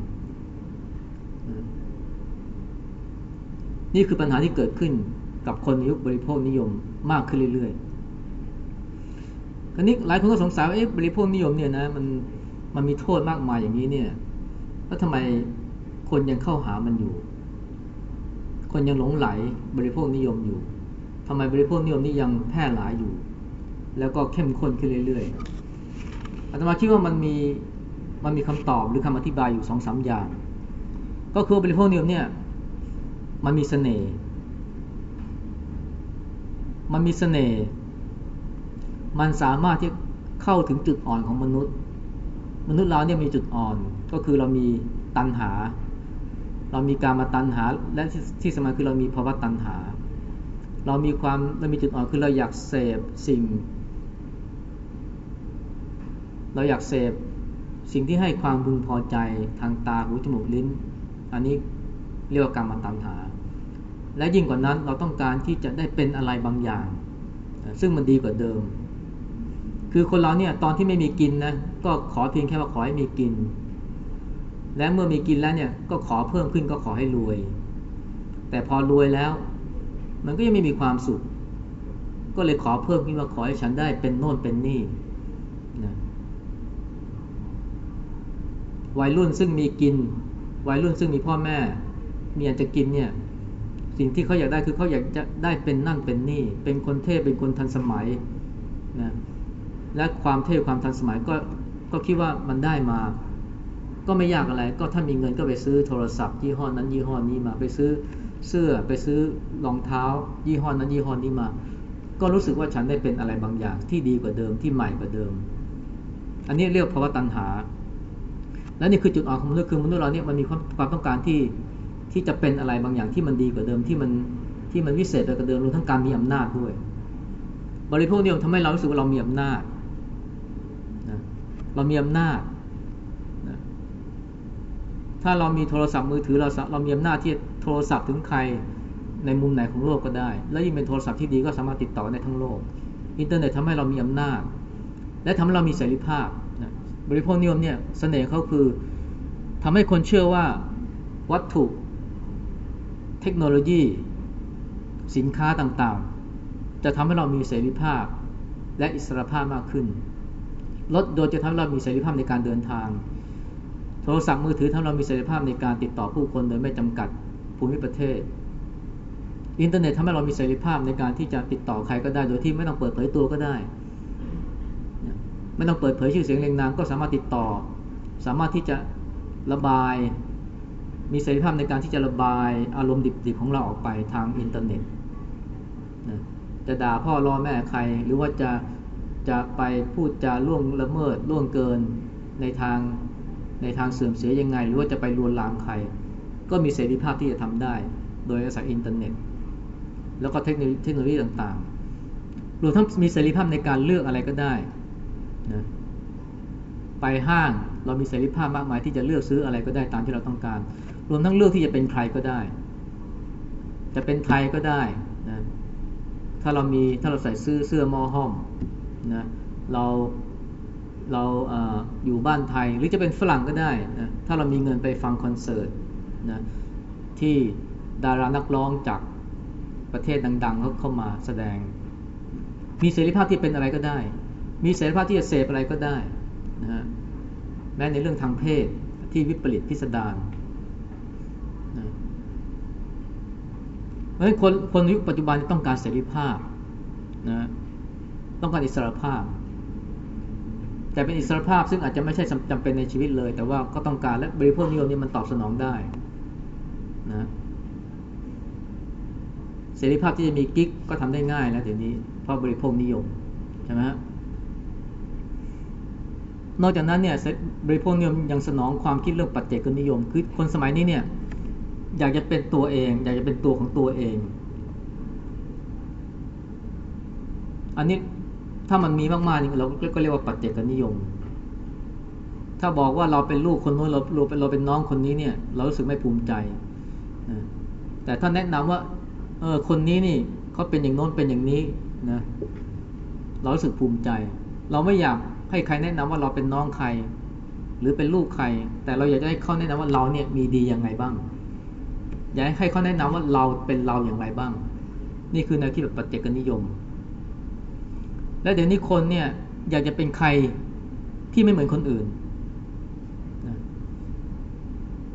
นี่คือปัญหาที่เกิดขึ้นกับคนยุคบริโภคนิยมมากขึ้นเรื่อยๆ คราวนี้หลายคนก็สงสัยว่าบริโภคนิยมเนี่ยนะมันมันมีโทษมากมายอย่างนี้เนี่ยแล้วทำไมคนยังเข้าหามันอยู่ คนยังหลงไหลบริโภคนิยมอยู่ทำไมบริโภคนิยมนี้ยังแพร่หลายอยู่ แล้วก็เข้มข้นขึ้นเรื่อยๆอาตมาคิดว่ามันมีมันมีคำตอบหรือคำอธิบายอยู่สองสาอย่าง ก็คือบริโภคนิยมเนี่ยมันมีเสน่ห์มันมีเสน่ห์ มันสามารถที่เข้าถึงจุดอ่อนของมนุษย์ มนุษย์เราเนี่ยมีจุดอ่อนก็คือเรามีตัณหา เรามีการมาตัณหาและที่สำคัญคือเรามีภาวะตัณหา เรามีความเรามีจุดอ่อนคือเราอยากเสพสิ่ง เราอยากเสพสิ่งที่ให้ความพึงพอใจทางตาหูจมูกลิ้น อันนี้เรียกว่ากรรมาตัณหา และยิ่งกว่านั้นเราต้องการที่จะได้เป็นอะไรบางอย่าง ซึ่งมันดีกว่าเดิม คือคนเราเนี่ยตอนที่ไม่มีกินนะก็ขอเพียงแค่ว่าขอให้มีกิน และเมื่อมีกินแล้วเนี่ยก็ขอเพิ่มขึ้นก็ขอให้รวย แต่พอรวยแล้ว มันก็ยังไม่มีความสุข ก็เลยขอเพิ่มขึ้นว่าขอให้ฉันได้เป็นโน่นเป็นนี่นะวัยรุ่นซึ่งมีกิน วัยรุ่นซึ่งมีพ่อแม่ มีอยากจะกินเนี่ยสิ่งที่เขาอยากได้คือเขาอยากจะได้เป็นนั่นเป็นนี่ เป็นคนเทพเป็นคนทันสมัยนะ และความเทพความทันสมัยก็ก็คิดว่ามันได้มา ก็ไม่ยากอะไร ก็ถ้ามีเงินก็ไปซื้อโทรศัพท์ยี่ห้อนั้นยี่ห้อนี้มาไปซื้อเสื้อไปซื้อรองเท้า ยี่ห้อนั้นยี่ห้อนี้มา ก็รู้สึกว่าฉันได้เป็นอะไรบางอย่างที่ดีกว่าเดิมที่ใหม่กว่าเดิม อันนี้เรียกภาวะตัณหา และนี่คือจุดอ่อนของมนุษย์คือมนุษย์เราเนี่ยมันมีความต้องการที่ที่จะเป็นอะไรบางอย่างที่มันดีกว่าเดิมที่มันที่มันวิเศษกว่าเดิมรวมทั้งการมีอำนาจด้วย บริโภคนิยมทำให้เรารู้สึกว่าเรามีอำนาจ เรามีอำนาจนะถ้าเรามีโทรศัพท์มือถือเราเรามีอำนาจที่โทรศัพท์ถึงใครในมุมไหนของโลกก็ได้ และยิ่งเป็นโทรศัพท์ที่ดีก็สามารถติดต่อได้ทั้งโลก อินเทอร์เน็ตทำให้เรามีอำนาจ และทำให้เรามีเสรีภาพนะบริโภคนิยมเนี่ยเสน่ห์เขาคือทำให้คนเชื่อว่าวัตถุเทคโนโลยี สินค้าต่างๆ จะทำให้เรามีเสรีภาพและอิสรภาพมากขึ้น รถยนต์จะทำให้เรามีเสรีภาพในการเดินทาง โทรศัพท์มือถือทำให้เรามีเสรีภาพในการติดต่อผู้คนโดยไม่จำกัดภูมิประเทศ อินเทอร์เน็ตทำให้เรามีเสรีภาพในการที่จะติดต่อใครก็ได้ โดยที่ไม่ต้องเปิดเผยตัวก็ได้ ไม่ต้องเปิดเผยชื่อเสียงเรียงนามก็สามารถติดต่อ สามารถที่จะระบาย มีเสรีภาพในการที่จะระบายอารมณ์ดิบๆของเราออกไปทางอินเทอร์เน็ต จะด่าพ่อล่อแม่ใครหรือว่าจะ จะไปพูดจาล่วงละเมิดล่วงเกินในทางในทางเสื่อมเสียยังไง หรือว่าจะไปลวนลามใคร ก็มีเสรีภาพที่จะทำได้ โดยอาศัยอินเทอร์เน็ต แล้วก็เทคโนโลยีต่างๆรวมทั้งมีเสรีภาพในการเลือกอะไรก็ได้นะไปห้างเรามีเสรีภาพมากมายที่จะเลือกซื้ออะไรก็ได้ตามที่เราต้องการ รวมทั้งเลือกที่จะเป็นใครก็ได้ จะเป็นไทยก็ได้นะถ้าเรามีถ้าเราใส่ซื้อเสื้อมอห้อม นะเราเราออยู่บ้านไทยหรือจะเป็นฝรั่งก็ได้นะถ้าเรามีเงินไปฟังคอนเสิร์ตนะที่ดารานักร้องจากประเทศดังๆเขาเข้ามาแสดง มีเสรีภาพที่เป็นอะไรก็ได้ มีเสรีภาพที่จะเสพอะไรก็ได้นะฮะแม้ในเรื่องทางเพศที่วิปริตพิสดารนะเพราะคนคนยุคปัจจุบันต้องการเสรีภาพนะ ต้องการอิสรภาพ แต่เป็นอิสรภาพซึ่งอาจจะไม่ใช่จำเป็นในชีวิตเลย แต่ว่าก็ต้องการและบริโภคนิยมนี่มันตอบสนองได้นะเสรีภาพที่จะมีกิ๊กก็ทำได้ง่ายแล้วเดี๋ยวนี้เพราะบริโภคนิยมใช่ไหมนอกจากนั้นเนี่ยบริโภคนิยมยังสนองความคิดเรื่องปัจเจกนิยมคือคนสมัยนี้เนี่ยอยากจะเป็นตัวเอง อยากจะเป็นตัวของตัวเอง อันนี้ ถ้ามันมีมากๆนี่เราก็เรียกว่าปัจเจกนิยม ถ้าบอกว่าเราเป็นลูกคนนู้นเราเราเป็นเราเป็นน้องคนนี้เนี่ย เรารู้สึกไม่ภูมิใจ แต่ถ้าแนะนำว่าเออคนนี้นี่เขาเป็นอย่างโน้นเป็นอย่างนี้นะเรารู้สึกภูมิใจ เราไม่อยากให้ใครแนะนำว่าเราเป็นน้องใคร หรือเป็นลูกใคร แต่เราอยากจะให้เขาแนะนำว่าเราเนี่ยมีดียังไงบ้าง อยากให้เขาแนะนำว่าเราเป็นเราอย่างไรบ้าง นี่คือแนวคิดแบบปัจเจกนิยม และเดี๋ยวนี้คนเนี่ยอยากจะเป็นใครที่ไม่เหมือนคนอื่น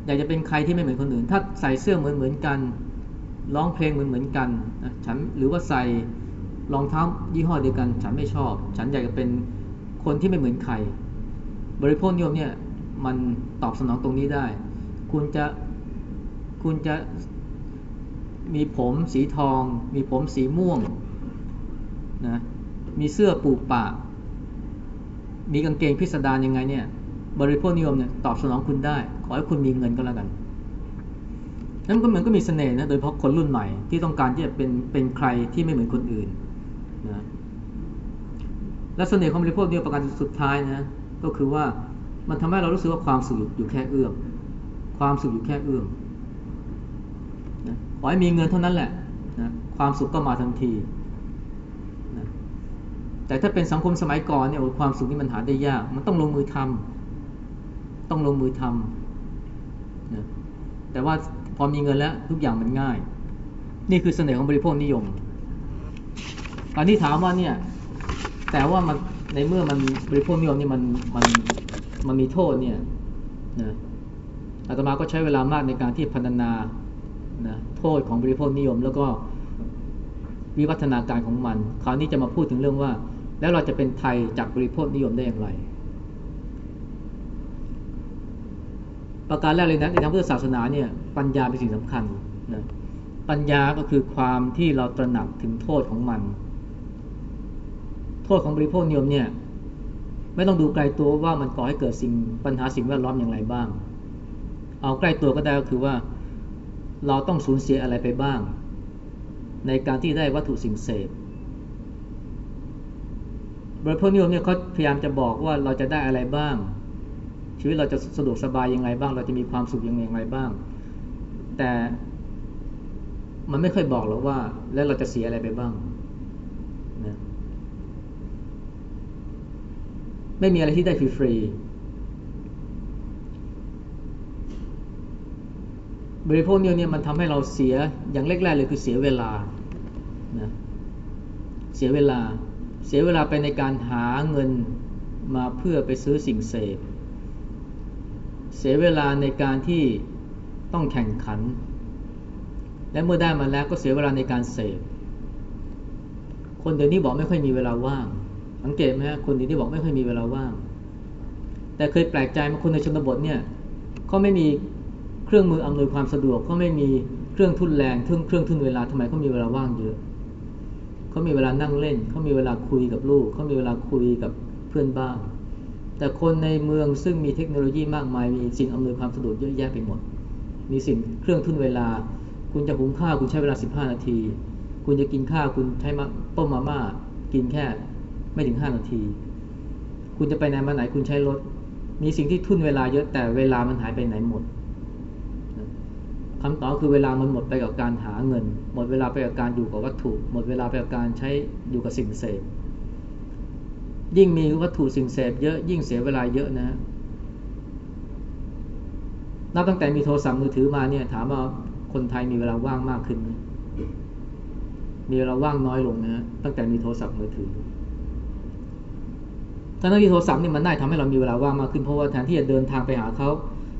อยากจะเป็นใครที่ไม่เหมือนคนอื่น ถ้าใส่เสื้อเหมือนเหมือนกันร้องเพลงเหมือนเหมือนกันฉันหรือว่าใส่รองเท้ายี่ห้อเดียวกัน ฉันไม่ชอบ ฉันอยากจะเป็นคนที่ไม่เหมือนใคร บริโภคนิยมเนี่ยมันตอบสนองตรงนี้ได้ คุณจะคุณจะมีผมสีทอง มีผมสีม่วงนะ มีเสื้อปูปะมีกางเกงพิสดารยังไงเนี่ย บริโภคนิยมเนี่ยตอบสนองคุณได้ ขอให้คุณมีเงินก็แล้วกันนั่นก็เหมือนก็มีเสน่ห์นะโดยเฉพาะคนรุ่นใหม่ที่ต้องการที่จะเป็นเป็นใครที่ไม่เหมือนคนอื่นนะและเสน่ห์ของบริโภคนิยมประการสุดท้ายนะก็คือว่ามันทำให้เรารู้สึกว่าความสุขอยู่แค่เอื้อมความสุขอยู่แค่เอื้อมนะขอให้มีเงินเท่านั้นแหละนะความสุขก็มาทันที แต่ถ้าเป็นสังคมสมัยก่อนเนี่ยความสุขนี่มันหาได้ยาก มันต้องลงมือทำต้องลงมือทำนะแต่ว่าพอมีเงินแล้วทุกอย่างมันง่าย นี่คือเสน่ห์ของบริโภคนิยมตอนนี้ถามว่าเนี่ย แต่ว่ามันในเมื่อมันบริโภคนิยมนี่มันมันมันมีโทษเนี่ยนะอาตมาก็ใช้เวลามากในการที่พัฒนานะโทษของบริโภคนิยมแล้วก็วิวัฒนาการของมัน คราวนี้จะมาพูดถึงเรื่องว่า แล้วเราจะเป็นไทยจากบริโภคนิยมได้อย่างไร ประการแรกเลยนะในทางพุทธศาสนาเนี่ยปัญญาเป็นสิ่งสำคัญนะปัญญาก็คือความที่เราตระหนักถึงโทษของมัน โทษของบริโภคนิยมเนี่ยไม่ต้องดูไกลตัวว่ามันก่อให้เกิดสิ่งปัญหาสิ่งแวดล้อมอย่างไรบ้าง เอาใกล้ตัวก็ได้ก็คือว่าเราต้องสูญเสียอะไรไปบ้าง ในการที่ได้วัตถุสิ่งเสพ บริโภคนิยมเนี่ยเขาพยายามจะบอกว่าเราจะได้อะไรบ้าง ชีวิตเราจะสะดวกสบายยังไงบ้าง เราจะมีความสุขยังไงบ้าง แต่มันไม่ค่อยบอกหรอกว่า แล้วเราจะเสียอะไรไปบ้างนะไม่มีอะไรที่ได้ฟรีบริโภคเนี่ยมันทำให้เราเสียอย่างแรกๆเลยคือเสียเวลานะเสียเวลา เสียเวลาไปในการหาเงินมาเพื่อไปซื้อสิ่งเสพ เสียเวลาในการที่ต้องแข่งขัน และเมื่อได้มาแล้วก็เสียเวลาในการเสพ คนเดี๋ยวนี้บอกไม่ค่อยมีเวลาว่าง สังเกตไหมคนเดี๋ยวนี้บอกไม่ค่อยมีเวลาว่าง แต่เคยแปลกใจมาคนในชนบทเนี่ยเขาไม่มีเครื่องมืออำนวยความสะดวกเขาไม่มีเครื่องทุนแรงเครื่องเครื่องทุนเวลาทำไมเขามีเวลาว่างเยอะ เขามีเวลานั่งเล่น เขามีเวลาคุยกับลูก เขามีเวลาคุยกับเพื่อนบ้าน แต่คนในเมืองซึ่งมีเทคโนโลยีมากมาย มีสิ่งอำนวยความสะดวกเยอะแยะไปหมด มีสิ่งเครื่องทุนเวลา คุณจะหุงข้าวคุณใช้เวลา 15 นาที คุณจะกินข้าวคุณใช้มาต้มมาม่า กินแค่ไม่ถึง 5 นาที คุณจะไปไหนมาไหนคุณใช้รถ มีสิ่งที่ทุนเวลาเยอะแต่เวลามันหายไปไหนหมด คำตอบคือเวลามันหมดไปกับการหาเงิน หมดเวลาไปกับการอยู่กับวัตถุ หมดเวลาไปกับการใช้อยู่กับสิ่งเสพยิ่งมีวัตถุสิ่งเสพเยอะยิ่งเสียเวลาเยอะนะนับตั้งแต่มีโทรศัพท์มือถือมาเนี่ยถามว่าคนไทยมีเวลาว่างมากขึ้นไหมมีเวลาว่างน้อยลงนะตั้งแต่มีโทรศัพท์มือถือทั้งที่โทรศัพท์นี่มันได้ทำให้เรามีเวลาว่างมากขึ้นเพราะว่าแทนที่จะเดินทางไปหาเขา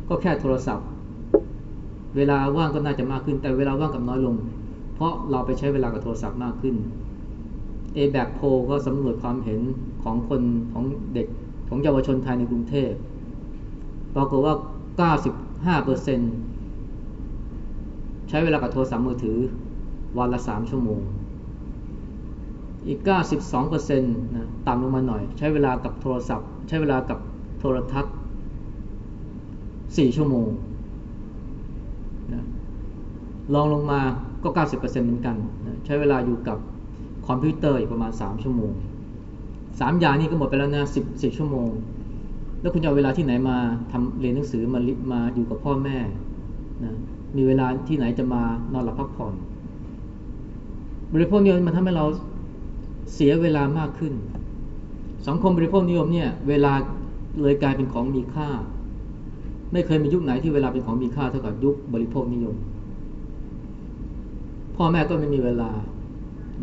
ก็แค่โทรศัพท์ เวลาว่างก็น่าจะมากขึ้น แต่เวลาว่างกับน้อยลง เพราะเราไปใช้เวลากับโทรศัพท์มากขึ้นเอแบกโพก็สำรวจความเห็นของคนของเด็กของเยาวชนไทยในกรุงเทพปรากฏว่า 95%ใช้เวลากับโทรศัพท์มือถือวันละ 3 ชั่วโมง อีก 92%นะต่ำลงมาหน่อย ใช้เวลากับโทรศัพท์ ใช้เวลากับโทรทัศน์ 4 ชั่วโมง ลองลงมาก็ 90%เหมือนกันนะใช้เวลาอยู่กับคอมพิวเตอร์อีกประมาณ 3 ชั่วโมง 3 อย่างนี้ก็หมดไปแล้วนะ10 10ชั่วโมง แล้วคุณจะเอาเวลาที่ไหนมาทำเรียนหนังสือมามาอยู่กับพ่อแม่นะมีเวลาที่ไหนจะมานอนหลับพักผ่อน บริโภคนิยมมันทำให้เราเสียเวลามากขึ้น สังคมบริโภคนิยมเนี่ยเวลาเลยกลายเป็นของมีค่า ไม่เคยมียุคไหนที่เวลาเป็นของมีค่าเท่ากับยุคบริโภคนิยม พ่อแม่ก็ไม่มีเวลา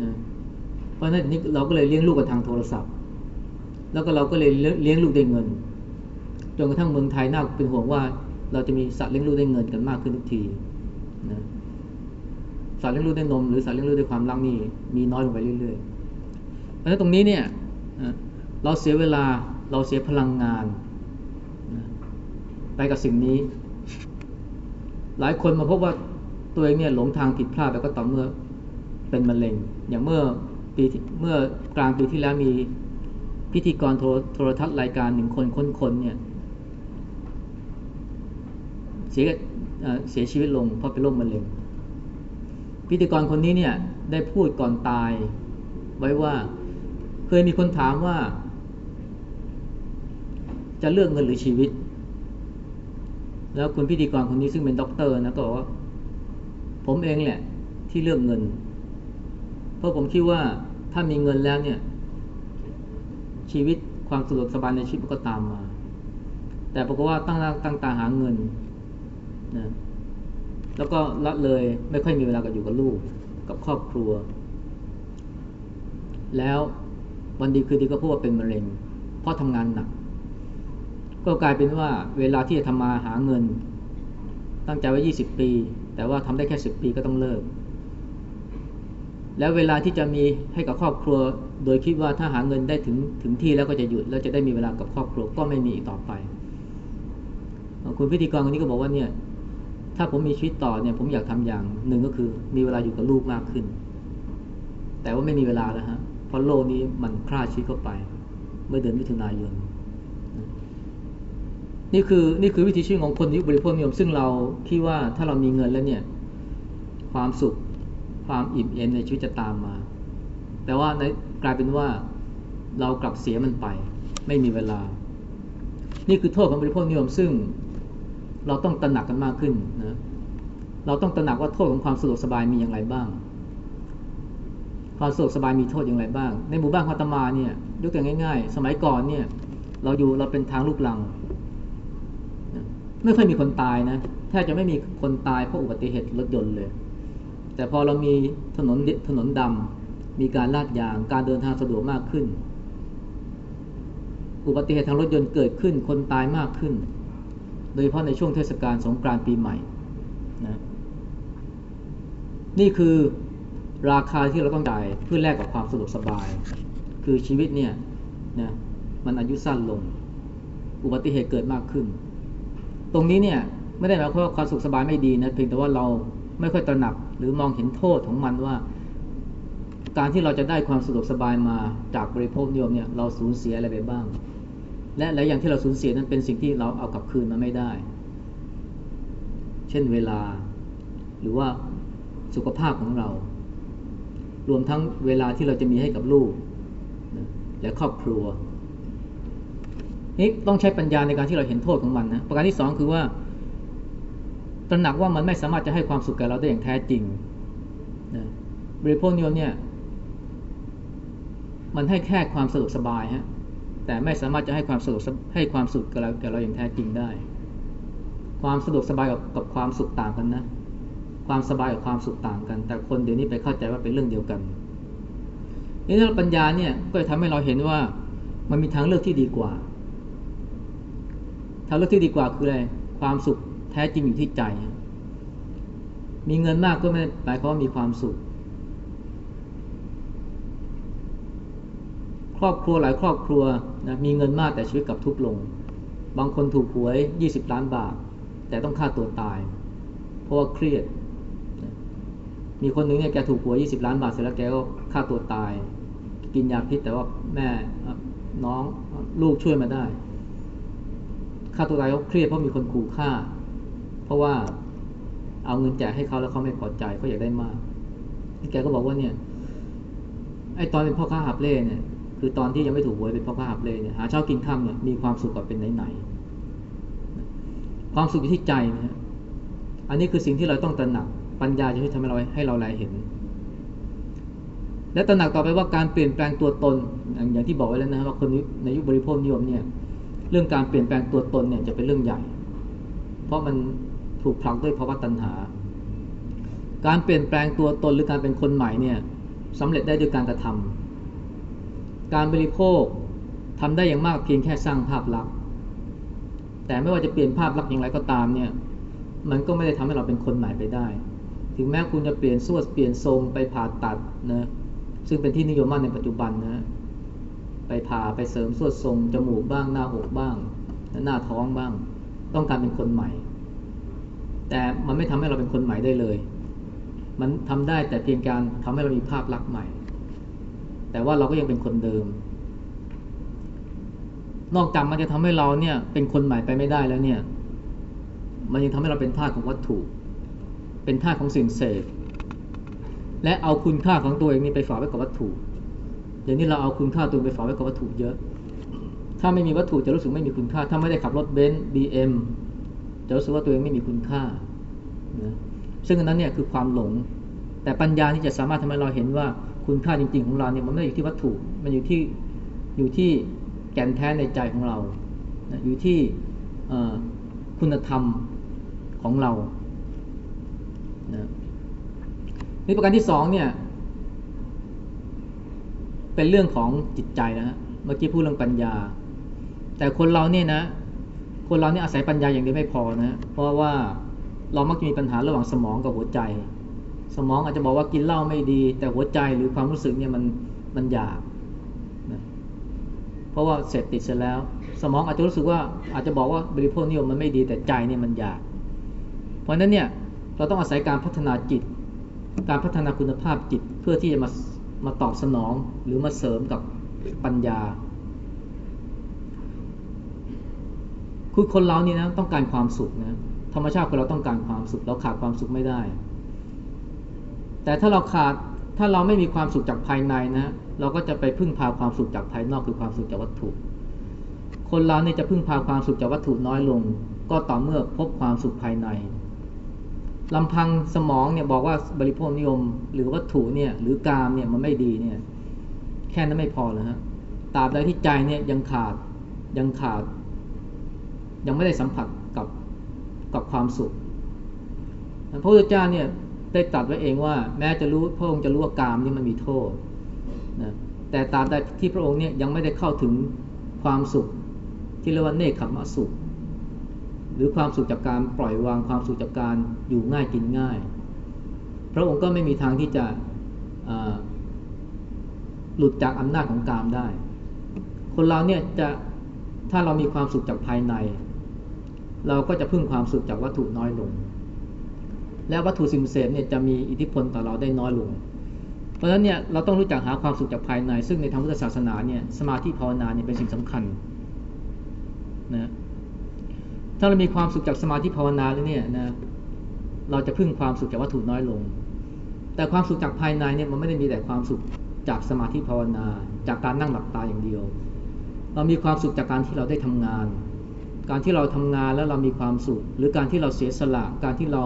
นะเพราะนั้นนี้เราก็เลยเลี้ยงลูกกันทางโทรศัพท์ แล้วก็เราก็เลยเลี้ยงลูกได้เงินจนกระทั่งเมืองไทยน่าเป็นห่วงว่า เราจะมีสัตว์เลี้ยงลูกได้เงินกันมากขึ้นทุกทีนะสัตว์เลี้ยงลูกด้วยนมหรือสัตว์เลี้ยงลูกด้วยความรักนี่มีน้อยลงไปเรื่อยๆเพราะฉะนั้นตรงนี้เนี่ยเราเสียเวลาเราเสียพลังงานไปกับสิ่งนี้ หลายคนมาพบว่า ตัวเองเนี่ยหลงทางผิดพลาดไปก็ต่อเมื่อเป็นมะเร็ง อย่างเมื่อปีเมื่อกลางปีที่แล้วมีพิธีกรโทรทัศน์รายการหนึ่งคนคนคนเนี่ยเสียเสียชีวิตลงเพราะเป็นโรคมะเร็ง พิธีกรคนนี้เนี่ยได้พูดก่อนตายไว้ว่าเคยมีคนถามว่า จะเลือกเงินหรือชีวิต แล้วคุณพิธีกรคนนี้ซึ่งเป็นด็อกเตอร์นะก็บอกว่า ผมเองแหละ ที่เลือกเงิน เพราะผมคิดว่าถ้ามีเงินแล้วเนี่ย ชีวิตความสะดวกสบายในชีวิตก็ตามมา แต่ปรากฏว่าตั้งตั้งตาหาเงินนะแล้วก็ละเลยไม่ค่อยมีเวลากับอยู่กับลูก กับครอบครัว แล้ววันดีคือดีก็พูดว่าเป็นมะเร็ง เพราะทำงานหนัก ก็กลายเป็นว่าเวลาที่จะทำมาหาเงิน ตั้งใจไว้ยี่สิบปี แต่ว่าทำได้แค่สิบปีก็ต้องเลิก แล้วเวลาที่จะมีให้กับครอบครัว โดยคิดว่าถ้าหาเงินได้ถึงถึงที่แล้วก็จะหยุดแล้วจะได้มีเวลากับครอบครัวก็ไม่มีอีกต่อไป คุณพิธีกรคนนี้ก็บอกว่าเนี่ยถ้าผมมีชีวิตต่อเนี่ยผมอยากทำอย่างหนึ่งก็คือ มีเวลาอยู่กับลูกมากขึ้น แต่ว่าไม่มีเวลาแล้วฮะเพราะโลกนี้มันคลาชีวิตเข้าไป เมื่อเดือนมิถุนายน นี่คือนี่คือวิธีชีวิตของคนยุคบริโภคนิยมซึ่งเราคิดว่าถ้าเรามีเงินแล้วเนี่ยความสุขความอิ่มเอมในชีวิตจะตามมา แต่ว่าในกลายเป็นว่าเรากลับเสียมันไป ไม่มีเวลา นี่คือโทษของบริโภคนิยมซึ่งเราต้องตระหนักกันมากขึ้นนะเราต้องตระหนักว่าโทษของความสะดวกสบายมีอย่างไรบ้าง ความสะดวกสบายมีโทษอย่างไรบ้าง ในหมู่บ้านคาตมาเนี่ยยกตัวอย่างง่าย ๆ สมัยก่อนเนี่ยเราอยู่เราเป็นทางลูกลัง ไม่ค่อยมีคนตายนะแทบจะไม่มีคนตายเพราะอุบัติเหตุรถยนต์เลย แต่พอเรามีถนนถนนดำมีการลาดยางการเดินทางสะดวกมากขึ้น อุบัติเหตุทางรถยนต์เกิดขึ้นคนตายมากขึ้น โดยเฉพาะในช่วงเทศกาลสงกรานต์ปีใหม่นะนี่คือราคาที่เราต้องจ่ายเพื่อแลกกับความสะดวกสบาย คือชีวิตเนี่ยนะมันอายุสั้นลง อุบัติเหตุเกิดมากขึ้น ตรงนี้เนี่ยไม่ได้หมายความว่าความสุขสบายไม่ดีนะเพียงแต่ว่าเราไม่ค่อยตระหนักหรือมองเห็นโทษของมันว่า การที่เราจะได้ความสะดวกสบายมาจากบริโภคนิยมเนี่ยเราสูญเสียอะไรไปบ้าง และหลายอย่างที่เราสูญเสียนั้นเป็นสิ่งที่เราเอากลับคืนมาไม่ได้ เช่นเวลา หรือว่าสุขภาพของเรา รวมทั้งเวลาที่เราจะมีให้กับลูกและครอบครัว นี่ต้องใช้ปัญญาในการที่เราเห็นโทษของมันนะประการที่สองคือว่าตระหนักว่ามันไม่สามารถจะให้ความสุขแก่เราได้อย่างแท้จริงนะบริโภคนิยมเนี่ย มันให้แค่ความสะดวกสบายฮะแต่ไม่สามารถจะให้ความสะดวกให้ความสุขกับเราแก่เราอย่างแท้จริงได้ ความสะดวกสบายกับกับความสุขต่างกันนะ ความสบายกับความสุขต่างกัน แต่คนเดี๋ยวนี้ไปเข้าใจว่าเป็นเรื่องเดียวกันนี่ถ้าปัญญาเนี่ยก็จะทำให้เราเห็นว่ามันมีทางเลือกที่ดีกว่าางเลือกที่ดีกว่าคืออะไรความสุขแท้จริงอยู่ที่ใจ มีเงินมากก็ไม่หมายความว่ามีความสุข ครอบครัวหลายครอบครัวนะมีเงินมากแต่ชีวิตกับทุกลง บางคนถูกหวยยี่สิบล้านบาท แต่ต้องฆ่าตัวตาย เพราะว่าเครียด มีคนหนึ่งเนี่ยแกถูกหวยยี่สิบล้านบาทเสร็จแล้วแกก็ฆ่าตัวตาย กินยาพิษแต่ว่าแม่น้องลูกช่วยมาได้ ฆ่าตัวตายเขาเครียดเพราะมีคนขู่ฆ่า เพราะว่าเอาเงินแจกให้เขาแล้วเขาไม่พอใจเขาอยากได้มากแกก็บอกว่าเนี่ยไอ้ตอนเป็นพ่อค้าหับเล่เนี่ยคือตอนที่ยังไม่ถูกหวยเป็นพ่อค้าหับเล่เนี่ยหาเช้ากินค่ำเนี่ยมีความสุขกว่าเป็นไหนๆความสุขอยู่ที่ใจนะฮะอันนี้คือสิ่งที่เราต้องตระหนักปัญญาจะช่วยทำให้เราให้เราแลเห็น และตระหนักต่อไปว่าการเปลี่ยนแปลงตัวตน อย่างที่บอกไว้แล้วนะว่าคนในยุคบริโภคนิยมเนี่ย เรื่องการเปลี่ยนแปลงตัวตนเนี่ยจะเป็นเรื่องใหญ่ เพราะมันถูกผลักด้วยภาวะตัณหา การเปลี่ยนแปลงตัวตนหรือการเป็นคนใหม่เนี่ยสำเร็จได้ด้วยการกระทำการบริโภคทำได้อย่างมากเพียงแค่สร้างภาพลักษณ์แต่ไม่ว่าจะเปลี่ยนภาพลักษณ์อย่างไรก็ตามเนี่ยมันก็ไม่ได้ทำให้เราเป็นคนใหม่ไปได้ ถึงแม้คุณจะเปลี่ยนสวนเปลี่ยนทรงไปผ่าตัดนะซึ่งเป็นที่นิยมมากในปัจจุบันนะ ไปผ่าไปเสริมสวดทรงจมูกบ้างหน้าอกบ้าง หน้าท้องบ้าง ต้องการเป็นคนใหม่ แต่มันไม่ทำให้เราเป็นคนใหม่ได้เลย มันทำได้แต่เพียงการทำให้เรามีภาพลักษณ์ใหม่ แต่ว่าเราก็ยังเป็นคนเดิม นอกจากมันจะทำให้เราเนี่ยเป็นคนใหม่ไปไม่ได้แล้วเนี่ย มันยังทำให้เราเป็นทาสของวัตถุ เป็นทาสของสิ่งเสพและเอาคุณค่าของตัวเองนี่ไปฝากไว้กับวัตถุ เดี๋ยวนี้เราเอาคุณค่าตัวไปฝากไว้กับวัตถุเยอะ ถ้าไม่มีวัตถุจะรู้สึกไม่มีคุณค่า ถ้าไม่ได้ขับรถเบนซ์บีเอ็มจะรู้สึกว่าตัวเองไม่มีคุณค่านะซึ่งอันนั้นเนี่ยคือความหลง แต่ปัญญาที่จะสามารถทำให้เราเห็นว่าคุณค่าจริง ๆ ของเราเนี่ยมันไม่ได้อยู่ที่วัตถุ มันอยู่ที่อยู่ที่แก่นแท้ในใจของเรา อยู่ที่คุณธรรมของเรานะนี่ประการที่สองเนี่ย เป็นเรื่องของจิตใจนะฮะเมื่อกี้พูดเรื่องปัญญา แต่คนเราเนี่ยนะ คนเราเนี่ยอาศัยปัญญาอย่างเดียวไม่พอนะเพราะว่าเรามักจะมีปัญหาระหว่างสมองกับหัวใจ สมองอาจจะบอกว่ากินเหล้าไม่ดี แต่หัวใจหรือความรู้สึกเนี่ยมันมันอยากนะเพราะว่าเสพติดเสร็จแล้ว สมองอาจจะรู้สึกว่าอาจจะบอกว่าบริโภคนิยมมันไม่ดีแต่ใจเนี่ยมันอยาก เพราะนั้นเนี่ยเราต้องอาศัยการพัฒนาจิต การพัฒนาคุณภาพจิตเพื่อที่จะมา มาตอบสนองหรือมาเสริมกับปัญญา คือคนเรานี่นะต้องการความสุขนะธรรมชาติคนเราต้องการความสุขเราขาดความสุขไม่ได้ แต่ถ้าเราขาดถ้าเราไม่มีความสุขจากภายในนะเราก็จะไปพึ่งพาความสุขจากภายนอกคือความสุขจากวัตถุ คนเราเนี่ยจะพึ่งพาความสุขจากวัตถุน้อยลง ก็ต่อเมื่อพบความสุขภายใน ลำพังสมองเนี่ยบอกว่าบริโภคนิยม หรือวัตถุเนี่ย หรือกามเนี่ยมันไม่ดีเนี่ย แค่นั้นไม่พอเลยฮะตราบใดที่ใจเนี่ยยังขาดยังขาด ยังไม่ได้สัมผัสกับกับความสุขพระพุทธเจ้าเนี่ยได้ตรัสไว้เองว่า แม้จะรู้พระองค์จะรู้ว่ากามนี่มันมีโทษนะแต่ตราบใดที่พระองค์เนี่ยยังไม่ได้เข้าถึงความสุข ที่เรียกว่าเนคขมสุข หรือความสุขจากการปล่อยวางความสุขจากการอยู่ง่ายกินง่าย พระองค์ก็ไม่มีทางที่จะหลุดจากอำนาจของกามได้ คนเราเนี่ยจะถ้าเรามีความสุขจากภายใน เราก็จะพึ่งความสุขจากวัตถุน้อยลง และวัตถุสิ่งเสพเนี่ยจะมีอิทธิพลต่อเราได้น้อยลง เพราะฉะนั้นเนี่ยเราต้องรู้จักหาความสุขจากภายใน ซึ่งในทางพุทธศาสนาเนี่ยสมาธิภาวนาเนี่ยเป็นสิ่งสำคัญนะ ถ้าเรามีความสุขจากสมาธิภาวนาแล้วเนี่ยนะเราจะพึ่งความสุขจากวัตถุน้อยลง แต่ความสุขจากภายในเนี่ยมันไม่ได้มีแต่ความสุขจากสมาธิภาวนา จากการนั่งหลับตาอย่างเดียว เรามีความสุขจากการที่เราได้ทำงาน การที่เราทำงานแล้วเรามีความสุข หรือการที่เราเสียสละการที่เรา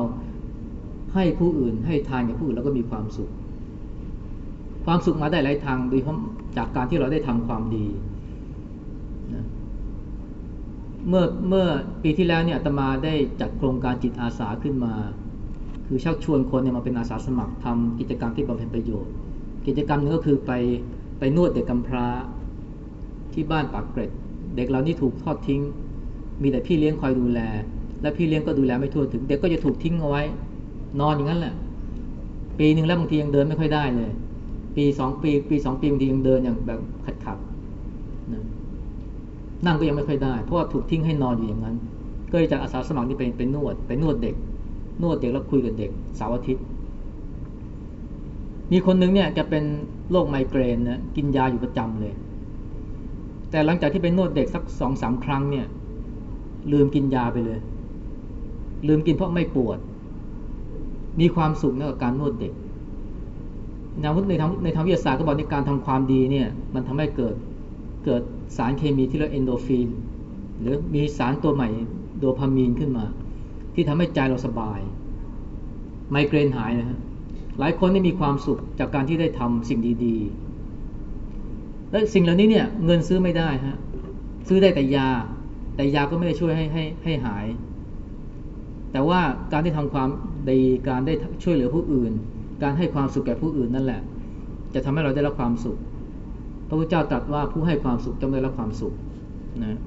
ให้ผู้อื่น ให้ทานกับผู้อื่นแล้วก็มีความสุข ความสุขมาได้หลายทางโดยเฉพาะจากการที่เราได้ทำความดี เมื่อเมื่อปีที่แล้วเนี่ยอาตมาได้จัดโครงการจิตอาสาขึ้นมา คือชักชวนคนเนี่ยมาเป็นอาสาสมัครทำกิจกรรมที่บำเพ็ญประโยชน์ กิจกรรมนึงก็คือไปไปนวดเด็กกำพร้าที่บ้านปากเกร็ด เด็กเรานี่ถูกทอดทิ้ง มีแต่พี่เลี้ยงคอยดูแล และพี่เลี้ยงก็ดูแลไม่ทั่วถึง เด็กก็จะถูกทิ้งเอาไว้ นอนอย่างนั้นแหละ ปีหนึ่งแล้วบางทียังเดินไม่ค่อยได้เลย ปีสองปี ปีสองปีบางทียังเดินอย่างแบบขัดขัด นั่งก็ยังไม่ค่อยได้ เพราะว่าถูกทิ้งให้นอนอยู่อย่างนั้น ก็เลยจากอาสาสมัครนี่ไปไปนวดไปนวดเด็ก นวดเด็กแล้วคุยกับเด็กสาวอาทิตย์ มีคนนึงเนี่ยจะเป็นโรคไมเกรนนะกินยาอยู่ประจำเลย แต่หลังจากที่ไปนวดเด็กสักสองสามครั้งเนี่ย ลืมกินยาไปเลย ลืมกินเพราะไม่ปวด มีความสุขในกับการนวดเด็กในทางในทางวิทยาศาสตร์ก็บอกในการทำความดีเนี่ย มันทำให้เกิดเกิด สารเคมีที่เรียกเอนโดฟินหรือมีสารตัวใหม่โดพามีนขึ้นมา ที่ทำให้ใจเราสบาย ไมเกรนหายนะฮะหลายคนได้มีความสุขจากการที่ได้ทำสิ่งดีๆ และสิ่งเหล่านี้เนี่ยเงินซื้อไม่ได้ฮะซื้อได้แต่ยา แต่ยาก็ไม่ได้ช่วยให้ให้ให้หาย แต่ว่าการได้ทำความดีการได้ช่วยเหลือผู้อื่น การให้ความสุขแก่ผู้อื่นนั่นแหละ จะทำให้เราได้รับความสุข พระพุทธเจ้าตรัสว่าผู้ให้ความสุขจะได้รับความสุขนะ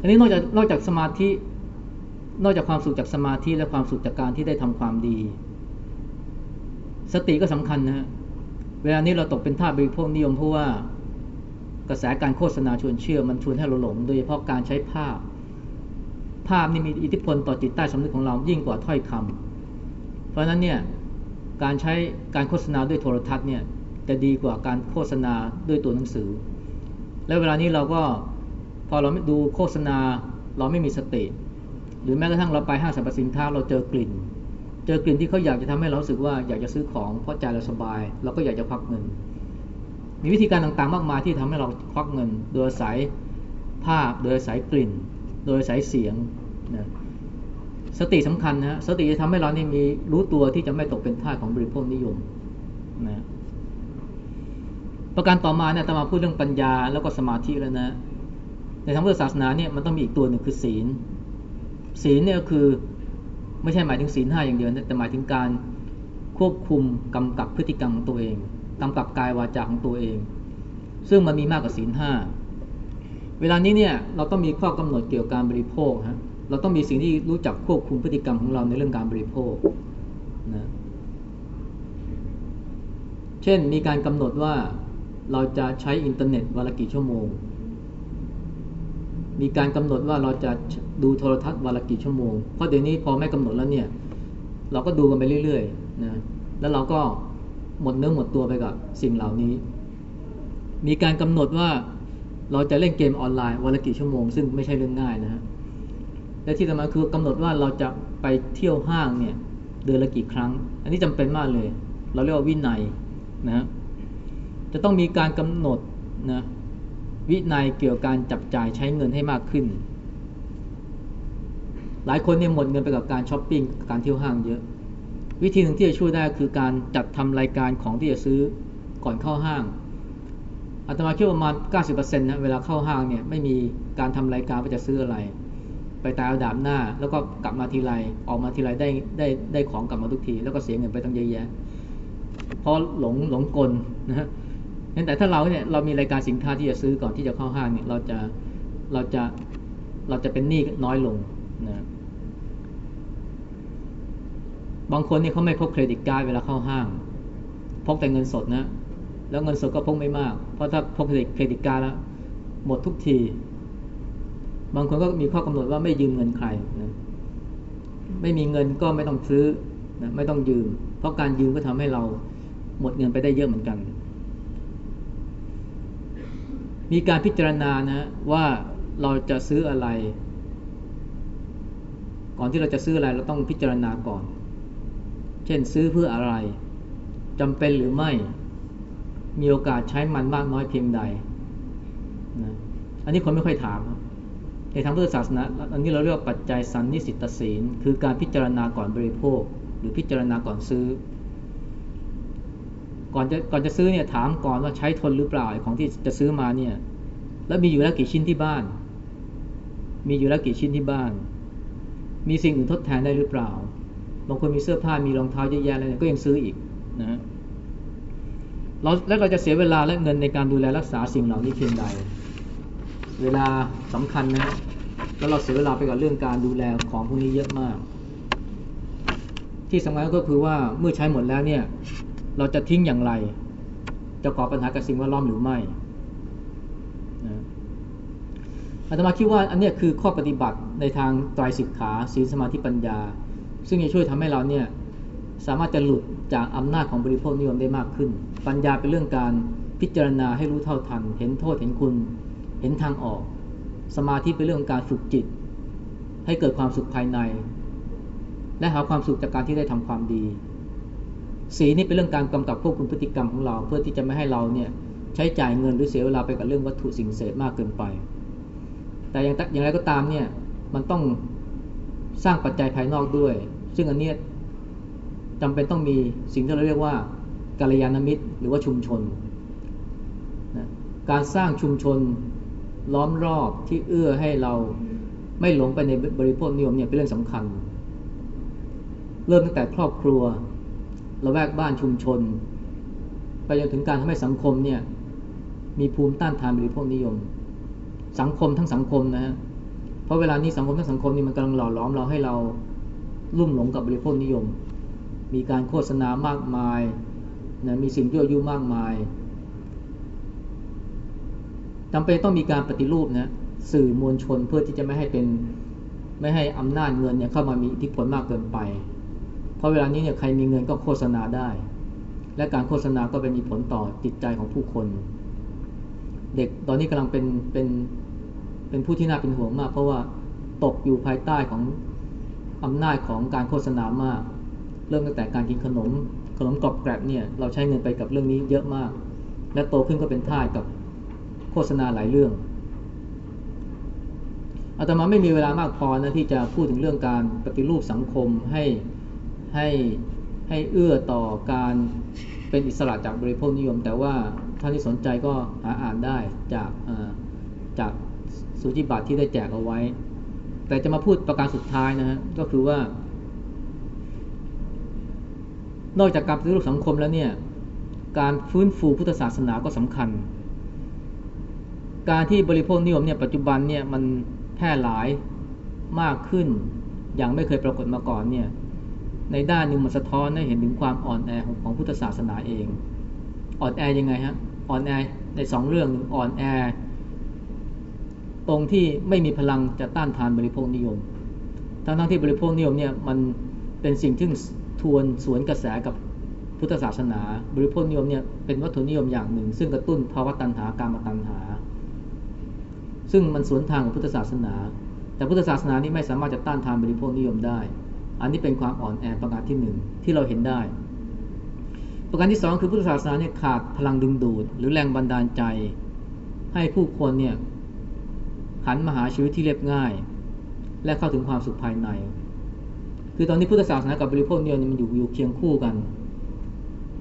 อันนี้นอกจากนอกจากสมาธิ นอกจากความสุขจากสมาธิและความสุขจากการที่ได้ทำความดี สติก็สำคัญนะเวลานี้เราตกเป็นท่าบริโภคนิยมเพราะว่ากระแสการโฆษณาชวนเชื่อมันชวนให้เราหลง โดยเฉพาะการใช้ภาพ ภาพนี่มีอิทธิพลต่อจิตใต้สำนึกของเรายิ่งกว่าถ้อยคำเพราะฉะนั้นเนี่ยการใช้การโฆษณาด้วยโทรทัศน์เนี่ย จะดีกว่าการโฆษณาด้วยตัวหนังสือ แล้วเวลานี้เราก็พอเราดูโฆษณาเราไม่มีสติ หรือแม้กระทั่งเราไปห้างสรรพสินค้าเราเจอกลิ่น เจอกลิ่นที่เขาอยากจะทำให้เราสึกว่าอยากจะซื้อของเพราะใจเราสบาย เราก็อยากจะพักเงิน มีวิธีการต่างๆมากมายที่ทำให้เราควักเงิน โดยอายภาพ โดยอายกลิ่น โดยอายเสียงนะสติสำคัญนะสติจะทำให้เรานี่มีรู้ตัวที่จะไม่ตกเป็นท่าของบริโภคนิยมนะ ประการต่อมาเนี่ยตมาพูดเรื่องปัญญาแล้วก็สมาธิแล้วนะ ในทางพุทธศาสนาเนี่ยมันต้องมีอีกตัวหนึ่งคือศีล ศีลเนี่ยคือไม่ใช่หมายถึงศีลห้าอย่างเดียวแต่หมายถึงการควบคุมกำกับพฤติกรรมของตัวเองกำกับกายวาจาของตัวเอง ซึ่งมันมีมากกว่าศีลห้าเวลานี้เนี่ยเราต้องมีข้อกำหนดเกี่ยวกับการบริโภคฮะเราต้องมีสิ่งที่รู้จักควบคุมพฤติกรรมของเราในเรื่องการบริโภคนะเช่นมีการกำหนดว่า เราจะใช้อินเทอร์เน็ตวันละกี่ชั่วโมง มีการกำหนดว่าเราจะดูโทรทัศน์วันละกี่ชั่วโมง เพราะเดี๋ยวนี้พอไม่กำหนดแล้วเนี่ย เราก็ดูกันไปเรื่อยๆนะแล้วเราก็หมดเนื้อหมดตัวไปกับสิ่งเหล่านี้ มีการกำหนดว่าเราจะเล่นเกมออนไลน์วันละกี่ชั่วโมง ซึ่งไม่ใช่เรื่องง่ายนะฮะและที่สำคัญคือกำหนดว่าเราจะไปเที่ยวห้างเนี่ยเดือนละกี่ครั้ง อันนี้จำเป็นมากเลย เราเรียกว่าวินัยนะ จะต้องมีการกำหนดนะวินัยเกี่ยวกับการจับจ่ายใช้เงินให้มากขึ้น หลายคนเนี่ยหมดเงินไปกับการช้อปปิ้งการเที่ยวห้างเยอะ วิธีหนึ่งที่จะช่วยได้คือการจัดทำรายการของที่จะซื้อก่อนเข้าห้างอาตมาคิดว่าประมาณ 90%นะเวลาเข้าห้างเนี่ยไม่มีการทำรายการว่าจะซื้ออะไร ไปตายเอาดาบหน้า แล้วก็กลับมาทีไรออกมาทีไรได้ได้ได้ของกลับมาทุกที แล้วก็เสียเงินไปตั้งเยอะแยะเพราะหลงหลงกลนะฮะ แต่ถ้าเราเนี่ยเรามีรายการสินค้าที่จะซื้อก่อนที่จะเข้าห้างเนี่ยเราจะเราจะเราจะเป็นหนี้น้อยลงนะบางคนเนี่ยเขาไม่พกเครดิตการ์ดเวลาเข้าห้าง พกแต่เงินสดนะ แล้วเงินสดก็พกไม่มาก เพราะถ้าพกเครดิตเครดิตการ์ดแล้วหมดทุกที บางคนก็มีข้อกำหนดว่าไม่ยืมเงินใครนะไม่มีเงินก็ไม่ต้องซื้อนะไม่ต้องยืม เพราะการยืมก็ทำให้เราหมดเงินไปได้เยอะเหมือนกัน มีการพิจารณานะว่าเราจะซื้ออะไร ก่อนที่เราจะซื้ออะไรเราต้องพิจารณาก่อน เช่นซื้อเพื่ออะไรจำเป็นหรือไม่ มีโอกาสใช้มันมากน้อยเพียงใดนะอันนี้คนไม่ค่อยถามในทางพุทธศาสนาอันนี้เราเรียกว่าปัจจัยสันนิสิตศีล คือการพิจารณาก่อนบริโภค หรือพิจารณาก่อนซื้อ ก่อนจะก่อนจะซื้อเนี่ยถามก่อนว่าใช้ทนหรือเปล่าของที่จะซื้อมาเนี่ย แล้วมีอยู่แล้วกี่ชิ้นที่บ้าน มีอยู่แล้วกี่ชิ้นที่บ้าน มีสิ่งอื่นทดแทนได้หรือเปล่าบางคนมีเสื้อผ้ามีรองเท้าเยอะแยะเลยก็ยังซื้ออีกนะเราแล้วเราจะเสียเวลาและเงินในการดูแลรักษาสิ่งเหล่านี้เพียงใด เวลาสำคัญนะแล้วเราเสียเวลาไปกับเรื่องการดูแลของพวกนี้เยอะมาก ที่สำคัญก็คือว่าเมื่อใช้หมดแล้วเนี่ย เราจะทิ้งอย่างไร จะก่อปัญหากับสิ่งแวดล้อมหรือไม่นะอาตมาคิดว่าอันนี้คือข้อปฏิบัติในทางตรายสิกขาศีลสมาธิปัญญา ซึ่งจะช่วยทำให้เราเนี่ยสามารถจะหลุดจากอำนาจของบริโภคนิยมได้มากขึ้น ปัญญาเป็นเรื่องการพิจารณาให้รู้เท่าทัน เห็นโทษเห็นคุณเห็นทางออก สมาธิเป็นเรื่องการฝึกจิต ให้เกิดความสุขภายใน และหาความสุขจากการที่ได้ทำความดี สีนี่เป็นเรื่องการกำกับควบคุมพฤติกรรมของเรา เพื่อที่จะไม่ให้เราเนี่ยใช้จ่ายเงินหรือเสียเวลาไปกับเรื่องวัตถุสิ่งเสพมากเกินไป แต่อย่างอย่างไรก็ตามเนี่ยมันต้องสร้างปัจจัยภายนอกด้วย ซึ่งอันนี้จำเป็นต้องมีสิ่งที่เราเรียกว่าการยานมิตรหรือว่าชุมชนนะการสร้างชุมชนล้อมรอบที่เอื้อให้เราไม่หลงไปในบริโภคนิยมเนี่ยเป็นเรื่องสำคัญ เริ่มตั้งแต่ครอบครัว ละแวกบ้านชุมชน ไปจนถึงการทำให้สังคมเนี่ยมีภูมิต้านทานบริโภคนิยม สังคมทั้งสังคมนะฮะเพราะเวลานี้สังคมทั้งสังคมนี่มันกำลังหล่อหลอมเราให้เราลุ่มหลงกับบริโภคนิยม มีการโฆษณามากมายนะมีสิ่งยั่วยุมากมายจำเป็นต้องมีการปฏิรูปนะสื่อมวลชนเพื่อที่จะไม่ให้เป็นไม่ให้อำนาจเงินเนี่ยเข้ามามีอิทธิพลมากเกินไป เพราะเวลานี้เนี่ยใครมีเงินก็โฆษณาได้ และการโฆษณาก็เป็นมีผลต่อจิตใจของผู้คน เด็กตอนนี้กำลังเป็นเป็นเป็นผู้ที่น่าเป็นห่วงมาก เพราะว่าตกอยู่ภายใต้ของอำนาจของการโฆษณามาก เริ่มตั้งแต่การกินขนม ขนมกรอบแกรบเนี่ยเราใช้เงินไปกับเรื่องนี้เยอะมาก และโตขึ้นก็เป็นท่ากับโฆษณาหลายเรื่องอาตมาไม่มีเวลามากพอนะที่จะพูดถึงเรื่องการปฏิรูปสังคมให้ ให้ให้เอื้อต่อการเป็นอิสระจากบริโภคนิยม แต่ว่าท่านที่สนใจก็หาอ่านได้จากจากสุจิบัตรที่ได้แจกเอาไว้ แต่จะมาพูดประการสุดท้ายนะฮะก็คือว่า นอกจากการปฏิรูปสังคมแล้วเนี่ยการฟื้นฟูพุทธศาสนาก็สำคัญ การที่บริโภคนิยมเนี่ยปัจจุบันเนี่ยมันแพร่หลายมากขึ้นอย่างไม่เคยปรากฏมาก่อนเนี่ย ในด้านหนึ่งมันสะท้อนให้เห็นถึงความอ่อนแอของของพุทธศาสนาเอง อ่อนแอยังไงฮะอ่อนแอในสองเรื่องหนึ่งอ่อนแอตรงที่ไม่มีพลังจะต้านทานบริโภคนิยม ทั้งทั้งที่บริโภคนิยมเนี่ยมันเป็นสิ่งที่ทวนสวนกระแสกับพุทธศาสนา บริโภคนิยมเนี่ยเป็นวัตถุนิยมอย่างหนึ่ง ซึ่งกระตุ้นภาวะตัณหาการมาตัณหา ซึ่งมันสวนทางกับพุทธศาสนา แต่พุทธศาสนานี้ไม่สามารถจะต้านทานบริโภคนิยมได้ อันนี้เป็นความอ่อนแอประการที่หนึ่งที่เราเห็นได้ ประการที่สองคือพุทธศาสนาเนี่ยขาดพลังดึงดูด หรือแรงบันดาลใจ ให้ผู้คนเนี่ยหันมาหาชีวิตที่เรียบง่าย และเข้าถึงความสุขภายใน คือตอนนี้พุทธศาสนากับบริโภคเนี่ยมันอยู่อยู่เคียงคู่กัน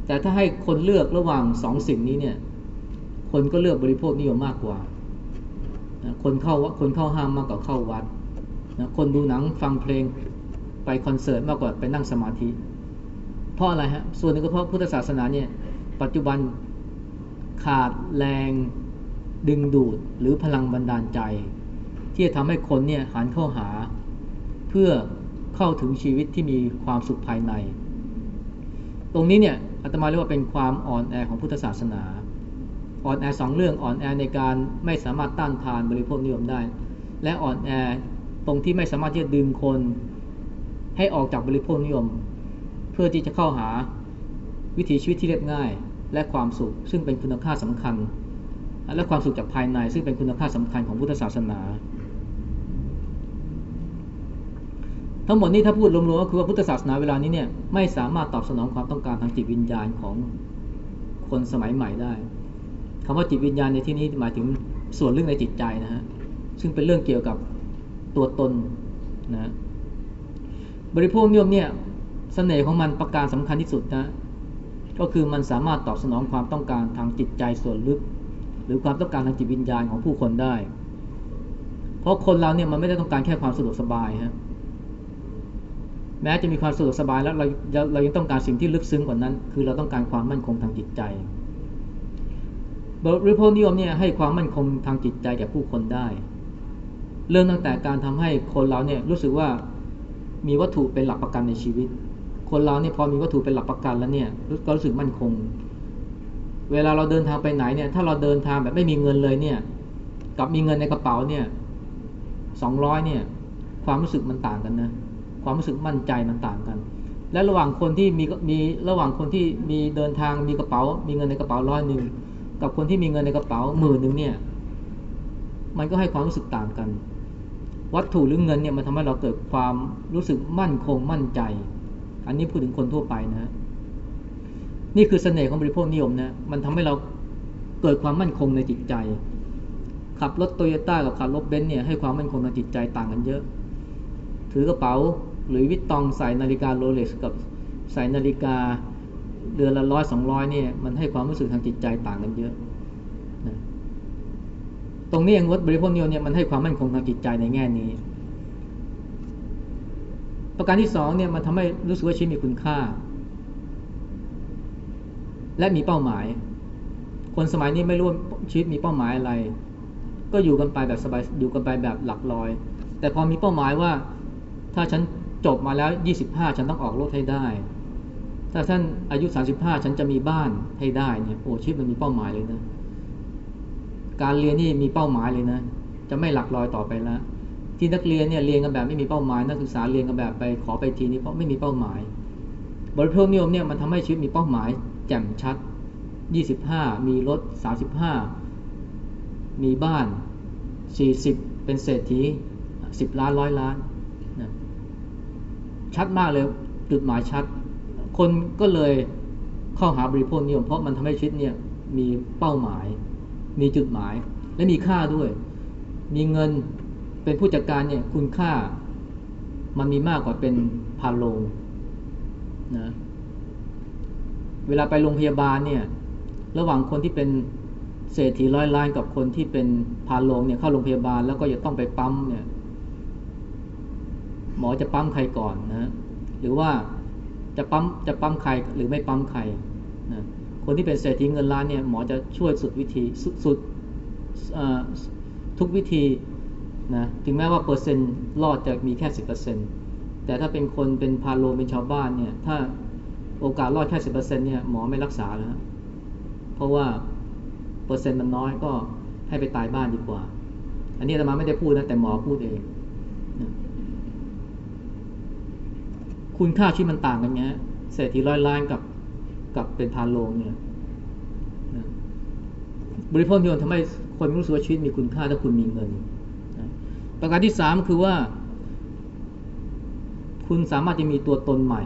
แต่ถ้าให้คนเลือกระหว่างสองสิ่งนี้เนี่ยคนก็เลือกบริโภคนิยมมากกว่า คนเข้าวัดคนเข้าห้ามมากกว่าเข้าวัดคนดูหนังฟังเพลง ไปคอนเสิร์ตมากกว่าไปนั่งสมาธิ เพราะอะไรฮะ ส่วนหนึ่งก็เพราะพุทธศาสนาเนี่ย ปัจจุบันขาดแรงดึงดูดหรือพลังบันดาลใจ ที่จะทำให้คนเนี่ยหันเข้าหา เพื่อเข้าถึงชีวิตที่มีความสุขภายใน ตรงนี้เนี่ยอาตมาเรียกว่าเป็นความอ่อนแอของพุทธศาสนาอ่อนแอสองเรื่องอ่อนแอในการไม่สามารถต้านทานบริโภคนิยมได้ และอ่อนแอตรงที่ไม่สามารถที่จะดึงคน ให้ออกจากบริโภคนิยม เพื่อที่จะเข้าหาวิถีชีวิตที่เรียบง่าย และความสุข ซึ่งเป็นคุณค่าสำคัญ และความสุขจากภายใน ซึ่งเป็นคุณค่าสำคัญของพุทธศาสนา ทั้งหมดนี้ถ้าพูดรวมๆก็คือว่าพุทธศาสนาเวลานี้เนี่ยไม่สามารถตอบสนองความต้องการทางจิตวิญญาณของคนสมัยใหม่ได้คำว่าจิตวิญญาณในที่นี้หมายถึงส่วนเรื่องในจิตใจนะฮะซึ่งเป็นเรื่องเกี่ยวกับตัวตนนะ บริโภคนิยมเนี่ยสเสน่ห์ของมันประการสำคัญที่สุดนะก็คือมันสามารถตอบสนองความต้องการทางจิตใจส่วนลึก หรือความต้องการทางจิตวิญญาณของผู้คนได้ เพราะคนเราเนี่ยมันไม่ได้ต้องการแค่ความสะดวกสบายฮะแม้จะมีความสะดวกสบายแล้วเราเรายังต้องการสิ่งที่ลึกซึ้งกว่านั้น คือเราต้องการความมั่นคงทางจิตใจบริโภคนิยมเนี่ยให้ความมั่นคงทางจิตใจแก่ผู้คนได้ เรื่องตั้งแต่การทำให้คนเราเนี่ยรู้สึกว่า มีวัตถุเป็นหลักประกันในชีวิต คนเราเนี่ยพอมีวัตถุเป็นหลักประกันแล้วเนี่ยก็รู้สึกมั่นคง เวลาเราเดินทางไปไหนเนี่ย ถ้าเราเดินทางแบบไม่มีเงินเลยเนี่ย กับมีเงินในกระเป๋าเนี่ยสองร้อยเนี่ย ความรู้สึกมันต่างกันนะ ความรู้สึกมั่นใจมันต่างกัน และระหว่างคนที่มีมีระหว่างคนที่มีเดินทางมีกระเป๋า มีเงินในกระเป๋าร้อยหนึ่งกับคนที่มีเงินในกระเป๋าหมื่นหนึ่งเนี่ย มันก็ให้ความรู้สึกต่างกัน วัตถุหรือเงินเนี่ยมันทำให้เราเกิดความรู้สึกมั่นคงมั่นใจ อันนี้พูดถึงคนทั่วไปนะ นี่คือเสน่ห์ของบริโภคนิยมนะ มันทำให้เราเกิดความมั่นคงในจิตใจ ขับรถโตโยต้ากับขับรถเบนซ์เนี่ยให้ความมั่นคงในจิตใจต่างกันเยอะ ถือกระเป๋าหรือวิตตองใส่นาฬิกาโรเล็กซ์กับใส่นาฬิกาเดือนละร้อยสองร้อยเนี่ยมันให้ความรู้สึกทางจิตใจต่างกันเยอะ ตรงนี้เองวัดบริโภคนิยมเนี่ยมันให้ความมั่นคงทางจิตใจในแง่นี้ ประการที่สองเนี่ยมันทำให้รู้สึกว่าชีวิตมีคุณค่า และมีเป้าหมาย คนสมัยนี้ไม่รู้ชีวิตมีเป้าหมายอะไร ก็อยู่กันไปแบบสบายอยู่กันไปแบบหลักลอย แต่พอมีเป้าหมายว่า ถ้าฉันจบมาแล้วยี่สิบห้าฉันต้องออกรถให้ได้ ถ้าท่านอายุสาสิบห้าฉันจะมีบ้านให้ได้เนี่ยโอ้ชีวิตมันมีเป้าหมายเลยนะ การเรียนนี่มีเป้าหมายเลยนะ จะไม่หลักลอยต่อไปแล้วที่นักเรียนเนี่ยเรียนกันแบบไม่มีเป้าหมายนักศึกษาเรียนกันแบบไปขอไปทีนี้เพราะไม่มีเป้าหมาย บริโภคนิยมเนี่ยมันทำให้ชีวิตมีเป้าหมาย แจ่มชัด 25 มีรถ 35 มีบ้าน 40 เป็นเศรษฐี 10 ล้านร้อยล้านนะชัดมากเลยจุดหมายชัด คนก็เลยเข้าหาบริโภคนิยม เพราะมันทำให้ชีวิตเนี่ยมีเป้าหมาย มีจุดหมายและมีค่าด้วย มีเงินเป็นผู้จัดการเนี่ยคุณค่ามันมีมากกว่าเป็นพาโลงนะเวลาไปโรงพยาบาลเนี่ยระหว่างคนที่เป็นเศรษฐีร้อยล้านกับคนที่เป็นพาโลงเนี่ยเข้าโรงพยาบาลแล้วก็จะต้องไปปั๊มเนี่ยหมอจะปั๊มใครก่อนนะหรือว่าจะปั๊มจะปั๊มใครหรือไม่ปั๊มใคร คนที่เป็นเศรษฐีเงินล้านเนี่ยหมอจะช่วยสุดวิธีสุดสดทุกวิธีนะถึงแม้ว่าเปอร์เซ็นต์รอดจะมีแค่สิบเปอร์เซ็นต์แต่ถ้าเป็นคนเป็นพาโลเป็นชาวบ้านเนี่ยถ้าโอกาสรอดแค่สิบเปอร์เซ็นต์เนี่ยหมอไม่รักษาแล้วเพราะว่าเปอร์เซ็นต์มันน้อยก็ให้ไปตายบ้านดีกว่า อันนี้ธรรมาไม่ได้พูดนะแต่หมอพูดเองนะคุณค่าชีวิตมันต่างกันเงี้ยเศรษฐีร้อยล้านกับ กับเป็นพาโลงเนี่ยนะบริโภคนิยมทำให้คนรู้สึกว่าชีวิตมีคุณค่าถ้าคุณมีเงินนะประการที่สามคือว่า คุณสามารถจะมีตัวตนใหม่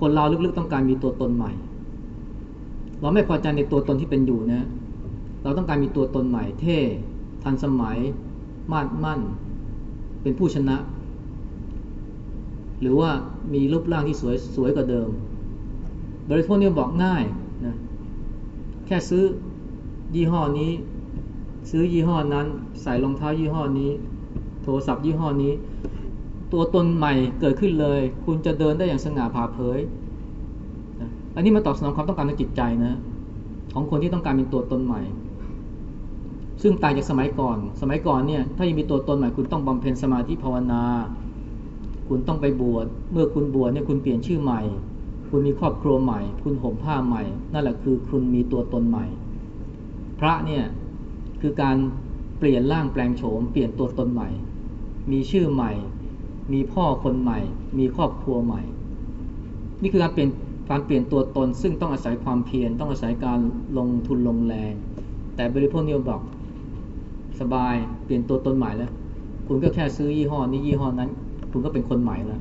คนเราลึกๆต้องการมีตัวตนใหม่ เราไม่พอใจในตัวตนที่เป็นอยู่นะ เราต้องการมีตัวตนใหม่ เท่ ทันสมัย มาดมั่น เป็นผู้ชนะ หรือว่ามีรูปร่างที่สวยสวยกว่าเดิม บริโภคนี่บอกง่ายนะแค่ซื้อยี่ห้อนี้ ซื้อยี่ห้อนั้น ใส่รองเท้ายี่ห้อนี้ โทรศัพท์ยี่ห้อนี้ ตัวตนใหม่เกิดขึ้นเลย คุณจะเดินได้อย่างสง่าผ่าเผยอันนี้มาตอบสนองความต้องการทางจิตใจนะ ของคนที่ต้องการเป็นตัวตนใหม่ ซึ่งต่างจากสมัยก่อน สมัยก่อนเนี่ยถ้ายังมีตัวตนใหม่คุณต้องบำเพ็ญสมาธิภาวนา คุณต้องไปบวชเมื่อคุณบวชเนี่ยคุณเปลี่ยนชื่อใหม่ คุณมีครอบครัวใหม่ คุณห่มผ้าใหม่ นั่นแหละคือคุณมีตัวตนใหม่ พระเนี่ยคือการเปลี่ยนร่างแปลงโฉม เปลี่ยนตัวตนใหม่ มีชื่อใหม่ มีพ่อคนใหม่ มีครอบครัวใหม่ นี่คือการเปลี่ยนการเปลี่ยนตัวตน ซึ่งต้องอาศัยความเพียรต้องอาศัยการลงทุนลงแรง แต่บริโภคนิยมบอกสบายเปลี่ยนตัวตนใหม่แล้ว คุณก็แค่ซื้อยี่ห้อนี้ยี่ห้อนั้น คุณก็เป็นคนใหม่แล้ว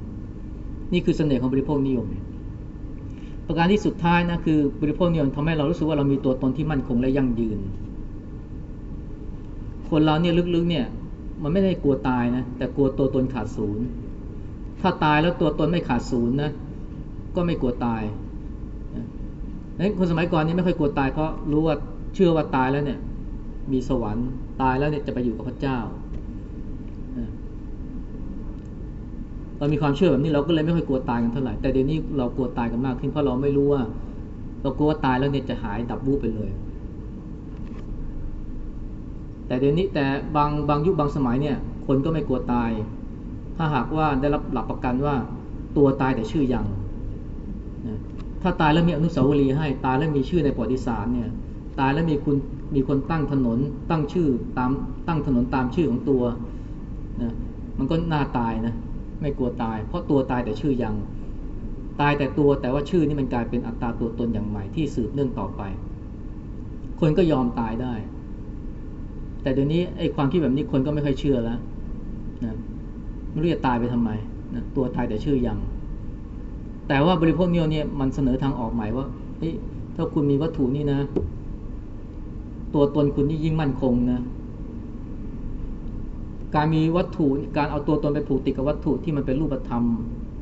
นี่คือเสน่ห์ของบริโภคนิยม ประการที่สุดท้ายนะคือบริโภคนิยมทำให้เรารู้สึกว่าเรามีตัวตนที่มั่นคงและยั่งยืน คนเราเนี่ยลึกๆเนี่ยมันไม่ได้กลัวตายนะแต่กลัวตัวตนขาดศูนย์ถ้าตายแล้วตัวตนไม่ขาดศูนย์นะก็ไม่กลัวตายนั้นคนสมัยก่อนนี่ไม่ค่อยกลัวตายเพราะรู้ว่าเชื่อว่าตายแล้วเนี่ยมีสวรรค์ตายแล้วเนี่ยจะไปอยู่กับพระเจ้า เรามีความเชื่อแบบนี้เราก็เลยไม่ค่อยกลัวตายกันเท่าไหร่แต่เดี๋ยวนี้เรากลัวตายกันมากขึ้นเพราะเราไม่รู้ว่า เรากลัวว่าตายแล้วเนี่ยจะหายดับวูบไปเลย แต่เดี๋ยวนี้แต่บางบางยุคบางสมัยเนี่ย คนก็ไม่กลัวตาย ถ้าหากว่าได้รับหลักประกันว่าตัวตายแต่ชื่อยังถ้าตายแล้วมีอนุสาวรีย์ให้ตายแล้วมีชื่อในประวัติศาสตร์เนี่ยตายแล้วมีคุณมีคนตั้งถนนตั้งชื่อตามตั้งถนนตามชื่อของตัวนะมันก็น่าตายนะ ไม่กลัวตาย เพราะตัวตายแต่ชื่อยัง ตายแต่ตัวแต่ว่าชื่อนี่มันกลายเป็นอัตราตัวตนอย่างใหม่ที่สืบเนื่องต่อไป คนก็ยอมตายได้ แต่เดี๋ยวนี้ไอ้ความคิดแบบนี้คนก็ไม่ค่อยเชื่อแล้วนะไม่รู้จะตายไปทำไมนะตัวตายแต่ชื่อยัง แต่ว่าบริโภคนิยมเนี่ยมันเสนอทางออกใหม่ว่าถ้าคุณมีวัตถุนี่นะ ตัวตนคุณนี่ยิ่งมั่นคงนะ การมีวัตถุการเอาตัวตนไปผูกติดกับวัตถุที่มันเป็นรูปธรรม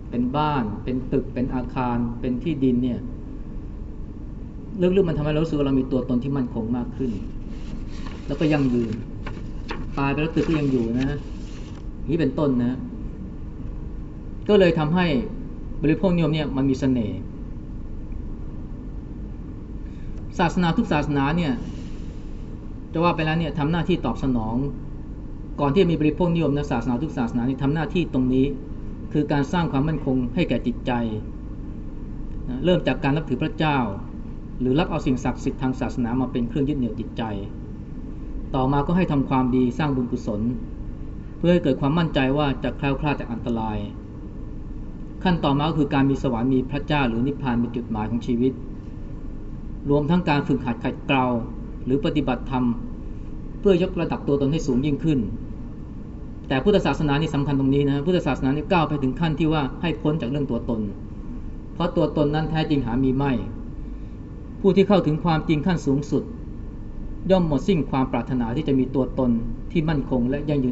เป็นบ้าน เป็นตึก เป็นอาคาร เป็นที่ดินเนี่ยลึกๆมันทำให้เรารู้สึกว่าเรามีตัวตนที่มั่นคงมากขึ้น แล้วก็ยั่งยืน ตายไปแล้วตึกก็ยังอยู่นะ นี่เป็นต้นนะ ก็เลยทำให้บริโภคนิยมเนี่ยมันมีเสน่ห์ศาสนาทุกศาสนาเนี่ยจะว่าไปแล้วเนี่ยทำหน้าที่ตอบสนอง ก่อนที่จะมีบริโภคนิยมในศาสนาทุกศาสนานี่ทำหน้าที่ตรงนี้ คือการสร้างความมั่นคงให้แก่จิตใจนะเริ่มจากการนับถือพระเจ้า หรือรับเอาสิ่งศักดิ์สิทธิ์ทางศาสนามาเป็นเครื่องยึดเหนี่ยวจิตใจ ต่อมาก็ให้ทำความดีสร้างบุญกุศล เพื่อให้เกิดความมั่นใจว่าจะแคล้วคลาดจากอันตราย ขั้นต่อมาก็คือการมีสวรรค์มีพระเจ้าหรือนิพพานเป็นจุดหมายของชีวิต รวมทั้งการฝึกหัดขัดเกลาหรือปฏิบัติธรรมเพื่อยกระดับตัวตนให้สูงยิ่งขึ้น แต่พุทธศาสนานี่สำคัญตรงนี้นะพุทธศาสนานี่ก้าวไปถึงขั้นที่ว่าให้พ้นจากเรื่องตัวตน เพราะตัวตนนั้นแท้จริงหามีไม่ ผู้ผู้ที่เข้าถึงความจริงขั้นสูงสุด ย่อมหมดสิ้นความปรารถนาที่จะมีตัวตนที่มั่นคงและยั่งยืน